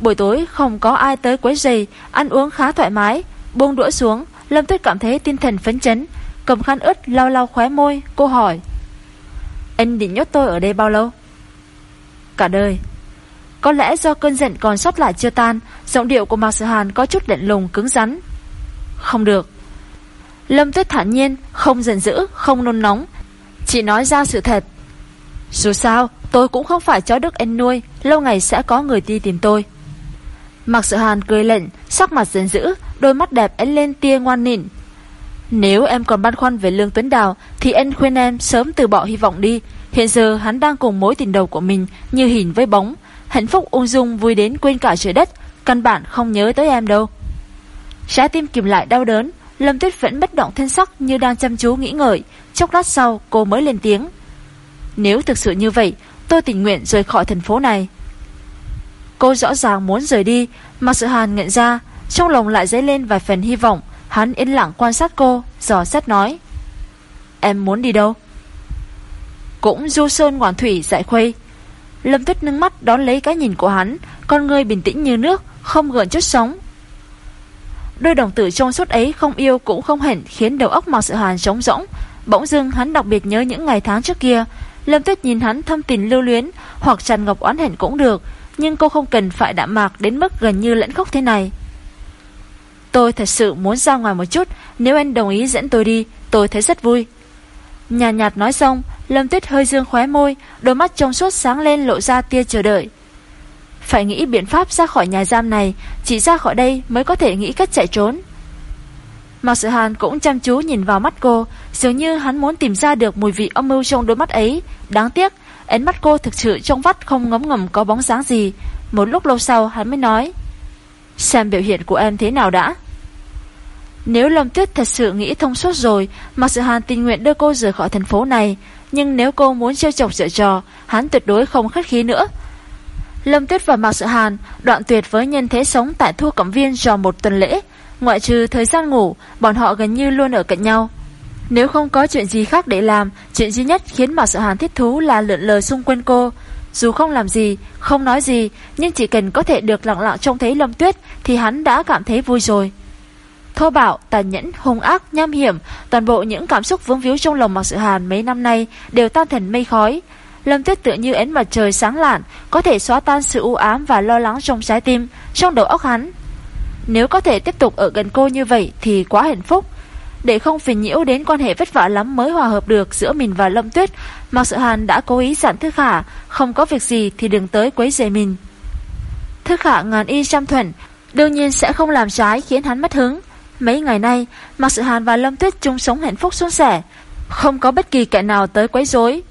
Buổi tối không có ai tới quấy rầy, ăn uống khá thoải mái, buông đũa xuống, Lâm Tuyết cảm thấy tinh thần phấn chấn, cầm khăn ướt lau lau khóe môi, cô hỏi: "Anh định nhốt tôi ở đây bao lâu?" cả đời. Có lẽ do cơn giận còn sót lại chưa tan, giọng điệu của Mạc Sở Hàn có chút lạnh lùng cứng rắn. Không được. Lâm Tuyết thản nhiên, không giận dữ, không nôn nóng, chỉ nói ra sự thật. Dù sao, tôi cũng không phải chó đức anh nuôi, lâu ngày sẽ có người đi tìm tôi. Mặc sự Hàn cười lệnh, sắc mặt giận dữ, đôi mắt đẹp ánh lên tia ngoan nịn. Nếu em còn băn khoăn về Lương Tuấn Đào thì anh khuyên em sớm từ bỏ hy vọng đi, Hiện giờ hắn đang cùng mối tình đầu của mình như hình với bóng, hạnh phúc ung dung vui đến quên cả trời đất, căn bản không nhớ tới em đâu. Trái tim kìm lại đau đớn, Lâm Tuyết vẫn bất động thân sắc như đang chăm chú nghĩ ngợi, chốc lát sau cô mới lên tiếng. Nếu thực sự như vậy, tôi tình nguyện rời khỏi thành phố này. Cô rõ ràng muốn rời đi, mà sự hàn nhận ra, trong lòng lại dấy lên vài phần hy vọng, hắn yên lặng quan sát cô, dò xét nói. Em muốn đi đâu? Cũng du sơn ngoạn thủy dại khuây. Lâm Tuyết nâng mắt đón lấy cái nhìn của hắn, con người bình tĩnh như nước, không gợn chút sóng. Đôi đồng tử trong suốt ấy không yêu cũng không hẹn khiến đầu óc Mạc Sự Hàn trống rỗng. Bỗng dưng hắn đặc biệt nhớ những ngày tháng trước kia. Lâm Tuyết nhìn hắn thâm tình lưu luyến hoặc tràn ngọc oán hẹn cũng được, nhưng cô không cần phải đạm mạc đến mức gần như lẫn khóc thế này. Tôi thật sự muốn ra ngoài một chút, nếu anh đồng ý dẫn tôi đi, tôi thấy rất vui. Nhàn nhạt, nhạt nói xong, Lâm Tuyết hơi dương khóe môi, đôi mắt trong suốt sáng lên lộ ra tia chờ đợi. Phải nghĩ biện pháp ra khỏi nhà giam này, Chỉ ra khỏi đây mới có thể nghĩ cách chạy trốn. Mạc Sự Hàn cũng chăm chú nhìn vào mắt cô, Dường như hắn muốn tìm ra được mùi vị âm mưu trong đôi mắt ấy. Đáng tiếc, Ánh mắt cô thực sự trong vắt không ngấm ngầm có bóng dáng gì. Một lúc lâu sau, hắn mới nói, Xem biểu hiện của em thế nào đã. Nếu Lâm Tuyết thật sự nghĩ thông suốt rồi, Mạc Sự Hàn tình nguyện đưa cô rời khỏi thành phố này. Nhưng nếu cô muốn trêu chọc dở trò, Hắn tuyệt đối không khách khí nữa. Lâm Tuyết và Mạc Sự Hàn đoạn tuyệt với nhân thế sống tại Thu Cẩm Viên cho một tuần lễ. Ngoại trừ thời gian ngủ, bọn họ gần như luôn ở cạnh nhau. Nếu không có chuyện gì khác để làm, chuyện duy nhất khiến Mạc Sự Hàn thích thú là lượn lờ xung quanh cô. Dù không làm gì, không nói gì, nhưng chỉ cần có thể được lặng lặng trông thấy Lâm Tuyết thì hắn đã cảm thấy vui rồi. Thô bạo, tàn nhẫn, hung ác, nham hiểm, toàn bộ những cảm xúc vướng víu trong lòng Mạc Sự Hàn mấy năm nay đều tan thành mây khói. Lâm Tuyết tựa như ánh mặt trời sáng lạn, có thể xóa tan sự u ám và lo lắng trong trái tim, trong đầu óc hắn. Nếu có thể tiếp tục ở gần cô như vậy thì quá hạnh phúc. Để không phiền nhiễu đến quan hệ vất vả lắm mới hòa hợp được giữa mình và Lâm Tuyết, Mạc Sự Hàn đã cố ý dặn Thư Khả, không có việc gì thì đừng tới quấy rầy mình. Thư Khả ngàn y trăm thuận, đương nhiên sẽ không làm trái khiến hắn mất hứng. Mấy ngày nay, Mạc Sự Hàn và Lâm Tuyết chung sống hạnh phúc suôn sẻ, không có bất kỳ kẻ nào tới quấy rối.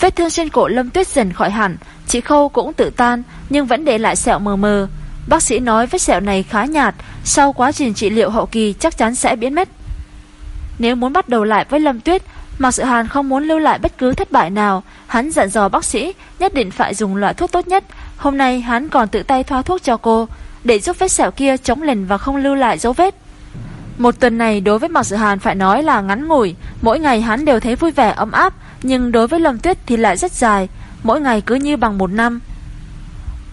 Vết thương trên cổ Lâm Tuyết dần khỏi hẳn, chị Khâu cũng tự tan nhưng vẫn để lại sẹo mờ mờ. Bác sĩ nói vết sẹo này khá nhạt, sau quá trình trị liệu hậu kỳ chắc chắn sẽ biến mất. Nếu muốn bắt đầu lại với Lâm Tuyết, Mạc Sự Hàn không muốn lưu lại bất cứ thất bại nào, hắn dặn dò bác sĩ nhất định phải dùng loại thuốc tốt nhất. Hôm nay hắn còn tự tay thoa thuốc cho cô, để giúp vết sẹo kia chống lần và không lưu lại dấu vết. Một tuần này đối với Mạc Sự Hàn phải nói là ngắn ngủi, mỗi ngày hắn đều thấy vui vẻ ấm áp, nhưng đối với Lâm Tuyết thì lại rất dài, mỗi ngày cứ như bằng một năm.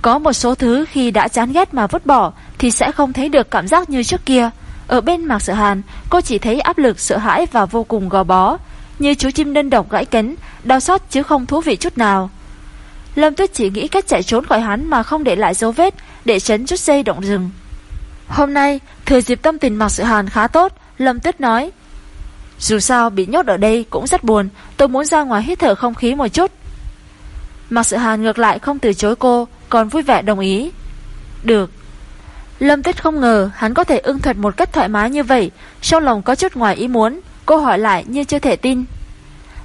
Có một số thứ khi đã chán ghét mà vứt bỏ thì sẽ không thấy được cảm giác như trước kia. Ở bên Mạc Sợ Hàn, cô chỉ thấy áp lực, sợ hãi và vô cùng gò bó, như chú chim đơn độc gãy cánh, đau xót chứ không thú vị chút nào. Lâm Tuyết chỉ nghĩ cách chạy trốn khỏi hắn mà không để lại dấu vết, để tránh chút dây động rừng. Hôm nay, thừa dịp tâm tình Mạc Sự Hàn khá tốt, Lâm Tuyết nói dù sao, bị nhốt ở đây cũng rất buồn. Tôi muốn ra ngoài hít thở không khí một chút. Mặc sự hàn ngược lại không từ chối cô, Còn vui vẻ đồng ý. Được. Lâm Tuyết không ngờ hắn có thể ưng thuật một cách thoải mái như vậy. Trong lòng có chút ngoài ý muốn, Cô hỏi lại như chưa thể tin.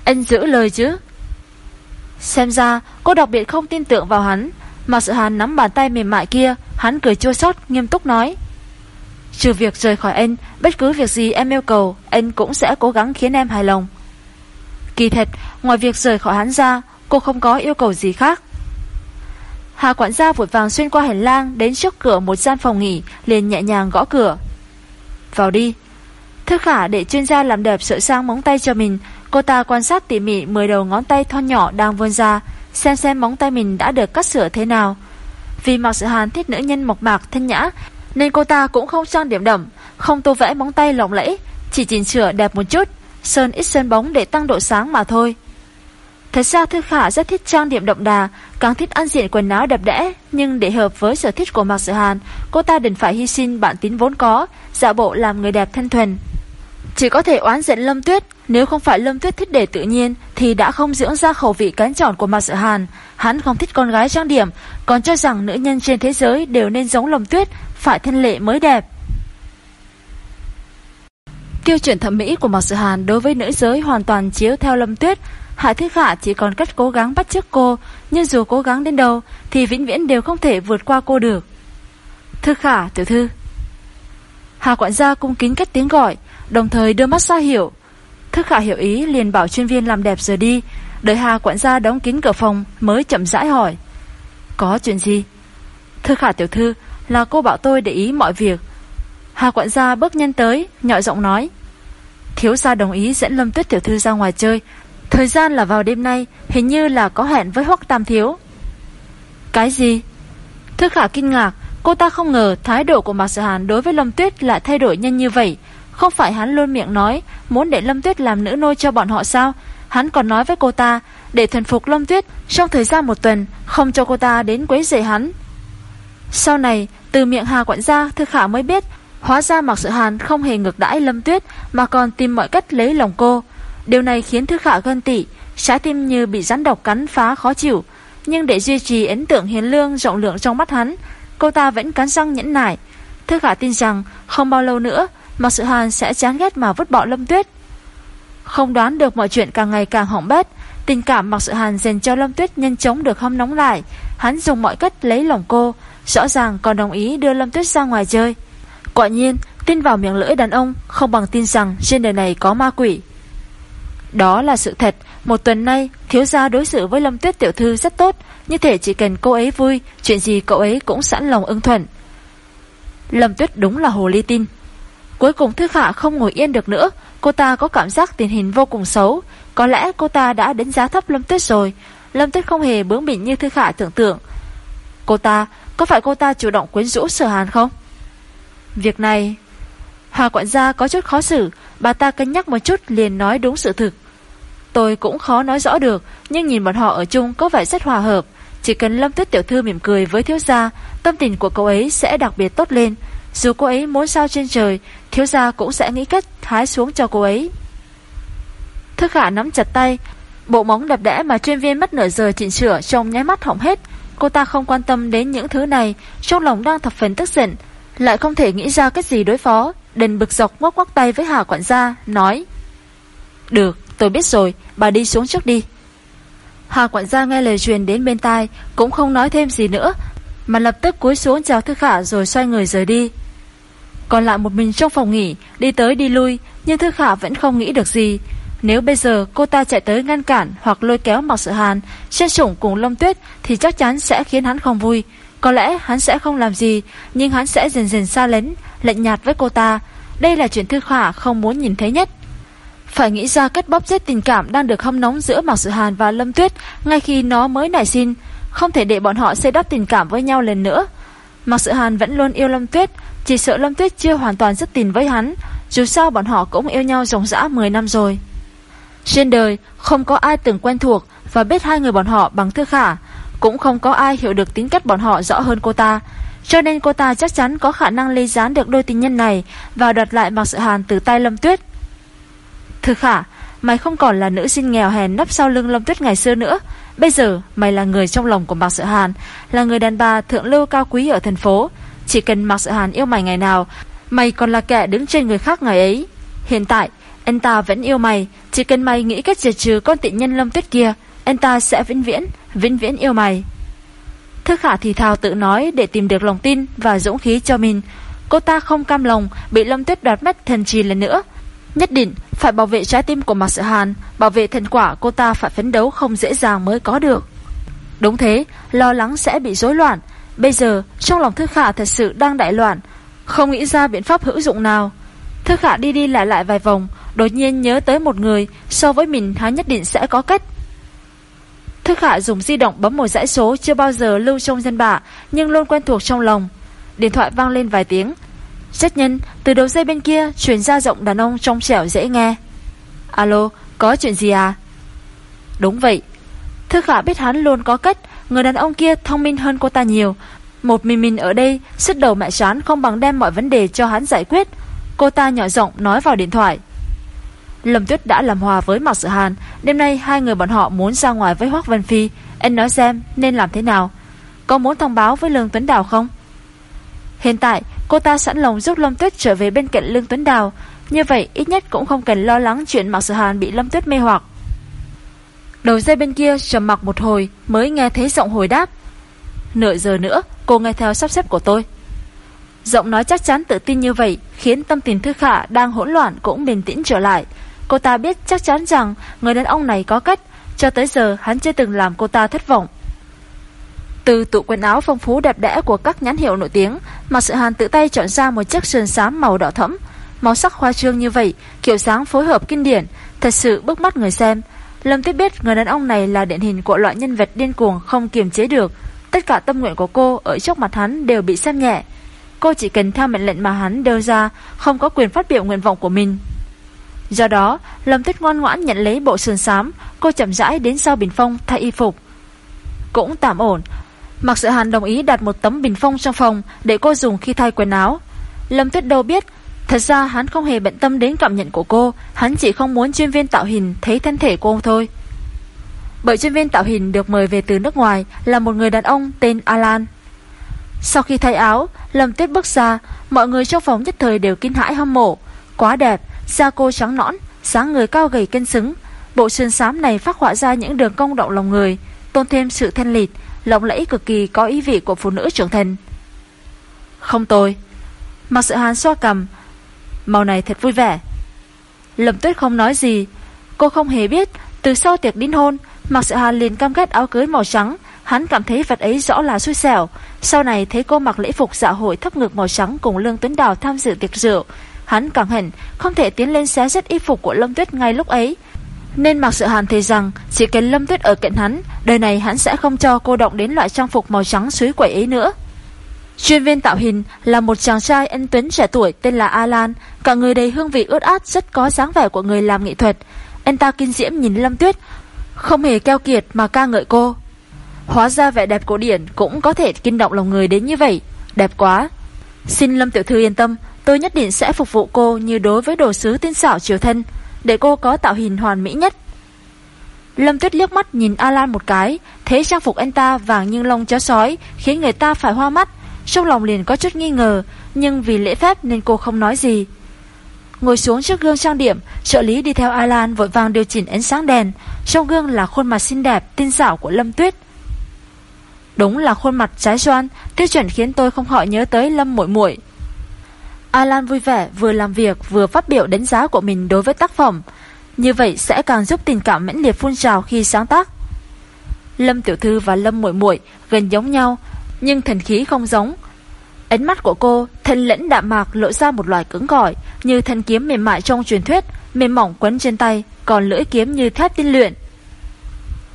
Anh giữ lời chứ? Xem ra, cô đặc biệt không tin tưởng vào hắn. Mặc sự hàn nắm bàn tay mềm mại kia, Hắn cười chua xót, nghiêm túc nói. Trừ việc rời khỏi anh, bất cứ việc gì em yêu cầu, anh cũng sẽ cố gắng khiến em hài lòng. Kỳ thật, ngoài việc rời khỏi hắn ra, cô không có yêu cầu gì khác. Hà quản gia vội vàng xuyên qua hành lang đến trước cửa một gian phòng nghỉ, liền nhẹ nhàng gõ cửa. Vào đi. Thức khả để chuyên gia làm đẹp sửa sang móng tay cho mình, cô ta quan sát tỉ mỉ 10 đầu ngón tay thon nhỏ đang vươn ra, xem xem móng tay mình đã được cắt sửa thế nào. Vì mặc sự hàn thích nữ nhân mộc mạc thân nhã, nên cô ta cũng không trang điểm đậm, không tô vẽ móng tay lộng lẫy, chỉ chỉnh sửa đẹp một chút, sơn ít sơn bóng để tăng độ sáng mà thôi. Thật ra Thư Khả rất thích trang điểm đậm đà, càng thích ăn diện quần áo đẹp đẽ, nhưng để hợp với sở thích của Mạc Sự Hàn, cô ta đừng phải hy sinh bản tính vốn có, giả bộ làm người đẹp thân thuần. Chỉ có thể oán giận Lâm Tuyết, nếu không phải Lâm Tuyết thích để tự nhiên thì đã không dưỡng ra khẩu vị cánh tròn của Mạc Sự Hàn. Hắn không thích con gái trang điểm, còn cho rằng nữ nhân trên thế giới đều nên giống Lâm Tuyết, phải thân lệ mới đẹp. Tiêu chuẩn thẩm mỹ của Mạc sự Hàn đối với nữ giới hoàn toàn chiếu theo Lâm Tuyết. Hạ Thiết Khả chỉ còn cách cố gắng bắt chước cô, nhưng dù cố gắng đến đâu thì vĩnh viễn đều không thể vượt qua cô được. Thư Khả, tiểu thư. Hà quản gia cung kính cất tiếng gọi, đồng thời đưa mắt ra hiểu. thư khả hiểu ý liền bảo chuyên viên làm đẹp rời đi, đợi Hà quản gia đóng kín cửa phòng mới chậm rãi hỏi. Có chuyện gì? Thưa khả tiểu thư là cô bảo tôi để ý mọi việc. Hà quản gia bước nhân tới, nhọi giọng nói. Thiếu gia đồng ý dẫn Lâm Tuyết tiểu thư ra ngoài chơi. Thời gian là vào đêm nay, hình như là có hẹn với Hoắc Tam thiếu. Cái gì? Thưa khả kinh ngạc, cô ta không ngờ thái độ của Mạc Sở Hàn đối với Lâm Tuyết lại thay đổi nhanh như vậy. Không phải hắn luôn miệng nói muốn để Lâm Tuyết làm nữ nô cho bọn họ sao? Hắn còn nói với cô ta để thuần phục Lâm Tuyết trong thời gian một tuần, không cho cô ta đến quấy rầy hắn. Sau này, từ miệng Hà quản gia, Thư Khả mới biết, hóa ra Mạc Sự Hàn không hề ngược đãi Lâm Tuyết mà còn tìm mọi cách lấy lòng cô. Điều này khiến Thư Khả gân tị, trái tim như bị rắn độc cắn phá khó chịu, nhưng để duy trì ấn tượng hiền lương rộng lượng trong mắt hắn, cô ta vẫn cắn răng nhẫn nại. Thư Khả tin rằng không bao lâu nữa, Mạc Sự Hàn sẽ chán ghét mà vứt bỏ Lâm Tuyết. Không đoán được mọi chuyện càng ngày càng hỏng bét, tình cảm mặc Sự Hàn dành cho Lâm Tuyết nhanh chóng được hâm nóng lại, hắn dùng mọi cách lấy lòng cô, rõ ràng còn đồng ý đưa Lâm Tuyết ra ngoài chơi. Quả nhiên, tin vào miệng lưỡi đàn ông không bằng tin rằng trên đời này có ma quỷ. Đó là sự thật, một tuần nay thiếu gia đối xử với Lâm Tuyết tiểu thư rất tốt, như thể chỉ cần cô ấy vui, chuyện gì cậu ấy cũng sẵn lòng ưng thuận. Lâm Tuyết đúng là hồ ly tin. Cuối cùng Thư Khả không ngồi yên được nữa, cô ta có cảm giác tình hình vô cùng xấu, có lẽ cô ta đã đánh giá thấp Lâm Tuyết rồi. Lâm Tuyết không hề bướng bỉnh như Thư Khả tưởng tượng. Cô ta, có phải cô ta chủ động quyến rũ Sở Hàn không? Việc này... hòa quản gia có chút khó xử, bà ta cân nhắc một chút liền nói đúng sự thực. Tôi cũng khó nói rõ được, nhưng nhìn bọn họ ở chung có vẻ rất hòa hợp. Chỉ cần Lâm Tuyết tiểu thư mỉm cười với thiếu gia, tâm tình của cô ấy sẽ đặc biệt tốt lên. Dù cô ấy muốn sao trên trời, thiếu gia cũng sẽ nghĩ cách hái xuống cho cô ấy. Thức khả nắm chặt tay, bộ móng đập đẽ mà chuyên viên mất nửa giờ chỉnh sửa trong nháy mắt hỏng hết. Cô ta không quan tâm đến những thứ này, trong lòng đang thập phần tức giận, lại không thể nghĩ ra cách gì đối phó. Đền bực dọc ngoắc ngoắc tay với Hà quản gia, nói Được, tôi biết rồi, bà đi xuống trước đi. Hà quản gia nghe lời truyền đến bên tai, cũng không nói thêm gì nữa, mà lập tức cúi xuống chào Thư Khả rồi xoay người rời đi. Còn lại một mình trong phòng nghỉ, đi tới đi lui, nhưng Thư Khả vẫn không nghĩ được gì. Nếu bây giờ cô ta chạy tới ngăn cản hoặc lôi kéo mặc Sự Hàn, trên sủng cùng Lâm Tuyết thì chắc chắn sẽ khiến hắn không vui. Có lẽ hắn sẽ không làm gì, nhưng hắn sẽ dần dần xa lấn, lạnh nhạt với cô ta. Đây là chuyện Thư Khả không muốn nhìn thấy nhất. Phải nghĩ ra cách bóp chết tình cảm đang được hâm nóng giữa Mạc Sự Hàn và Lâm Tuyết ngay khi nó mới nảy sinh. Không thể để bọn họ xây đắp tình cảm với nhau lần nữa. Mạc Sự Hàn vẫn luôn yêu Lâm Tuyết, chỉ sợ Lâm Tuyết chưa hoàn toàn rất tin với hắn. Dù sao bọn họ cũng yêu nhau rộng rã 10 năm rồi. Trên đời không có ai từng quen thuộc và biết hai người bọn họ bằng Thư Khả, cũng không có ai hiểu được tính cách bọn họ rõ hơn cô ta. Cho nên cô ta chắc chắn có khả năng lây gián được đôi tình nhân này và đoạt lại mặc Sự Hàn từ tay Lâm Tuyết. Thư Khả, mày không còn là nữ sinh nghèo hèn nấp sau lưng Lâm Tuyết ngày xưa nữa. Bây giờ mày là người trong lòng của Mạc Sự Hàn, là người đàn bà thượng lưu cao quý ở thành phố. Chỉ cần Mạc Sự Hàn yêu mày ngày nào, mày còn là kẻ đứng trên người khác ngày ấy. Hiện tại, anh ta vẫn yêu mày, chỉ cần mày nghĩ cách diệt trừ con tiện nhân Lâm Tuyết kia, anh ta sẽ vĩnh viễn, vĩnh viễn yêu mày. Thức khả thì thào tự nói để tìm được lòng tin và dũng khí cho mình. Cô ta không cam lòng bị Lâm Tuyết đoạt mất thần trì lần nữa. Nhất định phải bảo vệ trái tim của Mạc Sự Hàn, bảo vệ thành quả cô ta phải phấn đấu không dễ dàng mới có được. Đúng thế, lo lắng sẽ bị rối loạn. Bây giờ, trong lòng Thức Khả thật sự đang đại loạn, không nghĩ ra biện pháp hữu dụng nào. Thức Khả đi đi lại lại vài vòng, đột nhiên nhớ tới một người, so với mình hắn nhất định sẽ có cách. Thức Khả dùng di động bấm một dãy số chưa bao giờ lưu trong dân bạ, nhưng luôn quen thuộc trong lòng. Điện thoại vang lên vài tiếng, rất nhân, từ đầu dây bên kia truyền ra giọng đàn ông trong trẻo dễ nghe. Alo, có chuyện gì à? Đúng vậy. Thư khả biết hắn luôn có cách, người đàn ông kia thông minh hơn cô ta nhiều. Một mình mình ở đây, sức đầu mẹ chán không bằng đem mọi vấn đề cho hắn giải quyết. Cô ta nhỏ giọng nói vào điện thoại. Lâm Tuyết đã làm hòa với Mạc Sự Hàn, đêm nay hai người bọn họ muốn ra ngoài với Hoắc Vân Phi, anh nói xem nên làm thế nào. Có muốn thông báo với Lương Tuấn Đào không? Hiện tại, cô ta sẵn lòng giúp Lâm Tuyết trở về bên cạnh Lương Tuấn Đào, như vậy ít nhất cũng không cần lo lắng chuyện Mạc Sự Hàn bị Lâm Tuyết mê hoặc. Đầu dây bên kia trầm mặc một hồi mới nghe thấy giọng hồi đáp. Nửa giờ nữa, cô nghe theo sắp xếp của tôi. Giọng nói chắc chắn tự tin như vậy khiến tâm tình Thư Khả đang hỗn loạn cũng bình tĩnh trở lại. Cô ta biết chắc chắn rằng người đàn ông này có cách, cho tới giờ hắn chưa từng làm cô ta thất vọng. Từ tủ quần áo phong phú đẹp đẽ của các nhãn hiệu nổi tiếng, Mạc Sự Hàn tự tay chọn ra một chiếc sườn xám màu đỏ thẫm. Màu sắc khoa trương như vậy, kiểu dáng phối hợp kinh điển, thật sự bức mắt người xem. Lâm Tuyết biết người đàn ông này là điển hình của loại nhân vật điên cuồng không kiềm chế được. Tất cả tâm nguyện của cô ở trước mặt hắn đều bị xem nhẹ. Cô chỉ cần theo mệnh lệnh mà hắn đưa ra, không có quyền phát biểu nguyện vọng của mình. Do đó, Lâm Tuyết ngoan ngoãn nhận lấy bộ sườn xám, cô chậm rãi đến sau bình phong thay y phục. Cũng tạm ổn, Mạc Sự Hàn đồng ý đặt một tấm bình phong trong phòng để cô dùng khi thay quần áo. Lâm Tuyết đâu biết, thật ra hắn không hề bận tâm đến cảm nhận của cô, hắn chỉ không muốn chuyên viên tạo hình thấy thân thể cô thôi. Bởi chuyên viên tạo hình được mời về từ nước ngoài là một người đàn ông tên Alan. Sau khi thay áo, Lâm Tuyết bước ra, mọi người trong phòng nhất thời đều kinh hãi hâm mộ. Quá đẹp, da cô trắng nõn, dáng người cao gầy cân xứng. Bộ sườn xám này phát họa ra những đường cong động lòng người, tôn thêm sự thanh lịch, lộng lẫy cực kỳ có ý vị của phụ nữ trưởng thành. Không tôi. Mặc sự hàn xoa cầm. Màu này thật vui vẻ. Lâm tuyết không nói gì. Cô không hề biết, từ sau tiệc đính hôn, Mặc sự hàn liền cam kết áo cưới màu trắng. Hắn cảm thấy vật ấy rõ là xui xẻo. Sau này thấy cô mặc lễ phục dạ hội thấp ngực màu trắng cùng Lương Tuấn Đào tham dự tiệc rượu. Hắn càng hẳn không thể tiến lên xé rách y phục của Lâm Tuyết ngay lúc ấy. Nên mặc sự hàn thấy rằng chỉ cần Lâm Tuyết ở cạnh hắn, đời này hắn sẽ không cho cô động đến loại trang phục màu trắng suối quẩy ấy nữa. Chuyên viên tạo hình là một chàng trai ân tuấn trẻ tuổi tên là Alan, cả người đầy hương vị ướt át rất có dáng vẻ của người làm nghệ thuật. Anh ta kinh diễm nhìn Lâm Tuyết, không hề keo kiệt mà ca ngợi cô. Hóa ra vẻ đẹp cổ điển cũng có thể kinh động lòng người đến như vậy, đẹp quá. Xin Lâm Tiểu Thư yên tâm, tôi nhất định sẽ phục vụ cô như đối với đồ sứ tinh xảo triều thân để cô có tạo hình hoàn mỹ nhất. Lâm Tuyết liếc mắt nhìn Alan một cái, thế trang phục anh ta vàng như lông chó sói, khiến người ta phải hoa mắt. Trong lòng liền có chút nghi ngờ, nhưng vì lễ phép nên cô không nói gì. Ngồi xuống trước gương trang điểm, trợ lý đi theo Alan vội vàng điều chỉnh ánh sáng đèn. Trong gương là khuôn mặt xinh đẹp, tinh xảo của Lâm Tuyết. Đúng là khuôn mặt trái xoan, tiêu chuẩn khiến tôi không khỏi nhớ tới Lâm muội muội. Alan vui vẻ vừa làm việc vừa phát biểu đánh giá của mình đối với tác phẩm. Như vậy sẽ càng giúp tình cảm mãnh liệt phun trào khi sáng tác. Lâm Tiểu Thư và Lâm Muội Muội gần giống nhau, nhưng thần khí không giống. Ánh mắt của cô, thân lẫn đạm mạc lộ ra một loại cứng cỏi, như thân kiếm mềm mại trong truyền thuyết, mềm mỏng quấn trên tay, còn lưỡi kiếm như thép tinh luyện.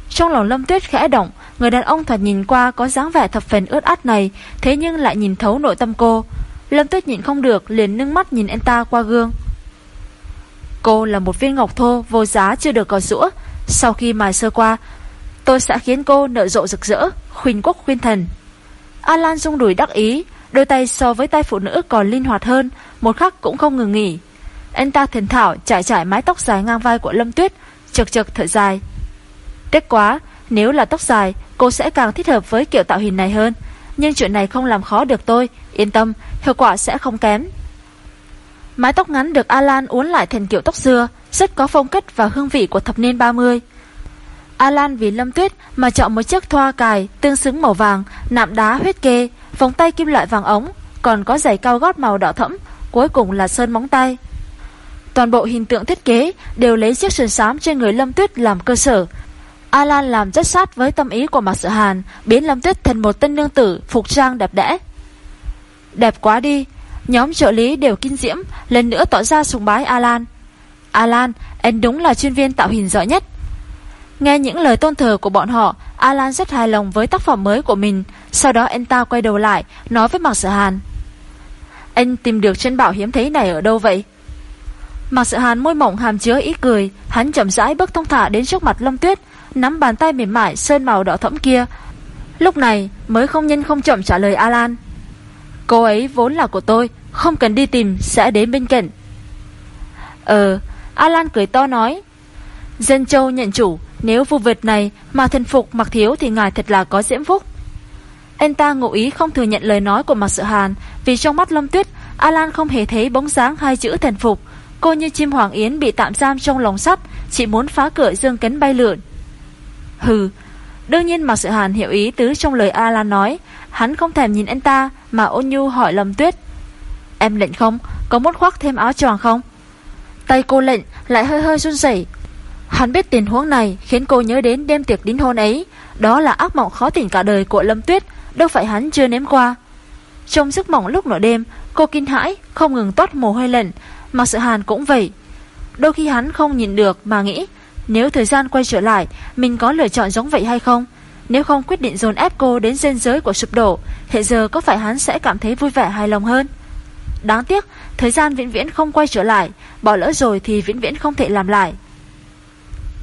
Trong lòng Lâm Tuyết khẽ động, người đàn ông thoạt nhìn qua có dáng vẻ thập phần ướt át này, thế nhưng lại nhìn thấu nội tâm cô. Lâm Tuyết nhịn không được liền nâng mắt nhìn anh ta qua gương. Cô là một viên ngọc thô vô giá chưa được có rũa. Sau khi mài sơ qua, tôi sẽ khiến cô nở rộ rực rỡ, khuyên quốc khuyên thần. Alan rung đùi đắc ý, đôi tay so với tay phụ nữ còn linh hoạt hơn, một khắc cũng không ngừng nghỉ. Anh ta thiền thảo trải trải mái tóc dài ngang vai của Lâm Tuyết, chực chực thở dài. Tiếc quá, nếu là tóc dài, cô sẽ càng thích hợp với kiểu tạo hình này hơn. Nhưng chuyện này không làm khó được tôi, yên tâm, hiệu quả sẽ không kém. Mái tóc ngắn được Alan uốn lại thành kiểu tóc xưa, rất có phong cách và hương vị của thập niên 30. Alan vì Lâm Tuyết mà chọn một chiếc thoa cài tương xứng màu vàng, nạm đá huyết kê, vòng tay kim loại vàng ống, còn có giày cao gót màu đỏ thẫm, cuối cùng là sơn móng tay. Toàn bộ hình tượng thiết kế đều lấy chiếc sườn xám trên người Lâm Tuyết làm cơ sở. Alan làm rất sát với tâm ý của Mạc Sự Hàn, biến Lâm Tuyết thành một tân nương tử phục trang đẹp đẽ. Đẹp quá đi, Nhóm trợ lý đều kinh diễm, lần nữa tỏ ra sùng bái Alan. Alan, anh đúng là chuyên viên tạo hình giỏi nhất. Nghe những lời tôn thờ của bọn họ, Alan rất hài lòng với tác phẩm mới của mình. Sau đó anh ta quay đầu lại, nói với Mạc Sự Hàn. Anh tìm được chân bảo hiếm thấy này ở đâu vậy? Mạc Sự Hàn môi mỏng hàm chứa ý cười, hắn chậm rãi bước thông thả đến trước mặt Lâm Tuyết, nắm bàn tay mềm mại sơn màu đỏ thẫm kia. Lúc này mới không nhân không chậm trả lời Alan. Cô ấy vốn là của tôi Không cần đi tìm sẽ đến bên cạnh Ờ Alan cười to nói Dân châu nhận chủ nếu vụ việc này mà thần phục mặc thiếu Thì ngài thật là có diễm phúc Anh ta ngụ ý không thừa nhận lời nói của Mạc Sự Hàn, Vì trong mắt Lâm Tuyết, Alan không hề thấy bóng dáng hai chữ thần phục Cô như chim hoàng yến bị tạm giam trong lồng sắt, Chỉ muốn phá cửa dương cánh bay lượn Hừ, Đương nhiên Mạc Sự Hàn hiểu ý tứ trong lời Alan nói Hắn không thèm nhìn anh ta Mà ôn nhu hỏi Lâm Tuyết Em lệnh không? Có muốn khoác thêm áo choàng không? Tay cô lệnh lại hơi hơi run rẩy. Hắn biết tình huống này khiến cô nhớ đến đêm tiệc đính hôn ấy. Đó là ác mộng khó tỉnh cả đời của Lâm Tuyết, đâu phải hắn chưa nếm qua. Trong giấc mộng lúc nửa đêm, cô kinh hãi, không ngừng toát mồ hôi lạnh, mà sự hàn cũng vậy. Đôi khi hắn không nhìn được mà nghĩ, nếu thời gian quay trở lại, mình có lựa chọn giống vậy hay không? Nếu không quyết định dồn ép cô đến ranh giới của sụp đổ, hiện giờ có phải hắn sẽ cảm thấy vui vẻ hài lòng hơn? Đáng tiếc, thời gian vĩnh viễn không quay trở lại, bỏ lỡ rồi thì vĩnh viễn không thể làm lại.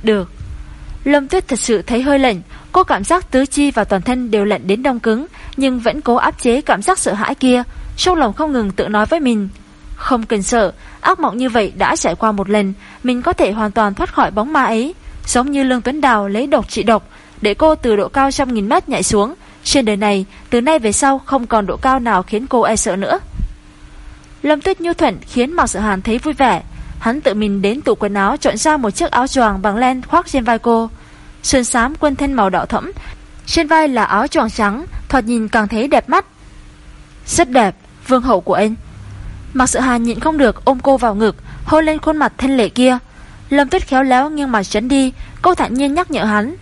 Được. Lâm Tuyết thật sự thấy hơi lạnh, cô cảm giác tứ chi và toàn thân đều lạnh đến đông cứng, nhưng vẫn cố áp chế cảm giác sợ hãi kia, trong lòng không ngừng tự nói với mình. Không cần sợ, ác mộng như vậy đã trải qua một lần, mình có thể hoàn toàn thoát khỏi bóng ma ấy. Giống như Lương Tuấn Đào lấy độc trị độc, để cô từ độ cao trăm nghìn mét nhảy xuống. Trên đời này, từ nay về sau không còn độ cao nào khiến cô e sợ nữa. Lâm Tuyết Nhu Thuận khiến Mạc Sự Hàn thấy vui vẻ. Hắn tự mình đến tủ quần áo chọn ra một chiếc áo choàng bằng len khoác trên vai cô. Sơn xám quân thân màu đỏ thẫm, trên vai là áo choàng trắng, thoạt nhìn càng thấy đẹp mắt. Rất đẹp, vương hậu của anh. Mạc Sự Hàn nhịn không được ôm cô vào ngực, hôn lên khuôn mặt thanh lệ kia. Lâm Tuyết khéo léo nghiêng mặt tránh đi, cô thản nhiên nhắc nhở hắn.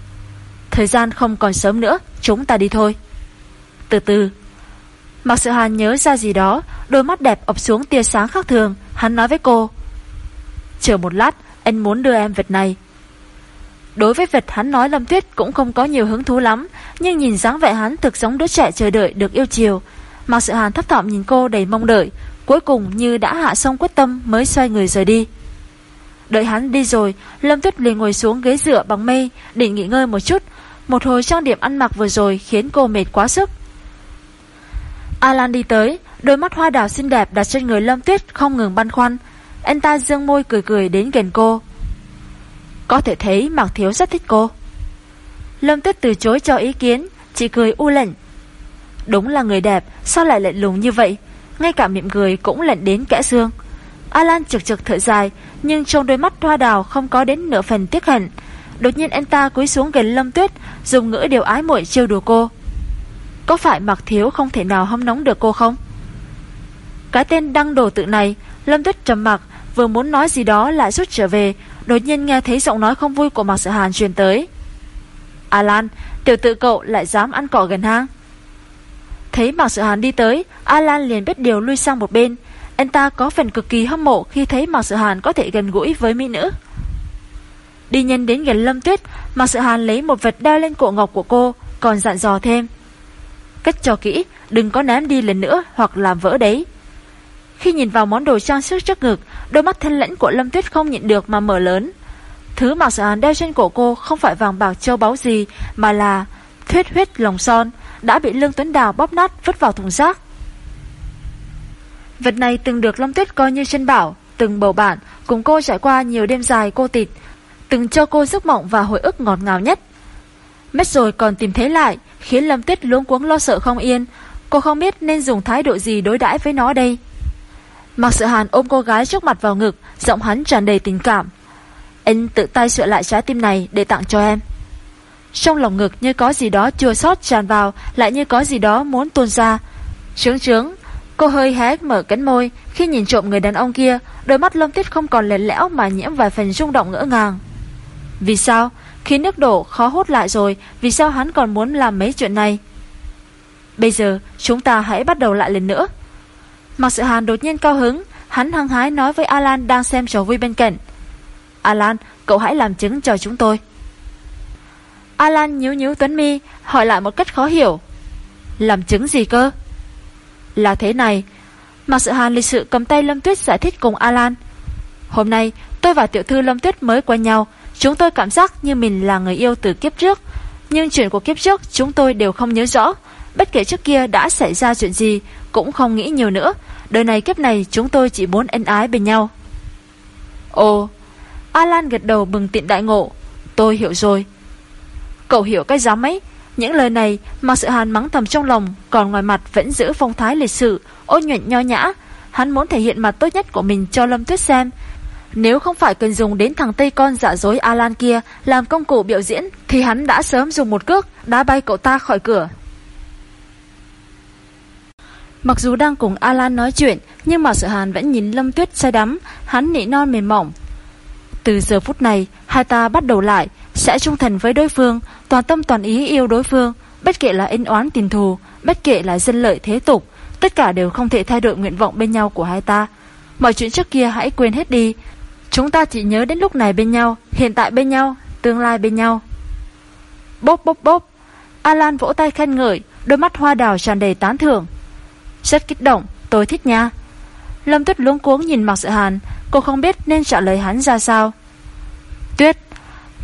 Thời gian không còn sớm nữa, chúng ta đi thôi. Từ từ. Mạc Sự Hàn nhớ ra gì đó, đôi mắt đẹp ập xuống tia sáng khác thường, hắn nói với cô. Chờ một lát, anh muốn đưa em vật này. Đối với vật hắn nói Lâm Tuyết cũng không có nhiều hứng thú lắm, nhưng nhìn dáng vẻ hắn thực giống đứa trẻ chờ đợi được yêu chiều. Mạc Sự Hàn thấp thỏm nhìn cô đầy mong đợi, cuối cùng như đã hạ xong quyết tâm mới xoay người rời đi. Đợi hắn đi rồi, Lâm Tuyết liền ngồi xuống ghế dựa bằng mây, định nghỉ ngơi một chút. Một hồi trang điểm ăn mặc vừa rồi khiến cô mệt quá sức. Alan đi tới, đôi mắt hoa đào xinh đẹp đặt trên người Lâm Tuyết không ngừng băn khoăn. Anh ta dương môi cười cười đến gần cô. Có thể thấy Mạc Thiếu rất thích cô. Lâm Tuyết từ chối cho ý kiến, chỉ cười u lệnh. Đúng là người đẹp, sao lại lạnh lùng như vậy? Ngay cả miệng cười cũng lạnh đến kẽ xương. Alan trực trực thở dài, nhưng trong đôi mắt hoa đào không có đến nửa phần tiếc hận. Đột nhiên anh ta cúi xuống gần Lâm Tuyết, dùng ngữ điều ái muội trêu đùa cô. Có phải Mạc Thiếu không thể nào hâm nóng được cô không? Cái tên đăng đồ tự này, Lâm Tuyết trầm mặc, vừa muốn nói gì đó lại rút trở về, đột nhiên nghe thấy giọng nói không vui của Mạc Sở Hàn truyền tới. Alan, tiểu tự cậu lại dám ăn cỏ gần hang. Thấy Mạc Sở Hàn đi tới, Alan liền biết điều lui sang một bên. Anh ta có phần cực kỳ hâm mộ khi thấy Mạc Sở Hàn có thể gần gũi với mỹ nữ. Đi nhân đến gần Lâm Tuyết, Mạc Sở Hàn lấy một vật đeo lên cổ ngọc của cô, còn dặn dò thêm. Cách cho kỹ, đừng có ném đi lần nữa hoặc làm vỡ đấy. Khi nhìn vào món đồ trang sức trước ngực, đôi mắt thân lãnh của Lâm Tuyết không nhịn được mà mở lớn. Thứ mà Sở án đeo trên cổ cô không phải vàng bạc châu báu gì, mà là thuyết huyết lòng son, đã bị Lương Tuấn Đào bóp nát vứt vào thùng rác. Vật này từng được Lâm Tuyết coi như chân bảo, từng bầu bạn, cùng cô trải qua nhiều đêm dài cô tịt, từng cho cô giấc mộng và hồi ức ngọt ngào nhất. Mất rồi còn tìm thấy lại, khiến Lâm Tuyết luống cuống lo sợ không yên, cô không biết nên dùng thái độ gì đối đãi với nó đây. Mạc Sự Hàn ôm cô gái trước mặt vào ngực, giọng hắn tràn đầy tình cảm. Anh tự tay sửa lại trái tim này để tặng cho em. Trong lòng ngực như có gì đó chua sót tràn vào, lại như có gì đó muốn tuôn ra. Trướng trướng, cô hơi hé mở cánh môi, khi nhìn trộm người đàn ông kia, đôi mắt lâm tuyết không còn lẻ lẽo mà nhiễm vài phần rung động ngỡ ngàng. Vì sao? Khi nước đổ khó hút lại rồi, vì sao hắn còn muốn làm mấy chuyện này? Bây giờ, chúng ta hãy bắt đầu lại lần nữa. Mạc Sự Hàn đột nhiên cao hứng, hắn hăng hái nói với Alan đang xem trò vui bên cạnh. Alan, cậu hãy làm chứng cho chúng tôi. Alan nhíu nhíu Tuấn Mi, hỏi lại một cách khó hiểu. Làm chứng gì cơ? Là thế này. Mạc Sự Hàn lịch sự cầm tay Lâm Tuyết giải thích cùng Alan. Hôm nay, tôi và tiểu thư Lâm Tuyết mới quen nhau. Chúng tôi cảm giác như mình là người yêu từ kiếp trước. Nhưng chuyện của kiếp trước chúng tôi đều không nhớ rõ. Bất kể trước kia đã xảy ra chuyện gì, cũng không nghĩ nhiều nữa. Đời này kiếp này chúng tôi chỉ muốn ân ái bên nhau. Ồ, Alan gật đầu bừng tiện đại ngộ. Tôi hiểu rồi. Cậu hiểu cái giám ấy. Những lời này mà sự hàn mắng thầm trong lòng, còn ngoài mặt vẫn giữ phong thái lịch sự, ôn nhuận nho nhã. Hắn muốn thể hiện mặt tốt nhất của mình cho Lâm Tuyết xem. Nếu không phải cần dùng đến thằng Tây con giả dối Alan kia làm công cụ biểu diễn, thì hắn đã sớm dùng một cước đá bay cậu ta khỏi cửa. Mặc dù đang cùng Alan nói chuyện, Nhưng mà sợ hàn vẫn nhìn Lâm Tuyết say đắm. Hắn nị non mềm mỏng. Từ giờ phút này Hai ta bắt đầu lại Sẽ trung thành với đối phương Toàn tâm toàn ý yêu đối phương Bất kể là in oán tình thù Bất kể là dân lợi thế tục Tất cả đều không thể thay đổi nguyện vọng bên nhau của hai ta. Mọi chuyện trước kia hãy quên hết đi. Chúng ta chỉ nhớ đến lúc này bên nhau Hiện tại bên nhau Tương lai bên nhau. Bốp bốp bốp. Alan vỗ tay khen ngợi Đôi mắt hoa đào tràn đầy tán thưởng. Rất kích động, Tôi thích nha. Lâm Tuyết luống cuống nhìn Mạc Sự Hàn, Cô không biết nên trả lời hắn ra sao. Tuyết,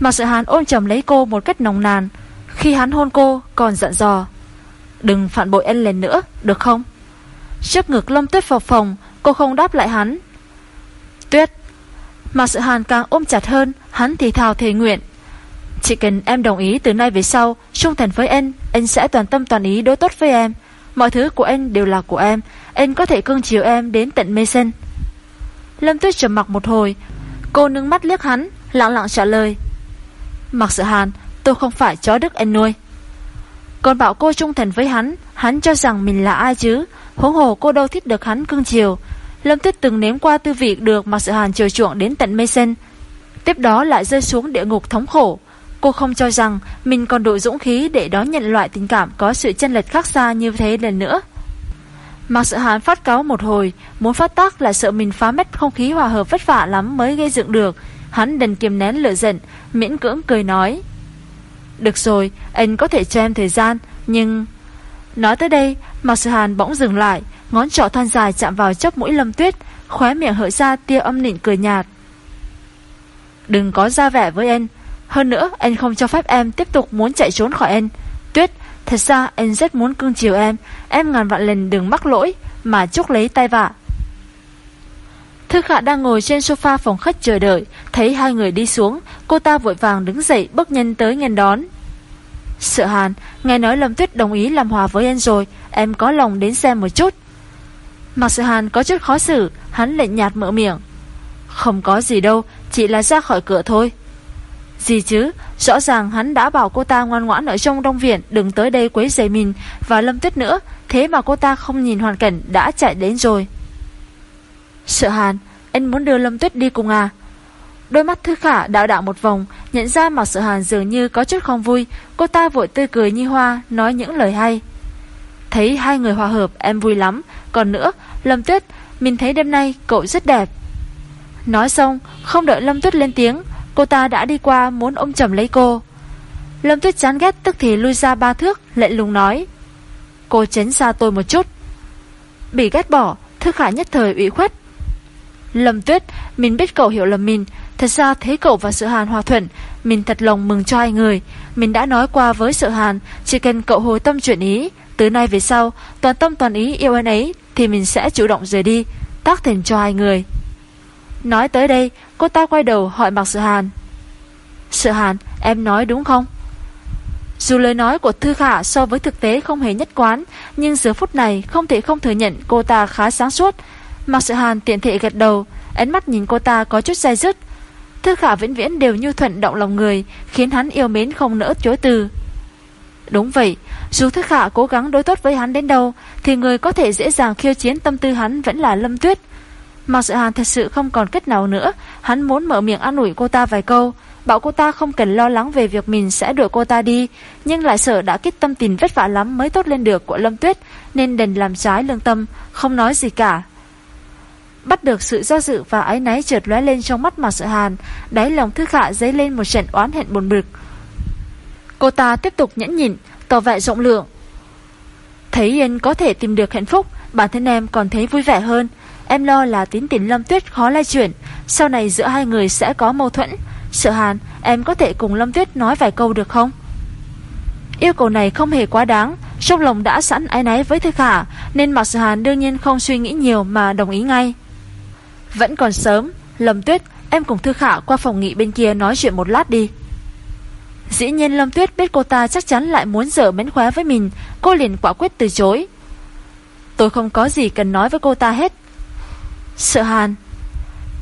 Mạc Sự Hàn ôm chầm lấy cô một cách nồng nàn. Khi hắn hôn cô, còn giận dò, Đừng phản bội anh lên nữa, Được không? Trước ngực Lâm Tuyết vào phòng Cô không đáp lại hắn. Tuyết, Mạc Sự Hàn càng ôm chặt hơn, Hắn thì thào thề nguyện. Chỉ cần em đồng ý từ nay về sau Trung thành với anh Anh sẽ toàn tâm toàn ý đối tốt với em. Mọi thứ của anh đều là của em. Anh có thể cưng chiều em đến tận mê sinh Lâm Tuyết trầm mặc một hồi. Cô nâng mắt liếc hắn, Lặng lặng trả lời. Mặc sự hàn, tôi không phải chó đức anh nuôi. Còn bảo cô trung thành với hắn Hắn cho rằng mình là ai chứ? Huống hồ cô đâu thích được hắn cưng chiều. Lâm Tuyết từng nếm qua tư vị được Mặc sự hàn chiều chuộng đến tận mê sinh Tiếp đó lại rơi xuống địa ngục thống khổ. Cô không cho rằng mình còn đủ dũng khí để đón nhận loại tình cảm có sự chân lệch khác xa như thế lần nữa. Mặc sự hán phát cáo một hồi, muốn phát tác là sợ mình phá mất không khí hòa hợp vất vả lắm mới gây dựng được. Hắn đành kiềm nén lửa giận, miễn cưỡng cười nói. Được rồi, anh có thể cho em thời gian, nhưng... Nói tới đây, Mạc Sự Hàn bỗng dừng lại, ngón trỏ than dài chạm vào chốc mũi lâm tuyết, khóe miệng hở ra tia âm nịnh cười nhạt. Đừng có ra vẻ với anh, hơn nữa, anh không cho phép em tiếp tục muốn chạy trốn khỏi anh. Tuyết, Thật ra anh rất muốn cưng chiều em. Em ngàn vạn lần đừng mắc lỗi, Mà chúc lấy tay vạ. Thư Khả đang ngồi trên sofa phòng khách chờ đợi, Thấy hai người đi xuống, Cô ta vội vàng đứng dậy bước nhanh tới nghênh đón. Sợ hàn, Nghe nói Lâm Tuyết đồng ý làm hòa với anh rồi, Em có lòng đến xem một chút. Mặc sợ hàn có chút khó xử, Hắn lệnh nhạt mở miệng. Không có gì đâu, Chỉ là ra khỏi cửa thôi gì chứ, rõ ràng hắn đã bảo cô ta ngoan ngoãn ở trong đông viện đừng tới đây quấy rầy mình và lâm tuyết nữa, thế mà cô ta không nhìn hoàn cảnh đã chạy đến rồi. Sợ hàn, anh muốn đưa lâm tuyết đi cùng à? Đôi mắt thư khả đạo đạo một vòng, nhận ra mặt sợ hàn dường như có chút không vui, cô ta vội tươi cười như hoa, nói những lời hay. Thấy hai người hòa hợp, em vui lắm, còn nữa, lâm tuyết, mình thấy đêm nay cậu rất đẹp. Nói xong, không đợi lâm tuyết lên tiếng, Cô ta đã đi qua muốn ôm chầm lấy cô. Lâm Tuyết chán ghét tức thì lui ra ba thước Lệ lùng nói, Cô tránh xa tôi một chút. Bị ghét bỏ, Thức khả nhất thời ủy khuất. Lâm Tuyết, Mình biết cậu hiểu lầm mình. Thật ra thấy cậu và sự hàn hòa thuận. Mình thật lòng mừng cho hai người. Mình đã nói qua với sự hàn, Chỉ cần cậu hồi tâm chuyển ý, Từ nay về sau, Toàn tâm toàn ý yêu anh ấy, Thì mình sẽ chủ động rời đi, Tác thành cho hai người. Nói tới đây, Cô ta quay đầu hỏi Mạc Sự Hàn. Sự Hàn, em nói đúng không? Dù lời nói của Thư Khả so với thực tế không hề nhất quán, Nhưng giờ phút này không thể không thừa nhận cô ta khá sáng suốt. Mạc Sự Hàn tiện thể gật đầu, Ánh mắt nhìn cô ta có chút dai dứt. Thư Khả vĩnh viễn đều như thuận động lòng người, Khiến hắn yêu mến không nỡ chối từ. Đúng vậy, Dù Thư Khả cố gắng đối tốt với hắn đến đâu, Thì người có thể dễ dàng khiêu chiến tâm tư hắn Vẫn là Lâm Tuyết. Mạc Sự Hàn thật sự không còn cách nào nữa. Hắn muốn mở miệng an ủi cô ta vài câu. Bảo cô ta không cần lo lắng về việc mình sẽ đuổi cô ta đi, Nhưng lại sợ đã kích tâm tình vất vả lắm Mới tốt lên được của Lâm Tuyết, Nên đành làm trái lương tâm, Không nói gì cả. Bắt được sự do dự và ái náy trượt lóe lên trong mắt Mạc Sự Hàn, Đáy lòng thư khả dấy lên một trận oán hẹn buồn bực. Cô ta tiếp tục nhẫn nhịn, Tỏ vẻ rộng lượng. Thấy Yên có thể tìm được hạnh phúc, Bản thân em còn thấy vui vẻ hơn. Em lo là tín tình Lâm Tuyết khó lay chuyển. Sau này giữa hai người sẽ có mâu thuẫn. Sợ hàn, em có thể cùng Lâm Tuyết nói vài câu được không? Yêu cầu này không hề quá đáng. Trong lòng đã sẵn ái náy với Thư Khả, Nên Mạc Sở Hàn đương nhiên không suy nghĩ nhiều Mà đồng ý ngay. Vẫn còn sớm, Lâm Tuyết, em cùng Thư Khả qua phòng nghị bên kia nói chuyện một lát đi. Dĩ nhiên Lâm Tuyết biết cô ta chắc chắn lại muốn dở mến khóa với mình. Cô liền quả quyết từ chối. Tôi không có gì cần nói với cô ta hết. Sợ hàn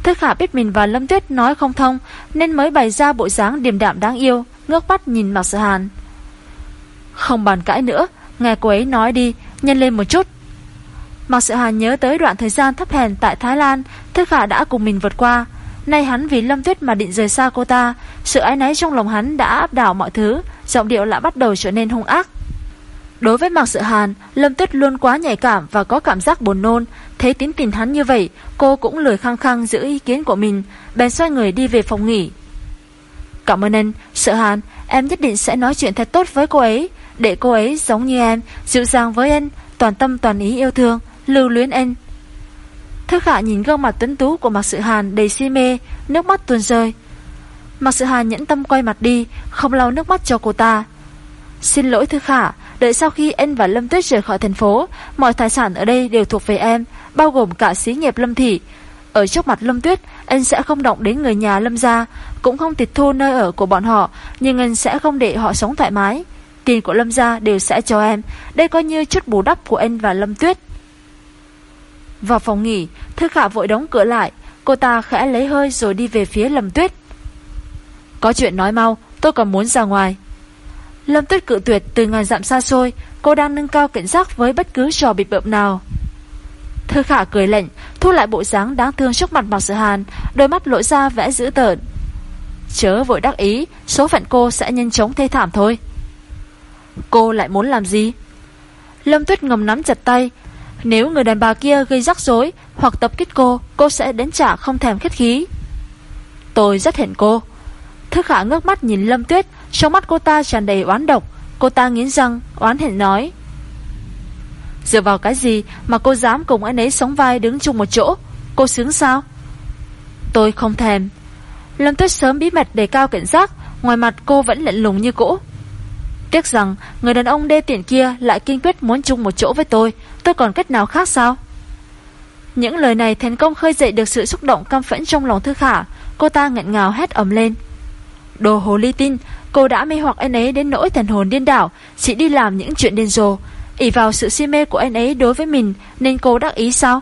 Thức Hạ biết mình và Lâm Tuyết nói không thông Nên mới bày ra bộ dáng điềm đạm đáng yêu Ngước mắt nhìn Mạc Sợ Hàn Không bàn cãi nữa Nghe cô ấy nói đi Nhân lên một chút Mạc Sợ Hàn nhớ tới đoạn thời gian thấp hèn tại Thái Lan, Thư Hạ đã cùng mình vượt qua. Nay hắn vì Lâm Tuyết mà định rời xa cô ta, sự ái náy trong lòng hắn đã áp đảo mọi thứ, giọng điệu lại bắt đầu trở nên hung ác. Đối với Mạc Sự Hàn, Lâm Tuyết luôn quá nhạy cảm và có cảm giác buồn nôn, thấy tín tình hắn như vậy, cô cũng lười khăng khăng giữ ý kiến của mình, bèn xoay người đi về phòng nghỉ. Cảm ơn anh, sợ Hàn, em nhất định sẽ nói chuyện thật tốt với cô ấy, để cô ấy giống như em, dịu dàng với anh, toàn tâm toàn ý yêu thương, lưu luyến anh. Thức hạ nhìn gương mặt tuấn tú của Mạc Sự Hàn đầy si mê, nước mắt tuôn rơi. Mạc Sự Hàn nhẫn tâm quay mặt đi, không lau nước mắt cho cô ta. Xin lỗi Thức hạ, đợi sau khi anh và Lâm Tuyết rời khỏi thành phố, mọi tài sản ở đây đều thuộc về em, bao gồm cả xí nghiệp Lâm Thị. Ở trước mặt Lâm Tuyết, anh sẽ không động đến người nhà Lâm gia, cũng không tịch thu nơi ở của bọn họ, nhưng anh sẽ không để họ sống thoải mái. Tiền của Lâm gia đều sẽ cho em, đây coi như chút bù đắp của anh và Lâm Tuyết. Vào phòng nghỉ, Thư Khả vội đóng cửa lại, cô ta khẽ lấy hơi rồi đi về phía Lâm Tuyết. Có chuyện nói mau, tôi còn muốn ra ngoài. Lâm Tuyết cự tuyệt từ ngàn dặm xa xôi, cô đang nâng cao cảnh giác với bất cứ trò bịp bợm nào. Thư Khả cười lệnh, thu lại bộ dáng đáng thương trước mặt Mạc Sự Hàn, đôi mắt lỗi ra vẽ dữ tợn. Chớ vội đắc ý, số phận cô sẽ nhanh chóng thê thảm thôi. Cô lại muốn làm gì? Lâm Tuyết ngầm nắm chặt tay, nếu người đàn bà kia gây rắc rối hoặc tập kích cô, cô sẽ đến trả không thèm khách khí. Tôi rất hẹn cô. Thức khả ngước mắt nhìn Lâm Tuyết, trong mắt cô ta tràn đầy oán độc. Cô ta nghiến răng, oán hẹn nói. Dựa vào cái gì mà cô dám cùng anh ấy sống vai đứng chung một chỗ? Cô sướng sao? Tôi không thèm. Lâm Tuyết sớm bí mật đề cao cảnh giác, ngoài mặt cô vẫn lạnh lùng như cũ. Tiếc rằng người đàn ông đê tiện kia lại kiên quyết muốn chung một chỗ với tôi, tôi còn cách nào khác sao? Những lời này thành công khơi dậy được sự xúc động căm phẫn trong lòng Thư Khả, cô ta ngẹn ngào hét ầm lên. Đồ hồ ly tin, cô đã mê hoặc anh ấy đến nỗi thần hồn điên đảo, chỉ đi làm những chuyện điên rồ ỷ vào sự si mê của anh ấy đối với mình nên cô đắc ý sao?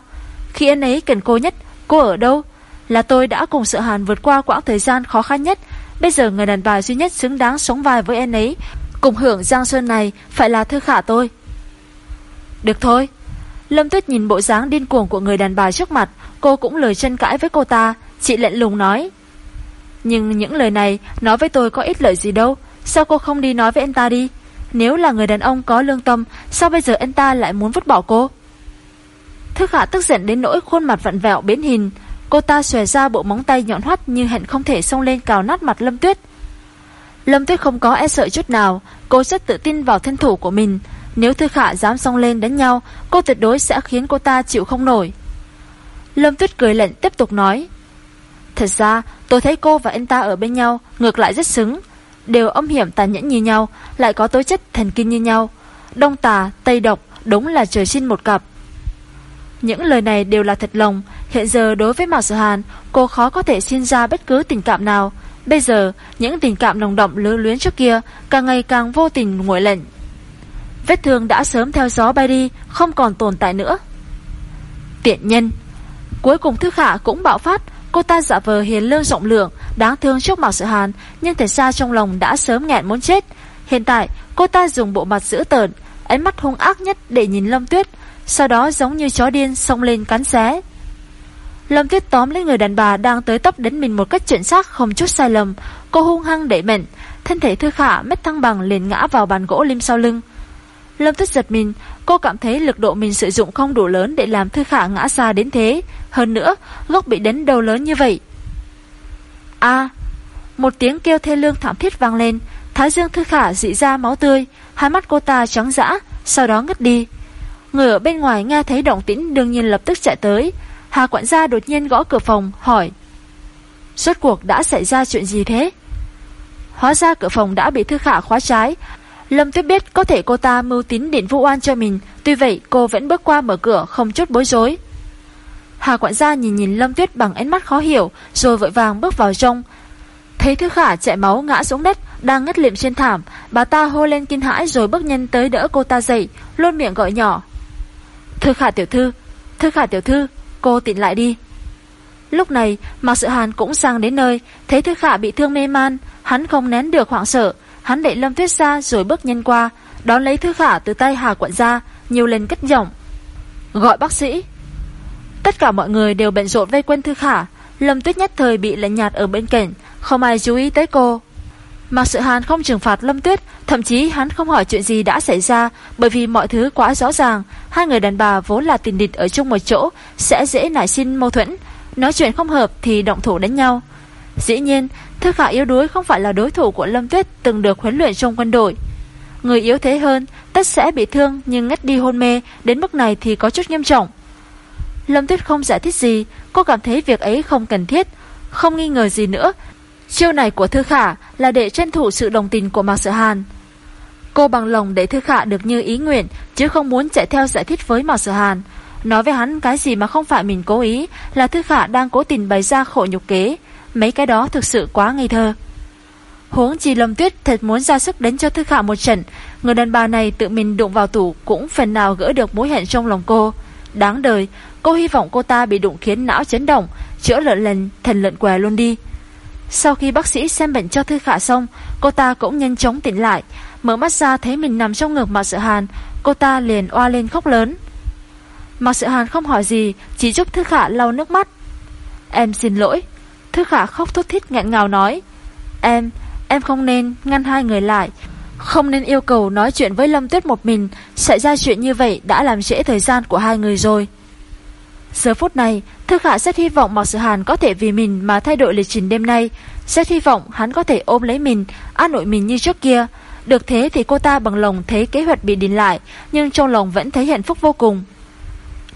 Khi anh ấy cần cô nhất, cô ở đâu? Là tôi đã cùng sợ hàn vượt qua quãng thời gian khó khăn nhất. Bây giờ người đàn bà duy nhất xứng đáng sống vai với anh ấy Cùng hưởng Giang Sơn này phải là thư khả tôi Được thôi Lâm Tuyết nhìn bộ dáng điên cuồng của người đàn bà trước mặt Cô cũng lời chân cãi với cô ta Chị lệnh lùng nói Nhưng những lời này nói với tôi có ít lợi gì đâu Sao cô không đi nói với anh ta đi nếu là người đàn ông có lương tâm Sao bây giờ anh ta lại muốn vứt bỏ cô Thức hạ tức giận đến nỗi khuôn mặt vặn vẹo biến hình Cô ta xòe ra bộ móng tay nhọn hoắt Như hẹn không thể xông lên cào nát mặt Lâm Tuyết Lâm Tuyết không có e sợ chút nào, cô rất tự tin vào thân thủ của mình. Nếu Thư Khả dám xông lên đánh nhau, cô tuyệt đối sẽ khiến cô ta chịu không nổi. Lâm Tuyết cười lệnh tiếp tục nói. Thật ra, tôi thấy cô và anh ta ở bên nhau, ngược lại rất xứng. Đều âm hiểm tàn nhẫn như nhau, lại có tố chất thần kinh như nhau. Đông tà, tây độc, đúng là trời sinh một cặp. Những lời này đều là thật lòng, hiện giờ đối với Mạc Sở Hàn, cô khó có thể xin ra bất cứ tình cảm nào. Bây giờ, những tình cảm nồng đậm lưu luyến trước kia càng ngày càng vô tình nguội lệnh. Vết thương đã sớm theo gió bay đi, không còn tồn tại nữa. Tiện nhân Cuối cùng Thư Khả cũng bạo phát, cô ta giả vờ hiền lương rộng lượng, đáng thương trước mặt Sự Hàn, nhưng thật ra trong lòng đã sớm nghẹn muốn chết. Hiện tại, cô ta dùng bộ mặt dữ tợn, ánh mắt hung ác nhất để nhìn Lâm Tuyết, sau đó giống như chó điên xông lên cắn xé. Lâm Tuyết tóm lấy người đàn bà đang tới tấp đến mình một cách chuẩn xác không chút sai lầm. Cô hung hăng đẩy mạnh, thân thể Thư Khả mất thăng bằng liền ngã vào bàn gỗ lim sau lưng. Lâm Tuyết giật mình, cô cảm thấy lực độ mình sử dụng không đủ lớn để làm Thư Khả ngã xa đến thế. Hơn nữa, gốc bị đánh đầu lớn như vậy. A, một tiếng kêu thê lương thảm thiết vang lên, Thái dương Thư Khả dị ra máu tươi, hai mắt cô ta trắng dã, sau đó ngất đi. Người ở bên ngoài nghe thấy động tĩnh đương nhiên lập tức chạy tới, Hà quản gia đột nhiên gõ cửa phòng, hỏi. Suốt cuộc đã xảy ra chuyện gì thế? Hóa ra cửa phòng đã bị thư khả khóa trái. Lâm Tuyết biết có thể cô ta mưu tín điện vụ oan cho mình, tuy vậy cô vẫn bước qua mở cửa không chút bối rối. Hà quản gia nhìn nhìn Lâm Tuyết bằng ánh mắt khó hiểu, rồi vội vàng bước vào trong. Thấy Thư Khả chạy máu ngã xuống đất, đang ngất liệm trên thảm, bà ta hô lên kinh hãi rồi bước nhanh tới đỡ cô ta dậy, luôn miệng gọi nhỏ. Thư Khả tiểu thư, Thư Khả tiểu thư, Cô tỉnh lại đi Lúc này Mạc Sự Hàn cũng sang đến nơi Thấy Thư Khả bị thương mê man Hắn không nén được hoảng sợ Hắn đẩy Lâm Tuyết ra rồi bước nhanh qua, Đón lấy Thư Khả từ tay Hà Quận ra Nhiều lần cất giọng. Gọi bác sĩ. Tất cả mọi người đều bận rộn vây quanh Thư Khả. Lâm Tuyết nhất thời bị lạnh nhạt ở bên cạnh, Không ai chú ý tới cô. Mạc Sự Hàn không trừng phạt Lâm Tuyết, Thậm chí hắn không hỏi chuyện gì đã xảy ra, Bởi vì mọi thứ quá rõ ràng. Hai người đàn bà vốn là tình địch ở chung một chỗ, Sẽ dễ nảy sinh mâu thuẫn. Nói chuyện không hợp thì động thủ đánh nhau. Dĩ nhiên Thư Khả yếu đuối không phải là đối thủ của Lâm Tuyết Từng được huấn luyện trong quân đội. Người yếu thế hơn, tất sẽ bị thương Nhưng ngất đi hôn mê, Đến mức này thì có chút nghiêm trọng. Lâm Tuyết không giải thích gì, Cô cảm thấy việc ấy không cần thiết, Không nghi ngờ gì nữa. Chiêu này của Thư Khả là để tranh thủ sự đồng tình của Mạc Sở Hàn. Cô bằng lòng để Thư Khả được như ý nguyện, Chứ không muốn chạy theo giải thích với Mạc Sở Hàn. Nói với hắn cái gì mà không phải mình cố ý, Là Thư Khả đang cố tình bày ra khổ nhục kế. Mấy cái đó thực sự quá ngây thơ. Huống chi Lâm Tuyết thật muốn ra sức đánh cho Thư Khả một trận, Người đàn bà này tự mình đụng vào tủ Cũng phần nào gỡ được mối hẹn trong lòng cô. Đáng đời, Cô hy vọng cô ta bị đụng khiến não chấn động, Chữa lợn lần, thần lợn què luôn đi. Sau khi bác sĩ xem bệnh cho Thư Khả xong, Cô ta cũng nhanh chóng tỉnh lại, Mở mắt ra thấy mình nằm trong ngực Mạc Sợ Hàn, Cô ta liền oa lên khóc lớn. Mạc Sợ Hàn không hỏi gì, Chỉ giúp Thư Khả lau nước mắt. Em xin lỗi Thư Khả khóc thút thít nghẹn ngào nói Em, em không nên ngăn hai người lại Không nên yêu cầu nói chuyện với Lâm Tuyết một mình Xảy ra chuyện như vậy đã làm trễ thời gian của hai người rồi Giờ phút này, Thư Khả rất hy vọng Mạc Sự Hàn có thể vì mình mà thay đổi lịch trình đêm nay. Rất hy vọng hắn có thể ôm lấy mình, an ủi mình như trước kia. Được thế thì cô ta bằng lòng thấy kế hoạch bị đình lại, nhưng trong lòng vẫn thấy hạnh phúc vô cùng.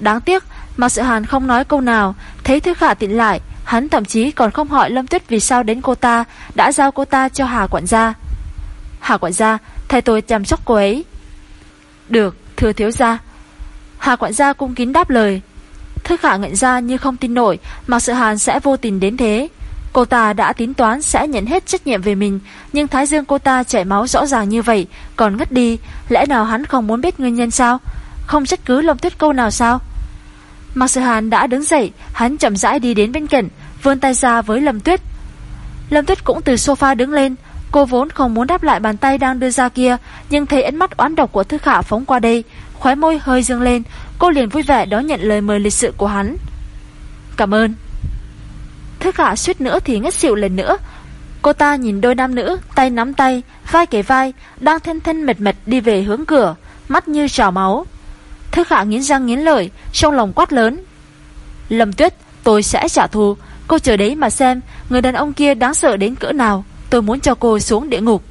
Đáng tiếc, Mạc Sự Hàn không nói câu nào, thấy Thư Khả tịnh lại, hắn thậm chí còn không hỏi Lâm Tuyết vì sao đến cô ta, đã giao cô ta cho Hà quản gia. Hà quản gia, thay tôi chăm sóc cô ấy. Được, thưa thiếu gia. Hà quản gia cung kín đáp lời. Thức khả ngạnh ra như không tin nổi Mạc Sự Hàn sẽ vô tình đến thế Cô ta đã tính toán sẽ nhận hết trách nhiệm về mình Nhưng thái dương cô ta chảy máu rõ ràng như vậy Còn ngất đi Lẽ nào hắn không muốn biết nguyên nhân sao Không trách cứ Lâm Tuyết câu nào sao Mạc Sự Hàn đã đứng dậy Hắn chậm rãi đi đến bên cạnh Vươn tay ra với Lâm Tuyết. Lâm Tuyết cũng từ sofa đứng lên Cô vốn không muốn đáp lại bàn tay đang đưa ra kia Nhưng thấy ánh mắt oán độc của Thư Khả phóng qua đây Khóe môi hơi dương lên Cô liền vui vẻ đón nhận lời mời lịch sự của hắn. Cảm ơn. Thức khả suýt nữa thì ngất xỉu lần nữa. Cô ta nhìn đôi nam nữ Tay nắm tay, vai kề vai Đang thân thân mệt mệt đi về hướng cửa Mắt như trào máu. Thức khả nghiến răng nghiến lợi Trong lòng quát lớn. Lâm tuyết tôi sẽ trả thù. Cô chờ đấy mà xem Người đàn ông kia đáng sợ đến cỡ nào. Tôi muốn cho cô xuống địa ngục.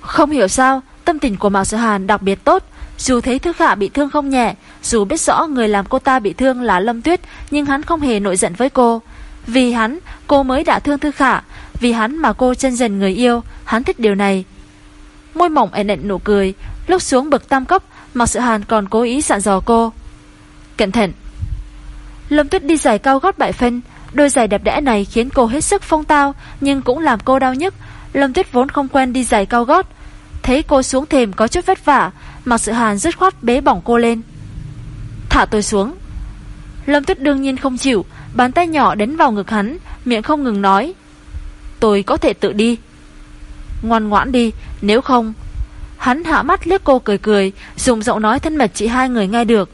Không hiểu sao Tâm tình của Mạc Sở Hàn đặc biệt tốt. Dù thấy Thư Khả bị thương không nhẹ, dù biết rõ người làm cô ta bị thương là Lâm Tuyết, nhưng hắn không hề nội giận với cô. Vì hắn, cô mới đã thương Thư Khả, vì hắn mà cô chân dần người yêu, hắn thích điều này. Môi mỏng ẩn ẩn nụ cười, lúc xuống bậc tam cấp, Mạc Sự Hàn còn cố ý sạn dò cô. Cẩn thận. Lâm Tuyết đi giày cao gót bại phân, đôi giày đẹp đẽ này khiến cô hết sức phong tao, nhưng cũng làm cô đau nhức. Lâm Tuyết vốn không quen đi giày cao gót, thấy cô xuống thềm có chút vất vả, Mạc Sự Hàn dứt khoát bế bỏng cô lên Thả tôi xuống Lâm Tuyết đương nhiên không chịu Bàn tay nhỏ đến vào ngực hắn Miệng không ngừng nói Tôi có thể tự đi Ngoan ngoãn đi nếu không Hắn hạ mắt liếc cô cười cười, Dùng giọng nói thân mật chị hai người nghe được.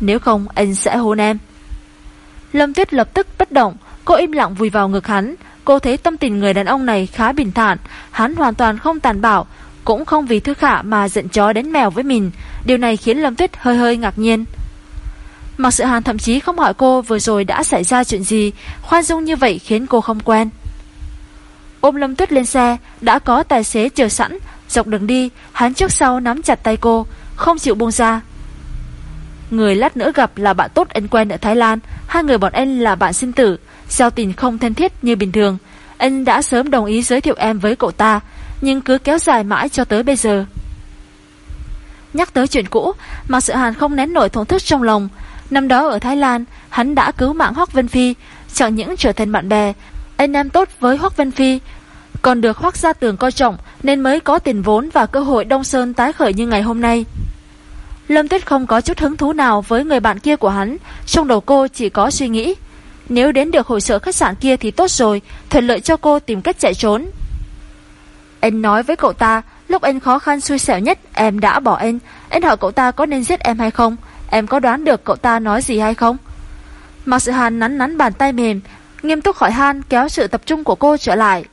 Nếu không, anh sẽ hôn em. Lâm Tuyết lập tức bất động, Cô im lặng vùi vào ngực hắn. Cô thấy tâm tình người đàn ông này khá bình thản, Hắn hoàn toàn không tàn bạo, cũng không vì Thư Khả mà giận chó đến mèo với mình. Điều này khiến Lâm Tuyết hơi hơi ngạc nhiên. Mặc sự hàn thậm chí không hỏi cô vừa rồi đã xảy ra chuyện gì, Khoan dung như vậy khiến cô không quen. Ôm Lâm Tuyết lên xe, Đã có tài xế chờ sẵn Dọc đường đi Hắn trước sau nắm chặt tay cô Không chịu buông ra Người lát nữa gặp là bạn tốt anh quen ở Thái Lan Hai người bọn anh là bạn sinh tử Giao tình không thân thiết như bình thường Anh đã sớm đồng ý giới thiệu em với cậu ta nhưng cứ kéo dài mãi cho tới bây giờ. Nhắc tới chuyện cũ, mà Sự Hàn không nén nổi thổn thức trong lòng. Năm đó ở Thái Lan, hắn đã cứu mạng Hoác Vân Phi, chẳng những trở thành bạn bè, anh em tốt với Hoác Vân Phi, còn được khoác ra Tường coi trọng nên mới có tiền vốn và cơ hội Đông Sơn tái khởi như ngày hôm nay. Lâm Tuyết không có chút hứng thú nào với người bạn kia của hắn, trong đầu cô chỉ có suy nghĩ. Nếu đến được hội sở khách sạn kia thì tốt rồi, thuận lợi cho cô tìm cách chạy trốn. Anh nói với cậu ta, lúc anh khó khăn xui xẻo nhất, em đã bỏ anh. Anh hỏi cậu ta có nên giết em hay không. Em có đoán được cậu ta nói gì hay không? Mạc Sự Hàn nắn nắn bàn tay mềm, nghiêm túc hỏi Han kéo sự tập trung của cô trở lại.